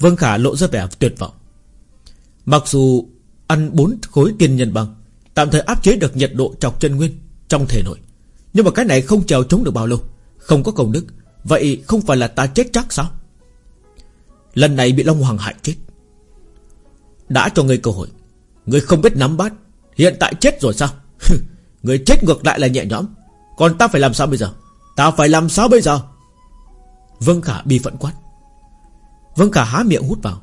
Vương Khả lộ ra vẻ tuyệt vọng. Mặc dù Ăn bốn khối tiên nhân băng Tạm thời áp chế được nhiệt độ trọc chân nguyên Trong thể nội. Nhưng mà cái này không trèo chống được bao lâu, Không có công đức. Vậy không phải là ta chết chắc sao? Lần này bị Long Hoàng hại chết. Đã cho ngươi cơ hội. Ngươi không biết nắm bắt. Hiện tại chết rồi sao? Ngươi chết ngược lại là nhẹ nhõm. Còn ta phải làm sao bây giờ? Ta phải làm sao bây giờ? Vương Khả bi phận quát. Vương Khả há miệng hút vào.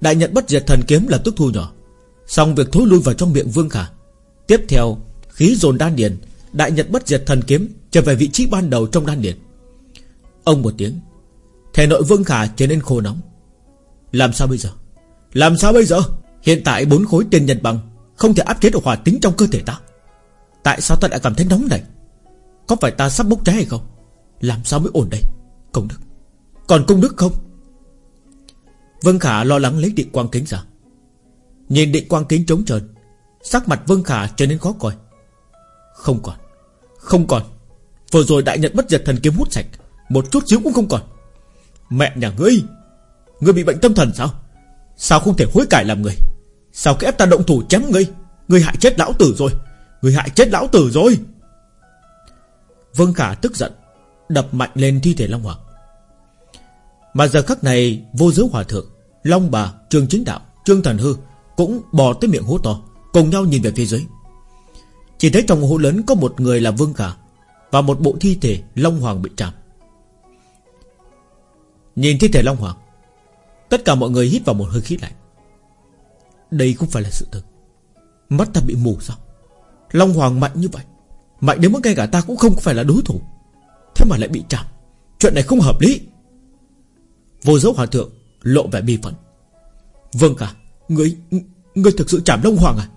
Đại nhận bất diệt thần kiếm là tức thu nhỏ. Xong việc thối lui vào trong miệng Vương Khả Tiếp theo, khí dồn đan điền, Đại nhật bất diệt thần kiếm Trở về vị trí ban đầu trong đan điền. Ông một tiếng, Thể nội Vương Khả trở nên khô nóng. Làm sao bây giờ? Làm sao bây giờ? Hiện tại bốn khối tiền nhật bằng Không thể áp chế được hỏa tính trong cơ thể ta. Tại sao ta lại cảm thấy nóng này? Có phải ta sắp bốc cháy hay không? Làm sao mới ổn đây, Công đức? Còn công đức không? Vân Khả lo lắng lấy định quang kính ra. Nhìn định quang kính trống trơn Sắc mặt vương Khả trở nên khó coi. Không còn Không còn. Vừa rồi đại nhật bất diệt thần kiếm hút sạch Một chút xíu cũng không còn. Mẹ nhà ngươi Ngươi bị bệnh tâm thần sao? Sao không thể hối cải làm người? Sao cái ép ta động thủ chém ngươi? Ngươi hại chết lão tử rồi. Ngươi hại chết lão tử rồi. Vương Khả tức giận Đập mạnh lên thi thể Long Hoàng. Mà giờ khắc này Vô giới hòa thượng Long bà, Trương Chính Đạo, Trương Thần Hư Cũng bò tới miệng hố to. Cùng nhau nhìn về phía dưới. Chỉ thấy trong hố lớn có một người là Vương Khả Và một bộ thi thể Long Hoàng bị chạm Nhìn thi thể Long Hoàng, Tất cả mọi người hít vào một hơi khí lạnh. Đây không phải là sự thật. Mắt ta bị mù sao? Long Hoàng mạnh như vậy, Mạnh đến mức ngay cả ta cũng không phải là đối thủ. Thế mà lại bị chạm Chuyện này không hợp lý. Vô dấu hòa thượng lộ vẻ bi phận Vâng cả Ngươi Ngươi thực sự chạm Long Hoàng à?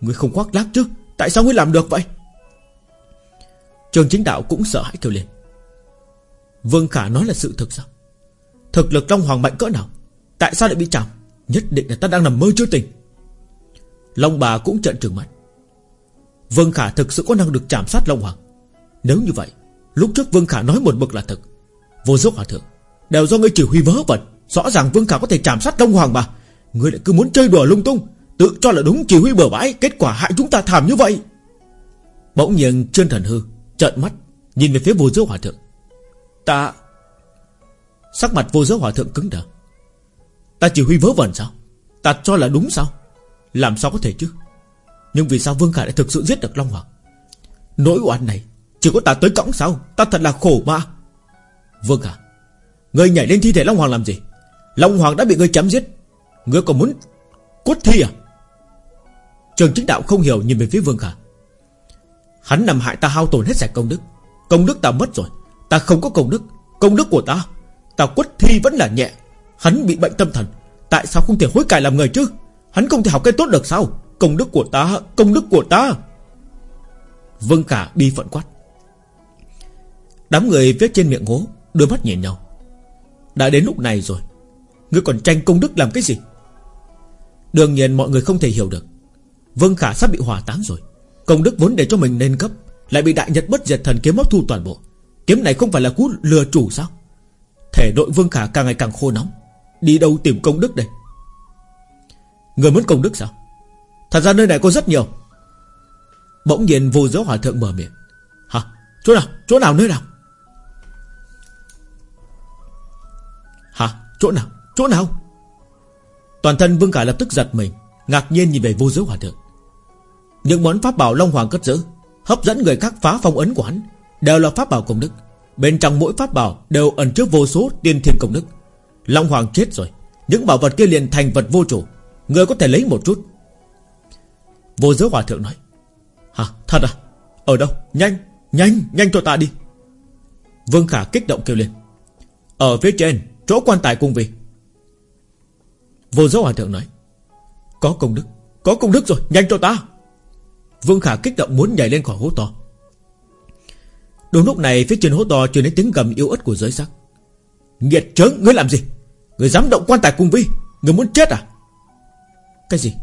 Ngươi không khoác lác chứ Tại sao ngươi làm được vậy? Trường chính đạo cũng sợ hãi kêu lên. Vương Khả nói là sự thực sao? Thực lực Long Hoàng mạnh cỡ nào? Tại sao lại bị chạm? Nhất định là ta đang nằm mơ chưa tỉnh. Long bà cũng trận trừng mắt. Vương Khả thực sự có năng được chạm sát Long Hoàng. Nếu như vậy, Lúc trước Vương Khả nói một mực là thật Vô dốc hòa thượng, Đều do ngươi chỉ huy vớ vẩn. Rõ ràng Vương Khả có thể chạm sát Long Hoàng mà. Ngươi lại cứ muốn chơi đùa lung tung. Tự cho là đúng chỉ huy bờ bãi, Kết quả hại chúng ta thảm như vậy. Bỗng nhiên chân thần hư Trợn mắt, Nhìn về phía vô giới hòa thượng. Ta, Sắc mặt vô giới hòa thượng cứng đờ. Ta chỉ huy vớ vẩn sao? Ta cho là đúng sao? Làm sao có thể chứ? Nhưng vì sao Vương Khả lại thực sự giết được Long Hoàng? Nỗi oan này Chỉ có ta tới cõng sao? Ta thật là khổ mà Vương Khả người nhảy lên thi thể Long Hoàng làm gì? Long Hoàng đã bị người chém giết. Ngươi còn muốn cốt thi à? Trường chính đạo không hiểu nhìn về phía Vương Khả. Hắn nằm hại ta hao tổn hết sạch công đức. Công đức ta mất rồi. Ta không có công đức. Công đức của ta Ta quất thi vẫn là nhẹ. Hắn bị bệnh tâm thần. Tại sao không thể hối cải làm người chứ? Hắn không thể học cái tốt được sao? Công đức của ta, Công đức của ta. Vương Khả bi phận quát. Đám người phía trên miệng hố, Đôi mắt nhìn nhau. Đã đến lúc này rồi. Ngươi còn tranh công đức làm cái gì? Đương nhiên mọi người không thể hiểu được. Vương Khả sắp bị hỏa táng rồi. Công đức vốn để cho mình nên cấp, Lại bị đại nhật bất diệt thần kiếm hấp thu toàn bộ. Kiếm này không phải là cú lừa chủ sao? Thể đội Vương Khả càng ngày càng khô nóng, Đi đâu tìm công đức đây? Người muốn công đức sao? Thật ra nơi này có rất nhiều. Bỗng nhiên vô giới hòa thượng mở miệng. Hả? Chỗ nào? Chỗ nào nơi nào? Hả? Chỗ nào? Chỗ nào? Toàn thân Vương Khả lập tức giật mình, Ngạc nhiên nhìn về vô giới hòa thượng. Những món pháp bảo Long Hoàng cất giữ, Hấp dẫn người khác phá phong ấn của hắn, Đều là pháp bảo công đức. Bên trong mỗi pháp bảo đều ẩn chứa vô số tiên thiên công đức. Long Hoàng chết rồi, Những bảo vật kia liền thành vật vô chủ. Người có thể lấy một chút. Vô giới hòa thượng nói, Hả, thật à? Ở đâu? Nhanh nhanh nhanh cho ta đi. Vương Khả kích động kêu lên, Ở phía trên, chỗ quan tài cung vị. Vô giới hòa thượng nói, Có công đức, Có công đức rồi, nhanh cho ta. Vương Khả kích động muốn nhảy lên khỏi hố to. Đúng lúc này, phía trên hố to truyền đến tiếng gầm yếu ớt của giới sắc. Nghiệt chớ ngươi làm gì? Ngươi dám động quan tài cung vi Ngươi muốn chết à? Cái gì?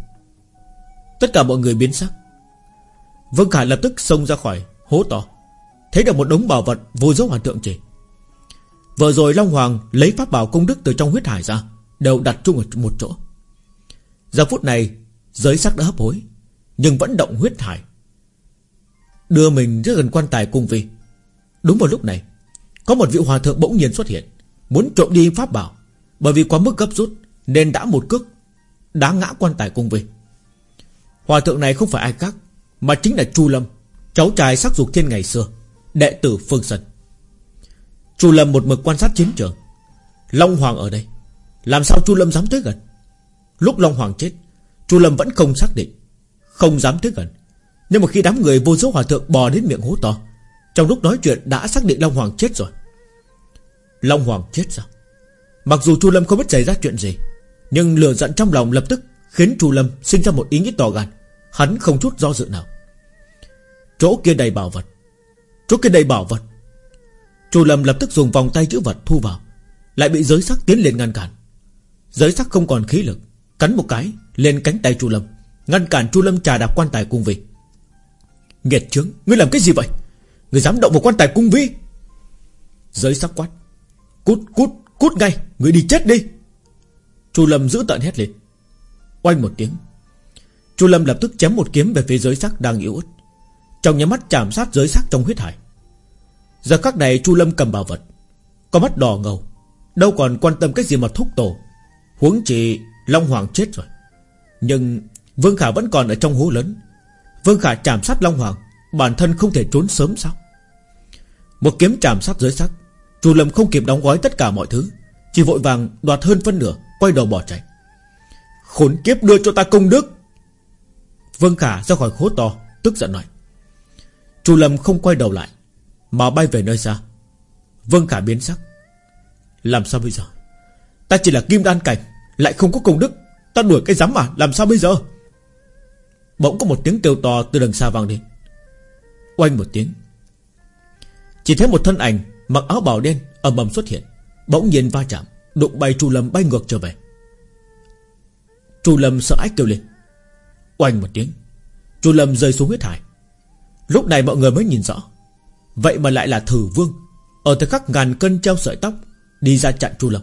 Tất cả mọi người biến sắc. Vương Khả lập tức xông ra khỏi hố to, Thấy được một đống bảo vật vô dấu hoàn tượng chỉ Vừa rồi Long Hoàng lấy pháp bảo công đức từ trong huyết hải ra, Đều đặt chung ở một chỗ. Giờ phút này, Giới sắc đã hấp hối. Nhưng vẫn động huyết hải. Đưa mình rất gần quan tài cung vi Đúng vào lúc này, Có một vị hòa thượng bỗng nhiên xuất hiện, Muốn trộm đi pháp bảo. Bởi vì quá mức gấp rút, Nên đã một cước Đá ngã quan tài cung vi Hòa thượng này không phải ai khác, Mà chính là Chu Lâm, Cháu trai sắc dục thiên ngày xưa, Đệ tử Phương Sơn. Chu Lâm một mực quan sát chiến trường. Long Hoàng ở đây, Làm sao Chu Lâm dám tới gần? Lúc Long Hoàng chết, Chu Lâm vẫn không xác định. Không dám tới gần. Nhưng mà khi đám người vô số hòa thượng bò đến miệng hố to, Trong lúc nói chuyện đã xác định Long Hoàng chết rồi. Long Hoàng chết sao? Mặc dù Chu Lâm không biết xảy ra chuyện gì, Nhưng lửa giận trong lòng lập tức Khiến Chu Lâm sinh ra một ý nghĩ to gan. Hắn không chút do dự nào. Chỗ kia đầy bảo vật. Chỗ kia đầy bảo vật. Chu Lâm lập tức dùng vòng tay chữ vật thu vào, Lại bị giới sắc tiến lên ngăn cản. Giới sắc không còn khí lực, Cắn một cái, lên cánh tay Chu Lâm. Ngăn cản Chu Lâm trà đạp quan tài cung vi Nghiệt trướng, Ngươi làm cái gì vậy? Ngươi dám động vào quan tài cung vi? Giới sắc quát. Cút cút cút ngay Ngươi đi chết đi. Chu Lâm giữ tận hét lên. Oanh một tiếng. Chu Lâm lập tức chém một kiếm về phía giới sắc đang yếu ớt. Trong nhắm mắt chạm sát giới sắc trong huyết hải. Giờ khắc này Chu Lâm cầm bảo vật. Có mắt đỏ ngầu. Đâu còn quan tâm cái gì mà thúc tổ. Huống chỉ Long Hoàng chết rồi. Nhưng Vương Khả vẫn còn ở trong hố lớn. Vương Khả chạm sát Long Hoàng, Bản thân không thể trốn sớm sao? Một kiếm chạm sát dưới sắc Chu Lâm không kịp đóng gói tất cả mọi thứ, Chỉ vội vàng đoạt hơn phân nửa, Quay đầu bỏ chạy. Khốn kiếp đưa cho ta công đức! Vương Khả ra khỏi hố to, Tức giận nói. Chu Lâm không quay đầu lại, Mà bay về nơi xa. Vương Khả biến sắc. Làm sao bây giờ? Ta chỉ là kim đan cảnh, Lại không có công đức. Ta đuổi cái rắm mà, Làm sao bây giờ? Bỗng có một tiếng kêu to từ đằng xa vang đến Oanh một tiếng. Chỉ thấy một thân ảnh Mặc áo bào đen ầm ầm xuất hiện, Bỗng nhiên va chạm, Đụng bay Chu Lâm bay ngược trở về. Chu Lâm sợ ách kêu lên. Oanh một tiếng. Chu Lâm rơi xuống huyết hải. Lúc này mọi người mới nhìn rõ. Vậy mà lại là thử vương, Ở thời khắc ngàn cân treo sợi tóc, Đi ra chặn Chu Lâm.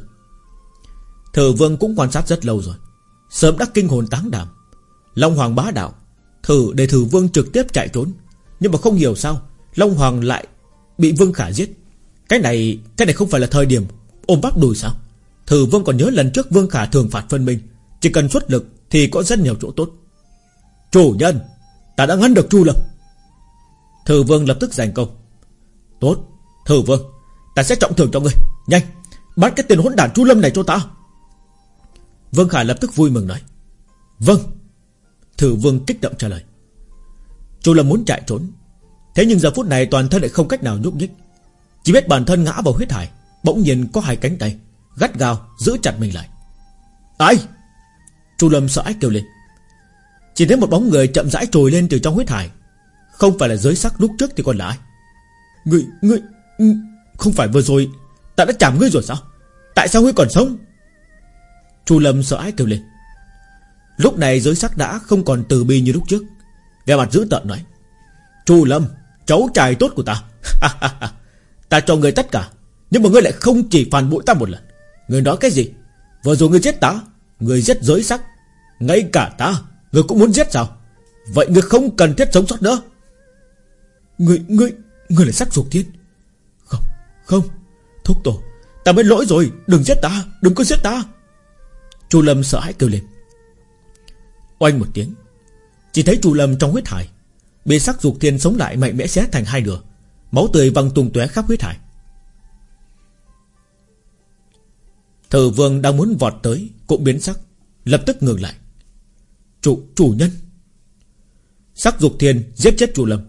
Thử vương cũng quan sát rất lâu rồi, Sớm đã kinh hồn táng đảm Long Hoàng bá đạo Thử để thử vương trực tiếp chạy trốn. Nhưng mà không hiểu sao, Long Hoàng lại bị vương khả giết. Cái này Cái này không phải là thời điểm ôm bắp đùi sao? Thử vương còn nhớ lần trước vương khả thường phạt phân minh. Chỉ cần xuất lực thì có rất nhiều chỗ tốt. Chủ nhân, Ta đã ngăn được Chu Lâm Thử vương lập tức giành công. Tốt, Thử vương, Ta sẽ trọng thưởng cho ngươi. Nhanh, Bắt cái tiền hỗn đản Chu Lâm này cho ta. Vương Khả lập tức vui mừng nói. Vâng Thử vương kích động trả lời. Chu Lâm muốn chạy trốn Thế nhưng giờ phút này toàn thân lại không cách nào nhúc nhích. Chỉ biết bản thân ngã vào huyết hải Bỗng nhiên có hai cánh tay Gắt gao giữ chặt mình lại. Ai? Chu Lâm sợ ách kêu lên. Chỉ thấy một bóng người chậm rãi trồi lên từ trong huyết hải. Không phải là giới sắc lúc trước thì còn là ai? Ngươi, ngươi Không phải vừa rồi Ta đã chạm ngươi rồi sao? Tại sao ngươi còn sống? Chu Lâm sợ ái kêu lên. Lúc này giới sắc đã không còn từ bi như lúc trước. Về mặt dữ tợn nói Chu Lâm Cháu trai tốt của ta. Ta cho người tất cả Nhưng mà ngươi lại không chỉ phản bội ta một lần. Ngươi nói cái gì? Vừa rồi ngươi giết ta Ngươi giết giới sắc. Ngay cả ta Ngươi cũng muốn giết sao? Vậy ngươi không cần thiết sống sót nữa. Ngươi, ngươi, ngươi là sắc ruột thiên Không, không Thúc tổ Ta mới lỗi rồi Đừng giết ta Đừng có giết ta. Chu Lâm sợ hãi kêu lên. Oanh một tiếng. Chỉ thấy chủ Lâm trong huyết hải. Bị sắc dục thiên sống lại mạnh mẽ xé thành hai nửa. Máu tươi văng tung tóe khắp huyết hải. Thử vương đang muốn vọt tới Cũng biến sắc Lập tức ngừng lại. Chủ, chủ nhân. Sắc dục thiên giết chết chủ lâm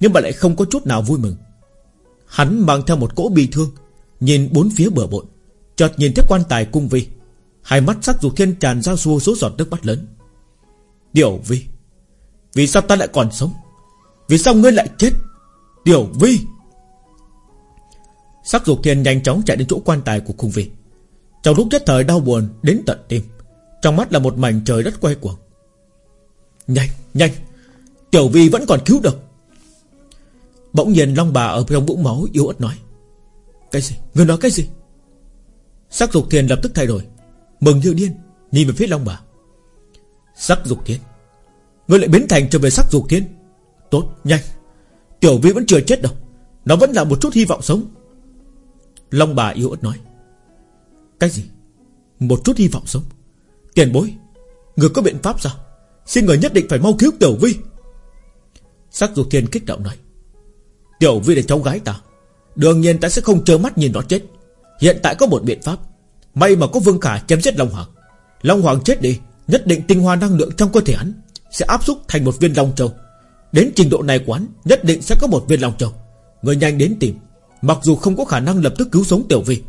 Nhưng mà lại không có chút nào vui mừng. Hắn mang theo một cỗ bi thương Nhìn bốn phía bờ bộn Chợt nhìn thấy quan tài cung vi Hai mắt sắc dục thiên tràn ra xua số giọt nước mắt lớn. Tiểu vi. Vì sao ta lại còn sống? Vì sao ngươi lại chết? Tiểu vi. Sắc dục thiên nhanh chóng chạy đến chỗ quan tài của Khung vi. Trong lúc nhất thời đau buồn đến tận tim, Trong mắt là một mảnh trời đất quay cuồng. Nhanh nhanh, Tiểu vi vẫn còn cứu được. Bỗng nhiên Long bà ở trong vũng máu yếu ớt nói, Cái gì? Ngươi nói cái gì? Sắc dục thiên lập tức thay đổi. Mừng như điên, Nhìn về phía Long bà. Sắc dục thiên Ngươi lại biến thành trở về sắc dục thiên Tốt, nhanh. Tiểu vi vẫn chưa chết đâu. Nó vẫn là một chút hy vọng sống. Long bà yếu ớt nói. Cái gì? Một chút hy vọng sống. Tiền bối, Người có biện pháp sao? Xin người nhất định phải mau cứu Tiểu Vi. Sắc dục thiên kích động nói. Tiểu Vi là cháu gái ta. Đương nhiên ta sẽ không trơ mắt nhìn nó chết. Hiện tại có một biện pháp. May mà có Vương Khả chém giết Long Hoàng. Long Hoàng chết đi Nhất định tinh hoa năng lượng trong cơ thể hắn Sẽ áp xúc thành một viên Long Châu. Đến trình độ này của hắn, Nhất định sẽ có một viên Long Châu. Người nhanh đến tìm. Mặc dù không có khả năng lập tức cứu sống Tiểu Vi,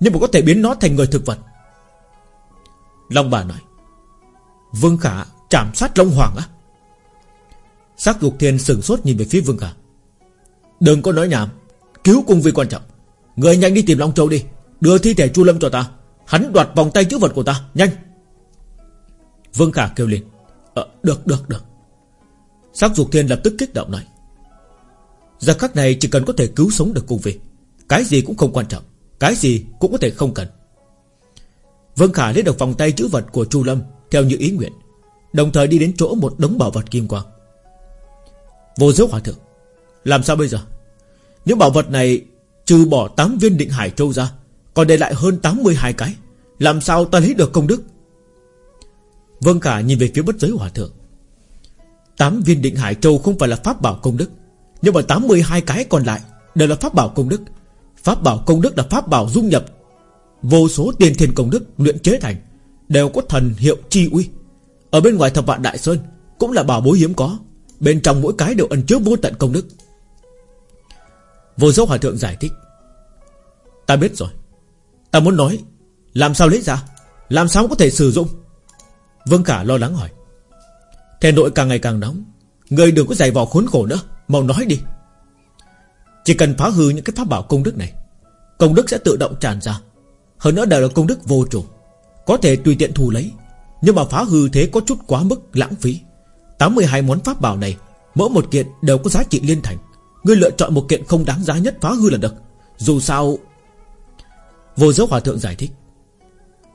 Nhưng mà có thể biến nó thành người thực vật. Long bà nói, Vương Khả chạm sát Long Hoàng á. Sắc dục thiên sừng sốt nhìn về phía Vương Khả. Đừng có nói nhảm, Cứu cung vi quan trọng. Người nhanh đi tìm Long Châu đi, Đưa thi thể Chu Lâm cho ta. Hắn đoạt vòng tay chữ vật của ta, Nhanh. Vương Khả kêu lên. À, được được được. Sắc dục thiên lập tức kích động nói. Giờ khắc này chỉ cần có thể cứu sống được cung vi Cái gì cũng không quan trọng Cái gì cũng có thể không cần. Vương Khả lấy được vòng tay chữ vật của Chu Lâm Theo như ý nguyện Đồng thời đi đến chỗ một đống bảo vật kim quang. Vô giới hòa thượng Làm sao bây giờ? Những bảo vật này Trừ bỏ 8 viên định hải châu ra Còn để lại hơn 82 cái Làm sao ta lấy được công đức? Vâng Khả nhìn về phía bất giới hòa thượng. Tám viên định hải châu không phải là pháp bảo công đức, Nhưng mà 82 cái còn lại Đều là pháp bảo công đức. Pháp bảo công đức là pháp bảo dung nhập. Vô số tiền thiên công đức luyện chế thành Đều có thần hiệu chi uy. Ở bên ngoài thập vạn đại sơn Cũng là bảo bối hiếm có, Bên trong mỗi cái đều ẩn chứa vô tận công đức. Vô dấu hòa thượng giải thích, Ta biết rồi. Ta muốn nói, Làm sao lấy ra? Làm sao có thể sử dụng? Vương Khả lo lắng hỏi. Thế nội càng ngày càng nóng, Người đừng có giày vò khốn khổ nữa, Mau nói đi. Chỉ cần phá hư những cái pháp bảo công đức này, Công đức sẽ tự động tràn ra. Hơn nữa đều là công đức vô chủ, Có thể tùy tiện thù lấy. Nhưng mà phá hư thế có chút quá mức lãng phí. 82 món pháp bảo này, Mỗi một kiện đều có giá trị liên thành. Ngươi lựa chọn một kiện không đáng giá nhất phá hư là được. Dù sao Vô giới hòa thượng giải thích.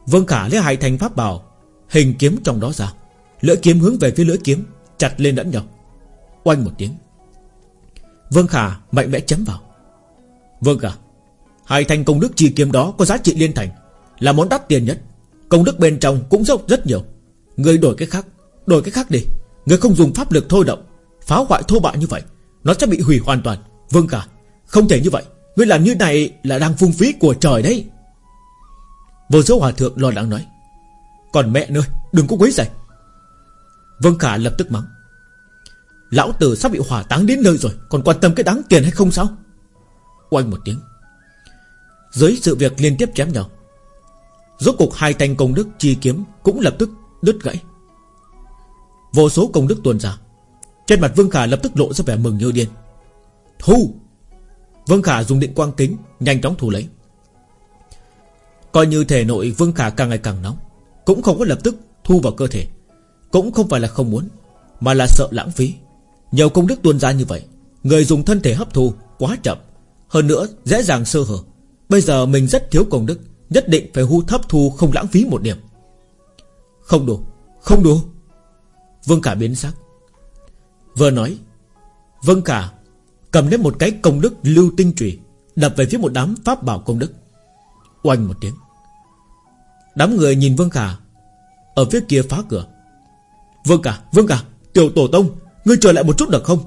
Vương Khả lấy hai thành pháp bảo Hình kiếm trong đó ra. Lưỡi kiếm hướng về phía lưỡi kiếm Chặt lên lẫn nhau. Oanh một tiếng. Vương Khả mạnh mẽ chém vào. Vương Khả Hai thanh công đức chi kiếm đó có giá trị liên thành Là món đắt tiền nhất. Công đức bên trong cũng dốc rất nhiều. Người đổi cái khác Đổi cái khác đi. Người không dùng pháp lực thôi động Phá hoại thô bạo như vậy Nó sẽ bị hủy hoàn toàn. Vương Khả, Không thể như vậy. Ngươi làm như này là đang phung phí của trời đấy. Vô số hòa thượng lo lắng nói. Còn mẹ nơi, Đừng có quấy rầy. Vân Khả lập tức mắng. Lão tử sắp bị hỏa táng đến nơi rồi, Còn quan tâm cái đáng tiền hay không sao? Oanh một tiếng. Dưới sự việc liên tiếp chém nhau, Rốt cục hai thanh công đức chi kiếm Cũng lập tức đứt gãy. Vô số công đức tuôn ra, Trên mặt Vương Khả lập tức lộ ra vẻ mừng như điên. Thu! Vương Khả dùng định quang kính Nhanh chóng thu lấy. Coi như thể nội Vương Khả càng ngày càng nóng cũng không có lập tức thu vào cơ thể, Cũng không phải là không muốn, Mà là sợ lãng phí. Nhiều công đức tuôn ra như vậy, Người dùng thân thể hấp thu quá chậm, Hơn nữa dễ dàng sơ hở. Bây giờ mình rất thiếu công đức, Nhất định phải hút thấp thu không lãng phí một điểm. Không đủ Không đủ. Vương cả biến sắc. Vừa nói, Vương cả Cầm lấy một cái công đức lưu tinh trùy, Đập về phía một đám pháp bảo công đức. Oanh một tiếng. Đám người nhìn Vương Khả ở phía kia phá cửa. Vương cả, Vương cả, tiểu tổ tông Ngươi trở lại một chút được không?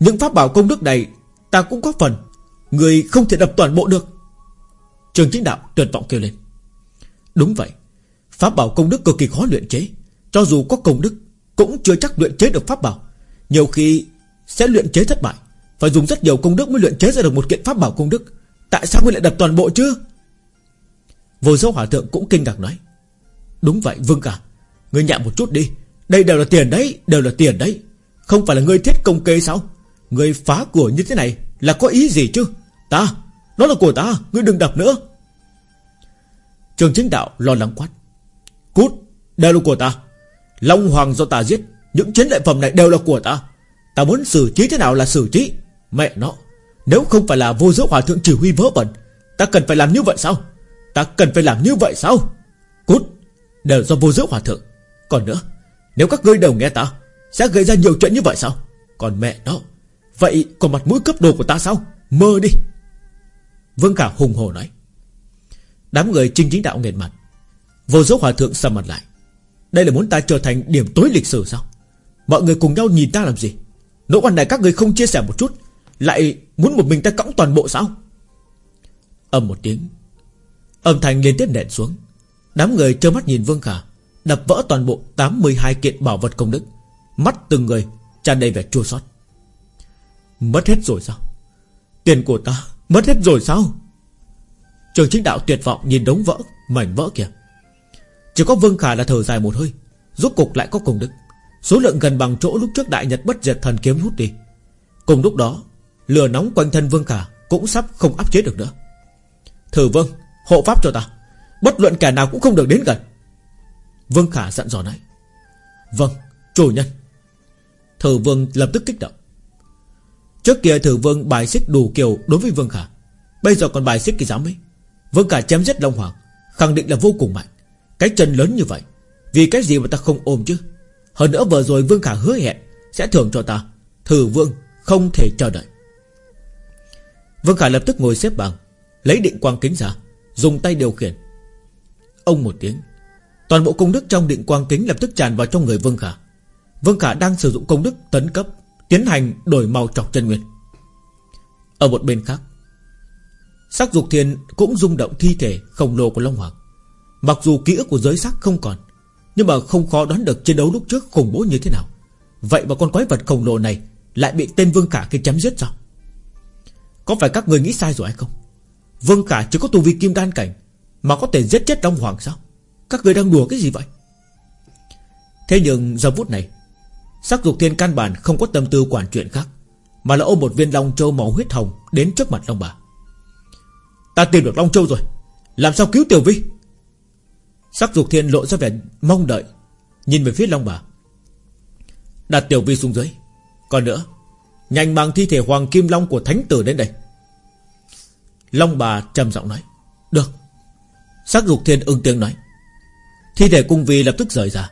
Những pháp bảo công đức này Ta cũng có phần Người không thể đập toàn bộ được. Trường chính đạo tuyệt vọng kêu lên. Đúng vậy Pháp bảo công đức cực kỳ khó luyện chế Cho dù có công đức Cũng chưa chắc luyện chế được pháp bảo. Nhiều khi sẽ luyện chế thất bại Phải dùng rất nhiều công đức mới luyện chế ra được một kiện pháp bảo công đức. Tại sao ngươi lại đập toàn bộ chứ? Vô số hỏa thượng cũng kinh ngạc nói. Đúng vậy Vương cả Ngươi nhẹ một chút đi. Đây đều là tiền đấy, Đều là tiền đấy. Không phải là ngươi thiết công kê sao? Ngươi phá của như thế này Là có ý gì chứ? Ta, Nó là của ta, Ngươi đừng đập nữa. Trường chính đạo lo lắng quát. Cút, Đều là của ta. Long Hoàng do ta giết, Những chiến lợi phẩm này đều là của ta. Ta muốn xử trí thế nào là xử trí. Mẹ nó, Nếu không phải là vô giới hòa thượng chỉ huy vớ vẩn, Ta cần phải làm như vậy sao? Ta cần phải làm như vậy sao? Cút, Đều do vô giới hòa thượng. Còn nữa. Nếu các ngươi đều nghe ta, Sẽ gây ra nhiều chuyện như vậy sao? Còn mẹ nó, Vậy còn mặt mũi cấp đồ của ta sao? Mơ đi. Vương Khả hùng hồ nói. Đám người trinh chính đạo nghẹn mặt. Vô dấu hòa thượng sầm mặt lại. Đây là muốn ta trở thành điểm tối lịch sử sao? Mọi người cùng nhau nhìn ta làm gì? Nỗi oan này các người không chia sẻ một chút, Lại muốn một mình ta cõng toàn bộ sao? Âm một tiếng. Âm thanh liên tiếp nện xuống. Đám người trơ mắt nhìn Vương Khả. Đập vỡ toàn bộ 82 kiện bảo vật công đức. Mắt từng người tràn đầy vẻ chua xót. Mất hết rồi sao? Tiền của ta mất hết rồi sao? Trường chính đạo tuyệt vọng nhìn đống vỡ, Mảnh vỡ kìa. Chỉ có Vương Khả là thở dài một hơi, Rốt cục lại có công đức. Số lượng gần bằng chỗ lúc trước đại nhật bất diệt thần kiếm hút đi. Cùng lúc đó, Lửa nóng quanh thân Vương Khả Cũng sắp không áp chế được nữa. Thử Vương, Hộ pháp cho ta. Bất luận kẻ nào cũng không được đến gần. Vương Khả dặn dò nói. Vâng chủ nhân. Thử Vương lập tức kích động. Trước kia Thử Vương bài xích đủ kiều đối với Vương Khả. Bây giờ còn bài xích thì dám ấy Vương Khả chém giết Long Hoàng, Khẳng định là vô cùng mạnh. Cái chân lớn như vậy, Vì cái gì mà ta không ôm chứ? Hơn nữa vừa rồi Vương Khả hứa hẹn Sẽ thưởng cho ta. Thử Vương không thể chờ đợi. Vương Khả lập tức ngồi xếp bằng, Lấy định quang kính ra, Dùng tay điều khiển. Ông một tiếng Toàn bộ công đức trong định quang kính lập tức tràn vào trong người Vương Khả. Vương Khả đang sử dụng công đức tấn cấp, Tiến hành đổi màu trọc chân nguyên. Ở một bên khác, Sắc dục thiên cũng rung động thi thể khổng lồ của Long Hoàng. Mặc dù ký ức của giới sắc không còn, Nhưng mà không khó đoán được chiến đấu lúc trước khủng bố như thế nào. Vậy mà con quái vật khổng lồ này Lại bị tên Vương Khả kia chém giết sao? Có phải các người nghĩ sai rồi hay không? Vương Khả chỉ có tu vi kim đan cảnh Mà có thể giết chết Long Hoàng sao? Các người đang đùa cái gì vậy? Thế nhưng giờ phút này, Sắc dục thiên căn bản không có tâm tư quản chuyện khác, Mà là ôm một viên Long Châu màu huyết hồng Đến trước mặt Long bà. Ta tìm được Long Châu rồi, Làm sao cứu Tiểu Vi? Sắc dục thiên lộ ra vẻ mong đợi, Nhìn về phía Long bà. Đặt Tiểu Vi xuống dưới. Còn nữa, Nhanh mang thi thể Hoàng Kim Long của Thánh Tử đến đây. Long bà trầm giọng nói, Được. Sắc dục thiên ưng tiếng nói Thi thể cung vi lập tức rời ra.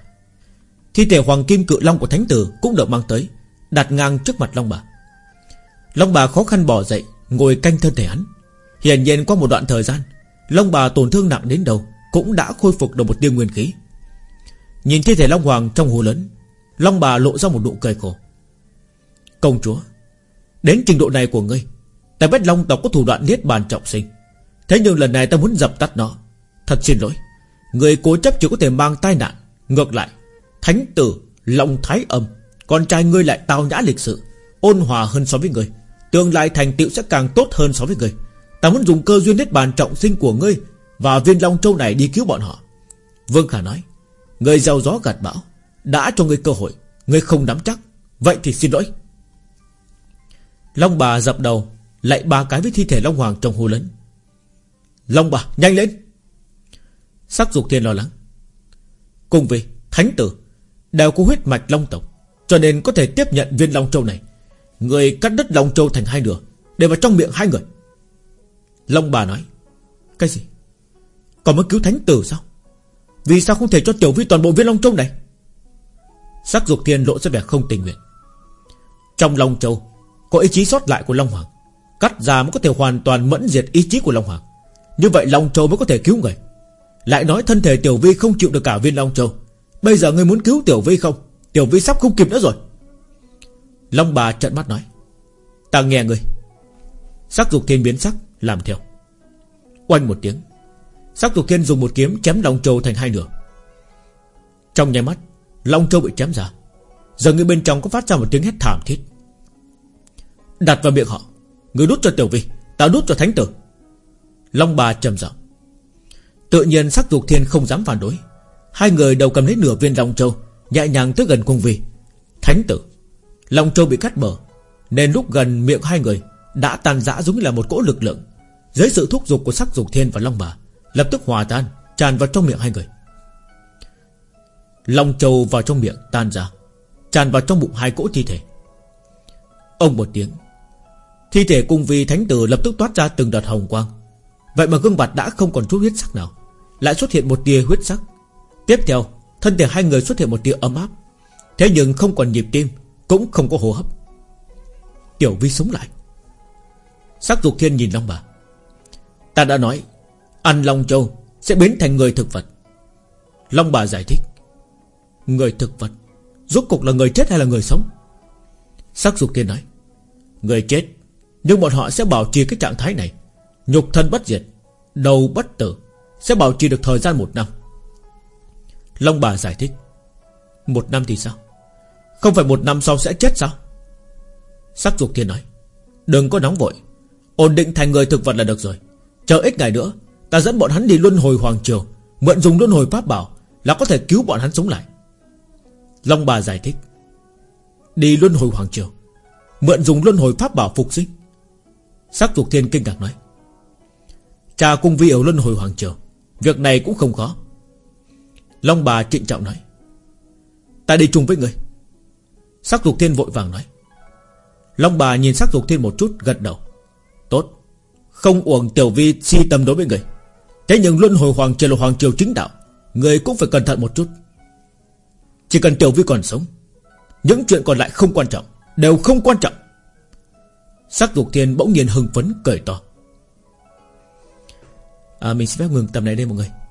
Thi thể hoàng kim cự long của thánh tử Cũng được mang tới, Đặt ngang trước mặt long bà. Long bà khó khăn bỏ dậy, Ngồi canh thân thể hắn. Hiển nhiên qua một đoạn thời gian, Long bà tổn thương nặng đến đâu Cũng đã khôi phục được một tiêu nguyên khí. Nhìn thi thể Long Hoàng trong hồ lớn, Long bà lộ ra một nụ cười khổ. Công chúa, Đến trình độ này của ngươi, Ta biết Long tộc có thủ đoạn niết bàn trọng sinh. Thế nhưng lần này ta muốn dập tắt nó. Thật xin lỗi. Người cố chấp chỉ có thể mang tai nạn. Ngược lại, Thánh tử Long Thái Âm, Con trai ngươi lại tao nhã lịch sự, Ôn hòa hơn so với ngươi Tương lai thành tựu sẽ càng tốt hơn so với ngươi Ta muốn dùng cơ duyên hết bàn trọng sinh của ngươi Và viên Long Châu này đi cứu bọn họ. Vương Khả nói, Người giàu gió gạt bão, Đã cho ngươi cơ hội, Ngươi không nắm chắc, Vậy thì xin lỗi. Long bà dập đầu Lại ba cái với thi thể Long Hoàng trong hồ lớn. Long bà, nhanh lên! Sắc dục thiên lo lắng. Cùng vì thánh tử, Đều có huyết mạch Long tộc, Cho nên có thể tiếp nhận viên Long Châu này. Người cắt đất Long Châu thành hai nửa, Để vào trong miệng hai người. Long bà nói, Cái gì? Còn mới cứu thánh tử sao? Vì sao không thể cho tiểu vi toàn bộ viên Long Châu này? Sắc dục thiên lộ ra vẻ không tình nguyện. Trong Long Châu, Có ý chí sót lại của Long Hoàng, Cắt ra mới có thể hoàn toàn mẫn diệt ý chí của Long Hoàng. Như vậy Long Châu mới có thể cứu người. Lại nói thân thể Tiểu Vi không chịu được cả viên Long Châu. Bây giờ ngươi muốn cứu Tiểu Vi không? Tiểu Vi sắp không kịp nữa rồi. Long bà trận mắt nói, Ta nghe ngươi. Sắc dục thiên biến sắc, làm theo. Oanh một tiếng, Sắc dục thiên dùng một kiếm chém Long Châu thành hai nửa. Trong nháy mắt, Long Châu bị chém ra. Giờ người bên trong có phát ra một tiếng hét thảm thiết. Đặt vào miệng họ Người đút cho tiểu vi, Ta đút cho thánh tử. Long bà trầm giọng Tự nhiên sắc dục thiên không dám phản đối. Hai người đầu cầm lấy nửa viên Long Châu, Nhẹ nhàng tới gần cung vi. Thánh tử, Long Châu bị cắt bờ Nên lúc gần miệng hai người Đã tan rã giống như là một cỗ lực lượng. Dưới sự thúc giục của sắc dục thiên và Long bà, Lập tức hòa tan, Tràn vào trong miệng hai người. Long Châu vào trong miệng tan ra, Tràn vào trong bụng hai cỗ thi thể. Ông một tiếng, Thi thể cung vi thánh tử lập tức toát ra từng đợt hồng quang. Vậy mà gương mặt đã không còn chút huyết sắc nào. Lại xuất hiện một tia huyết sắc. Tiếp theo, Thân thể hai người xuất hiện một tia ấm áp. Thế nhưng không còn nhịp tim, Cũng không có hô hấp. Tiểu vi sống lại. Sắc dục thiên nhìn Long bà. Ta đã nói Ăn Long Châu sẽ biến thành người thực vật. Long bà giải thích. Người thực vật? Rốt cục là người chết hay là người sống? Sắc dục thiên nói. Người chết, Nhưng bọn họ sẽ bảo trì cái trạng thái này. Nhục thân bất diệt, Đầu bất tử. Sẽ bảo trì được thời gian một năm. Long bà giải thích. Một năm thì sao? Không phải một năm sau sẽ chết sao? Sắc dục thiên nói. Đừng có nóng vội. Ổn định thành người thực vật là được rồi. Chờ ít ngày nữa, Ta dẫn bọn hắn đi luân hồi hoàng triều. Mượn dùng luân hồi pháp bảo Là có thể cứu bọn hắn sống lại. Long bà giải thích. Đi luân hồi hoàng triều. Mượn dùng luân hồi pháp bảo phục sinh. Sắc dục thiên kinh ngạc nói. Cha cung vi ở luân hồi hoàng triều. Việc này cũng không khó. Long bà trịnh trọng nói, Ta đi chung với người. Sắc dục thiên vội vàng nói. Long bà nhìn sắc dục thiên một chút, gật đầu. Tốt, Không uổng tiểu vi si tâm đối với người. Thế nhưng luân hồi hoàng triều là hoàng triều chính đạo, Người cũng phải cẩn thận một chút. Chỉ cần tiểu vi còn sống, Những chuyện còn lại không quan trọng, Đều không quan trọng. Sắc dục thiên bỗng nhiên hưng phấn, cười to à, Mình xin phép ngừng tập này đây mọi người.